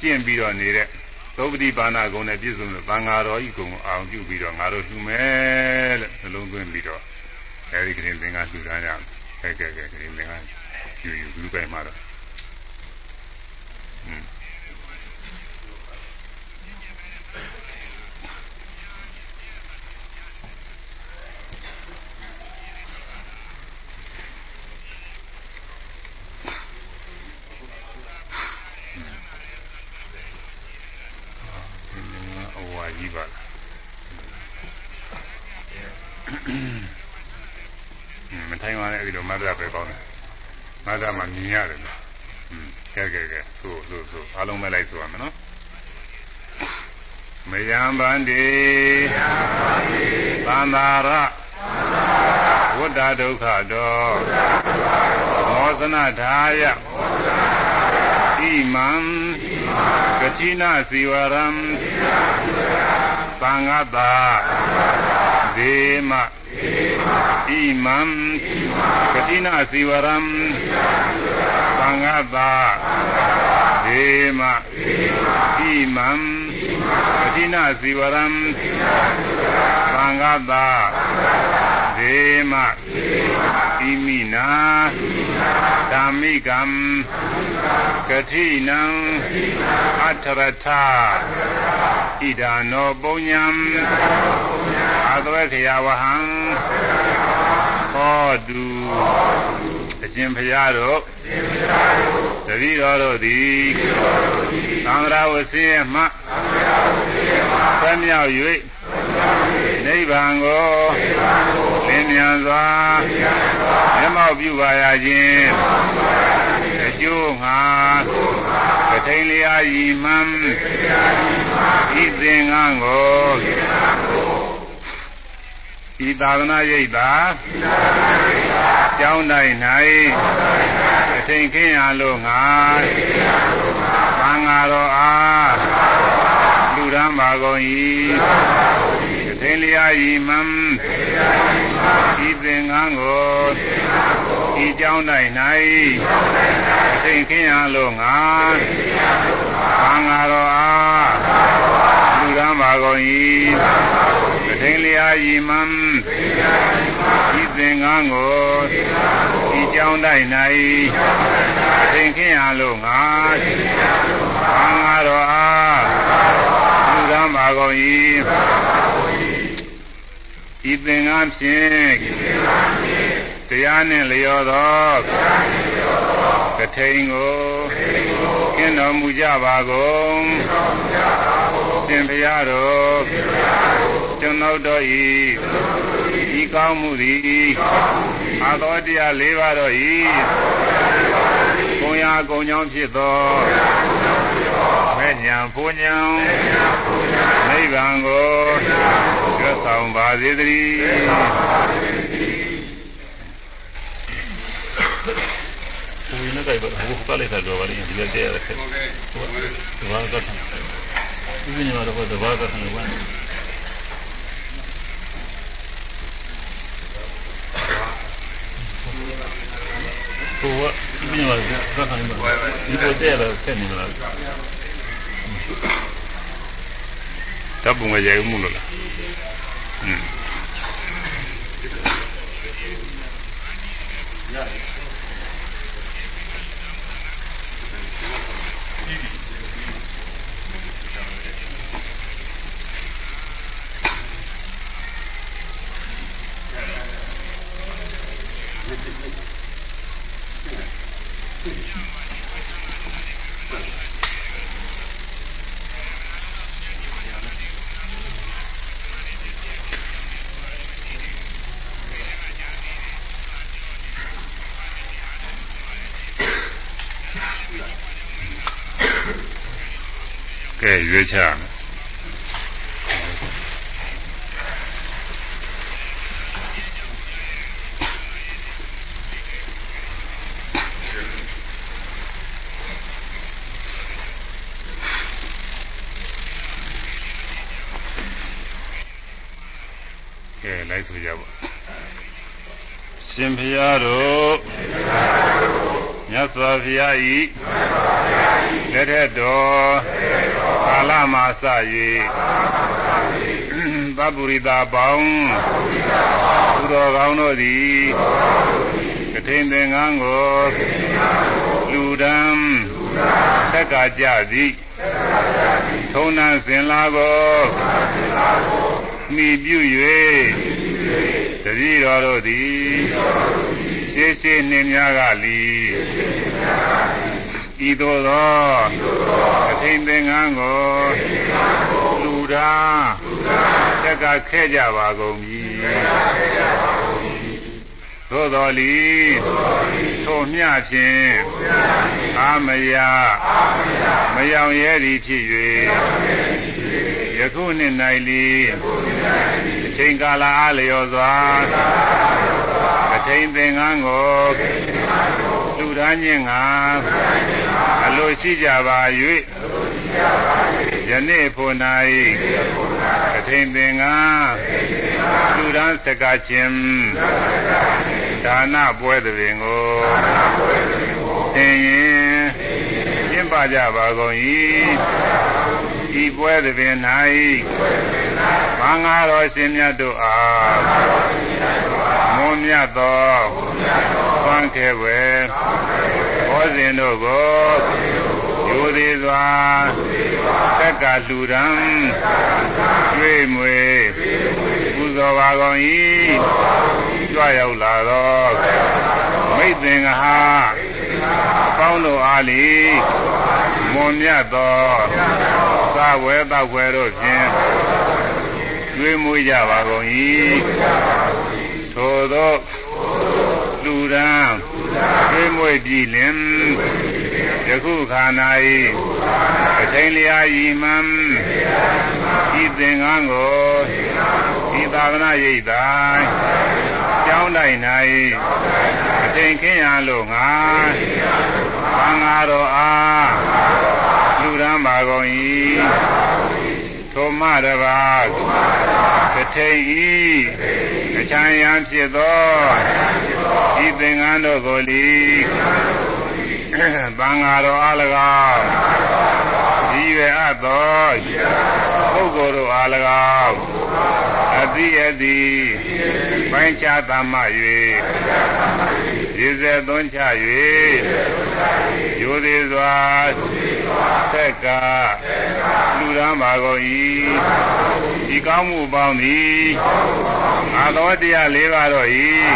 ကျင့်ပြီးတော့နေတဲ့သုပတိပါဏဂုံနဲ့ပြည့်စုံတဲ့သံဃာတော်ဤကုံကိုအောင်ပြုပြီးတော့ငါတို့လှူမယ်လို့နှလုံးသွင်းပြီးတော့အဲဒီကလေးသင်္ကလှူထားကြတယ်။ကဲကဲကဲကလေးသင်္ကယူယူဘူးပဲမှာတော့อืม အဲ့ဒီလိုမတ်တပ်ပဲကောင်းတယ်မတ်တပ်မှာမြင်ရတယ်နော်อืมကဲကဲကဲဆိုဆိုဆိုအားလုံးပဲလိုက်ဆိုရမယ်နော်မယံဗန္တိသန္တာရဝတ္တဒုက္ခတောမောသနာထာယဣမံကတိနာစီဝရံသံဃတာဒေမ ဣမံကတိနာစီဝရံသံဃတာဒေမဣမံကတိနာစီဝရံသံဃတာဒေမဣမိနာဓမ္မိကံကတိနံအထရထဣဒာနောပုံညံအာသဝခေယဝဟံဟော တုအရှင်ဘုရားတို့တတိတော်တို့သည်သံဃာဝဆင်းမှဆက်မြောက်၍နိဗ္ဗာန်ကိုလင်းမြန်စွာမျက်မှောက်ပြုပါရခြင်းအကျိုးငါကထိန်လျာယီမှန်ဤသင်္ကန်းကို ဤသာသနာရိပ်သာကျောင်းတိုင်း၌အထိန်ခင်းရလို့ငါသံဃာတော်အားလူရန်ပါကုန်၏အထိန်လျာဤမှန်ဤသင်္ကန်းကိုဤကျောင်းတိုင်း၌အထိန်ခင်းရလို့ငါသံဃာတော်အားလူရန်ပါကုန်၏ အထိန်လျာဤမှန်ဤသင်္ကန်းကိုဤကျောင်းတိုင်း၌သင်ခင်းရလို့ငါဘာငါတော်အားလူရန်ပါကုန်၏ဤသင်္ကန်းဖြင့်တရားနှင့်လျော်သောကထိန်ကိုကျင့်တော်မူကြပါကုန်ရှင်ဘုရားတော် ကျွန်ုပ်တို့ဤဤကောင်းမှုသည်အာသောတရား၄ပါးတို့ဤကုံရာကုံကြောင့်ဖြစ်သောမဲ့ညာပူညာနိဗ္ဗာန်ကိုကျွတ်ဆောင်ပါစေတည်းကိုယ်နဲ့ကြိုက်ပါဘူးကလည်းကတော့ပါလိမ့်ဒီလိုတည်းရတယ်ဟုတ်ကဲ့ဒီဘာကတ်ဒီညမှာတော့ဒီဘာကတ်နေဝ င်ကိုယ်ကဒီညမှာကတ်နေမှာဒီလိုတည်းရတယ်ဆက်နေမှာတပ်ပုံရရိုက်မှုလို့လားอืมရတယ် ကဲရွေးချမယ်ကဲလိုက်ဆိုကြပါရှင်ဖျားတို့မြမြတ်စွာဘုရားဤ လက်ထက်တော်ကာလမှာစ၍သဗ္ဗုရိတာပေါင်းသူတော်ကောင်းတို့သည်ကထိန်သင်္ကန်းကိုလူဒံသက်ကကြသည်ထုံနှံစင်လာကိုမိပြု၍တတိတော်တို့သည်ရှေးရှေးနှင်းများကလီ ဤသို့သောအထိန်သင်္ကန်းကိုလူသာတက်ကခဲ့ကြပါကုန်ပြီသို့တော်လီထို့မျှဖြင့်အာမယမယောင်ရဲသည်ဖြစ်၍ယခုနှစ်၌လီအချိန်ကာလအားလျော်စွာအချိန်သင်္ကန်းကို လူသားချင်းကအလိုရှိကြပါ၍ယနေ့ဖို့၌အချိန်သင်္ကန်းလူသားစကားချင်းဒါနပွဲတွင်ကိုသင်ရင်ကျင့်ပါကြပါကုန်၏ဤပွဲတွင်၌ဘာငါတော်ရှင်မြတ်တို့အား မွန်မြတ်သောသွမ်းခဲဝဲဘောဇင်တို့ကိုယူသေးစွာသက်ကလှူဒန်းကျွေးမွေပူဇော်ပါကုန်၏ကြွရောက်လာသောမိတ်သင်္ဃဟာပေါင်းတို့အားလီမွန်မြတ်သောသာဝဲတောက်ွယ်တို့ဖြင့်ကျွေးမွေးကြပါကုန်၏ ထိုသောလူရန်ကျွေးမွေးပြီလင်ယခုခါ၌အချိန်လျာဤမှန်ဤသင်္ကန်းကိုဤသာသနာရိပ်တိုင်းကျောင်းတိုင်း၌အချိန်ခင်းရလို့ငါဘာငါတော်အားလူရန်ပါကုန်၏ထိုမတပါက ထိန်ဤအချမ်းရန်ဖြစ်သောဤသင်္ကန်းတို့ကိုလီသံဃာတော်အား၎င်းဒီရွယ်အပ်သောပုဂ္ဂိုလ်တို့အား၎င်းအတိအတိပိုင်းခြားသမ္မ၍ ရေစက်သွန်းချ၍ရိုသေးစွာသက်ကလူရန်ပါကုန်၏ဒီကောင်းမှုပေါင်းသည်အာသောတရား၄ပါးတော့၏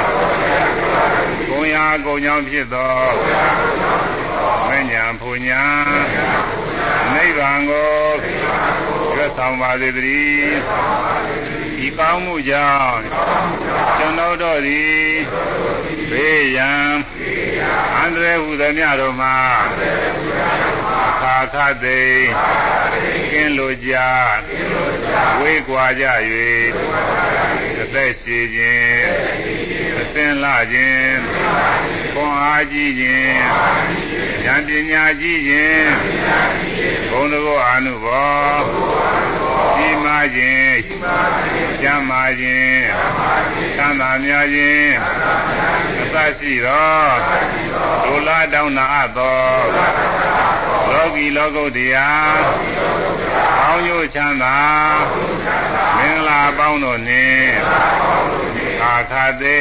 ဘုံရာကုံကြောင့်ဖြစ်သောမဉ္ဇဉ်ဖူညာနိဗ္ဗာန်ကိုရွတ်ဆောင်ပါစေတည်း ဒီကောင်းမှုကြောင့်ကျွန်တော်တို့သည်ဘေးရန်အန္တရာယ်ဟူသည်များတို့မှာခါခသိကင်းလိုကြဝေးကွာကြ၍အသက်ရှိခြင်းအသင်လာခြင်းခွန်အားကြီးခြင်းဉာဏ်ပညာကြီးခြင်းဘုံတော်အာနုဘော ကြီးမားခြင်းကျမ်းမာခြင်းသံသာများခြင်းအသရှိသောဒုလာတောင်းနာအပ်သောလောကီလောကုတ္တရာကောင်းကျိုးချမ်းသာမင်္ဂလာပေါင်းတို့နှင့်အာခသိ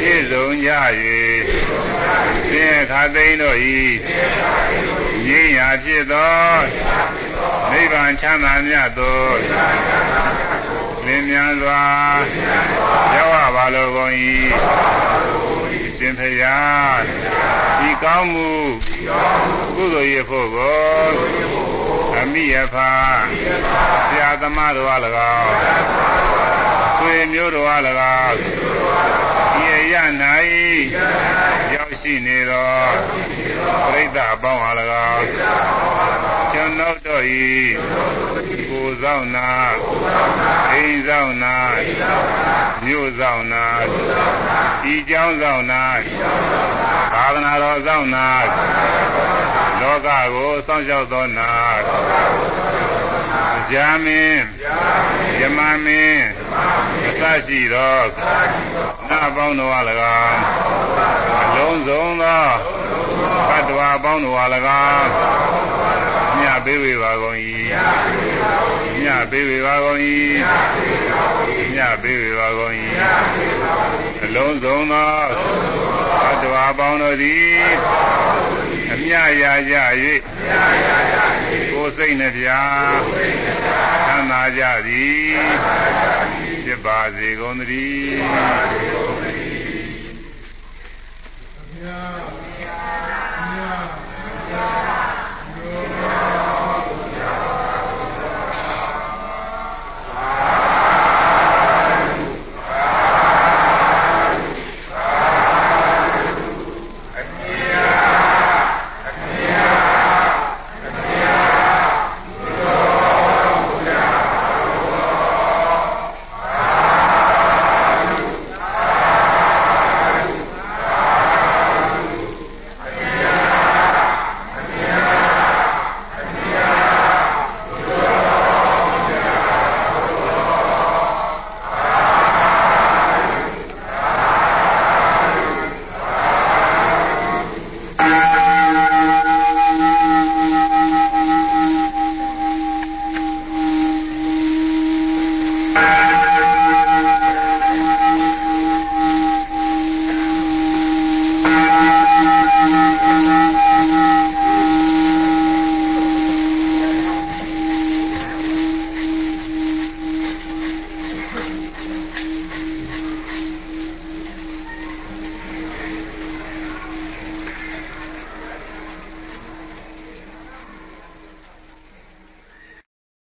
ပြည့်စုံကြ၍သင်္ခသိတို့ဤငြိမ်းရာဖြစ်သော နိဗ္ဗာန်ချမ်းသာမြတ်သို့လင်းမြန်စွာရောက်ပါလိုကုန်၏ရှင်ဖရာဒီကောင်းမှုကုသိုလ်ရဖို့ကိုအမိယဖာဆရာသမားတော်အား၎င်းဆွေမျိုးတော်အား၎င်းဒီအရ၌ရောက်ရှိနေသောပြိဿအပေါင်းအား၎င်း ကျွန်ုပ်တို့ဤကိုယ်ဆောင်နာအိမ်ဆောင်နာမြို့ဆောင်နာဤကျောင်းဆောင်နာသာသနာတော်ဆောင်နာလောကကိုစောင့်ရှောက်သောနာကြာမင်းယမမင်းအသရှိသောနာပေါင်းတော်အား၎င်းအလုံးစုံသောဘတ်တော်အပေါင်းတို့ဟာ၎င်းမြတ် ပေးဝေပါကုန်၏မြတ်ပေးဝေပါကုန်၏မြတ်ပေးဝေပါကုန်၏အလုံးစုံသောဘဒ္ဒဝါပေါင်းတို့သည်အမြရာကြ၍ကိုယ်စိတ်နှပြသံသာကြသည်ဖြစ်ပါစေကုန်သတည်းအမြ Yeah.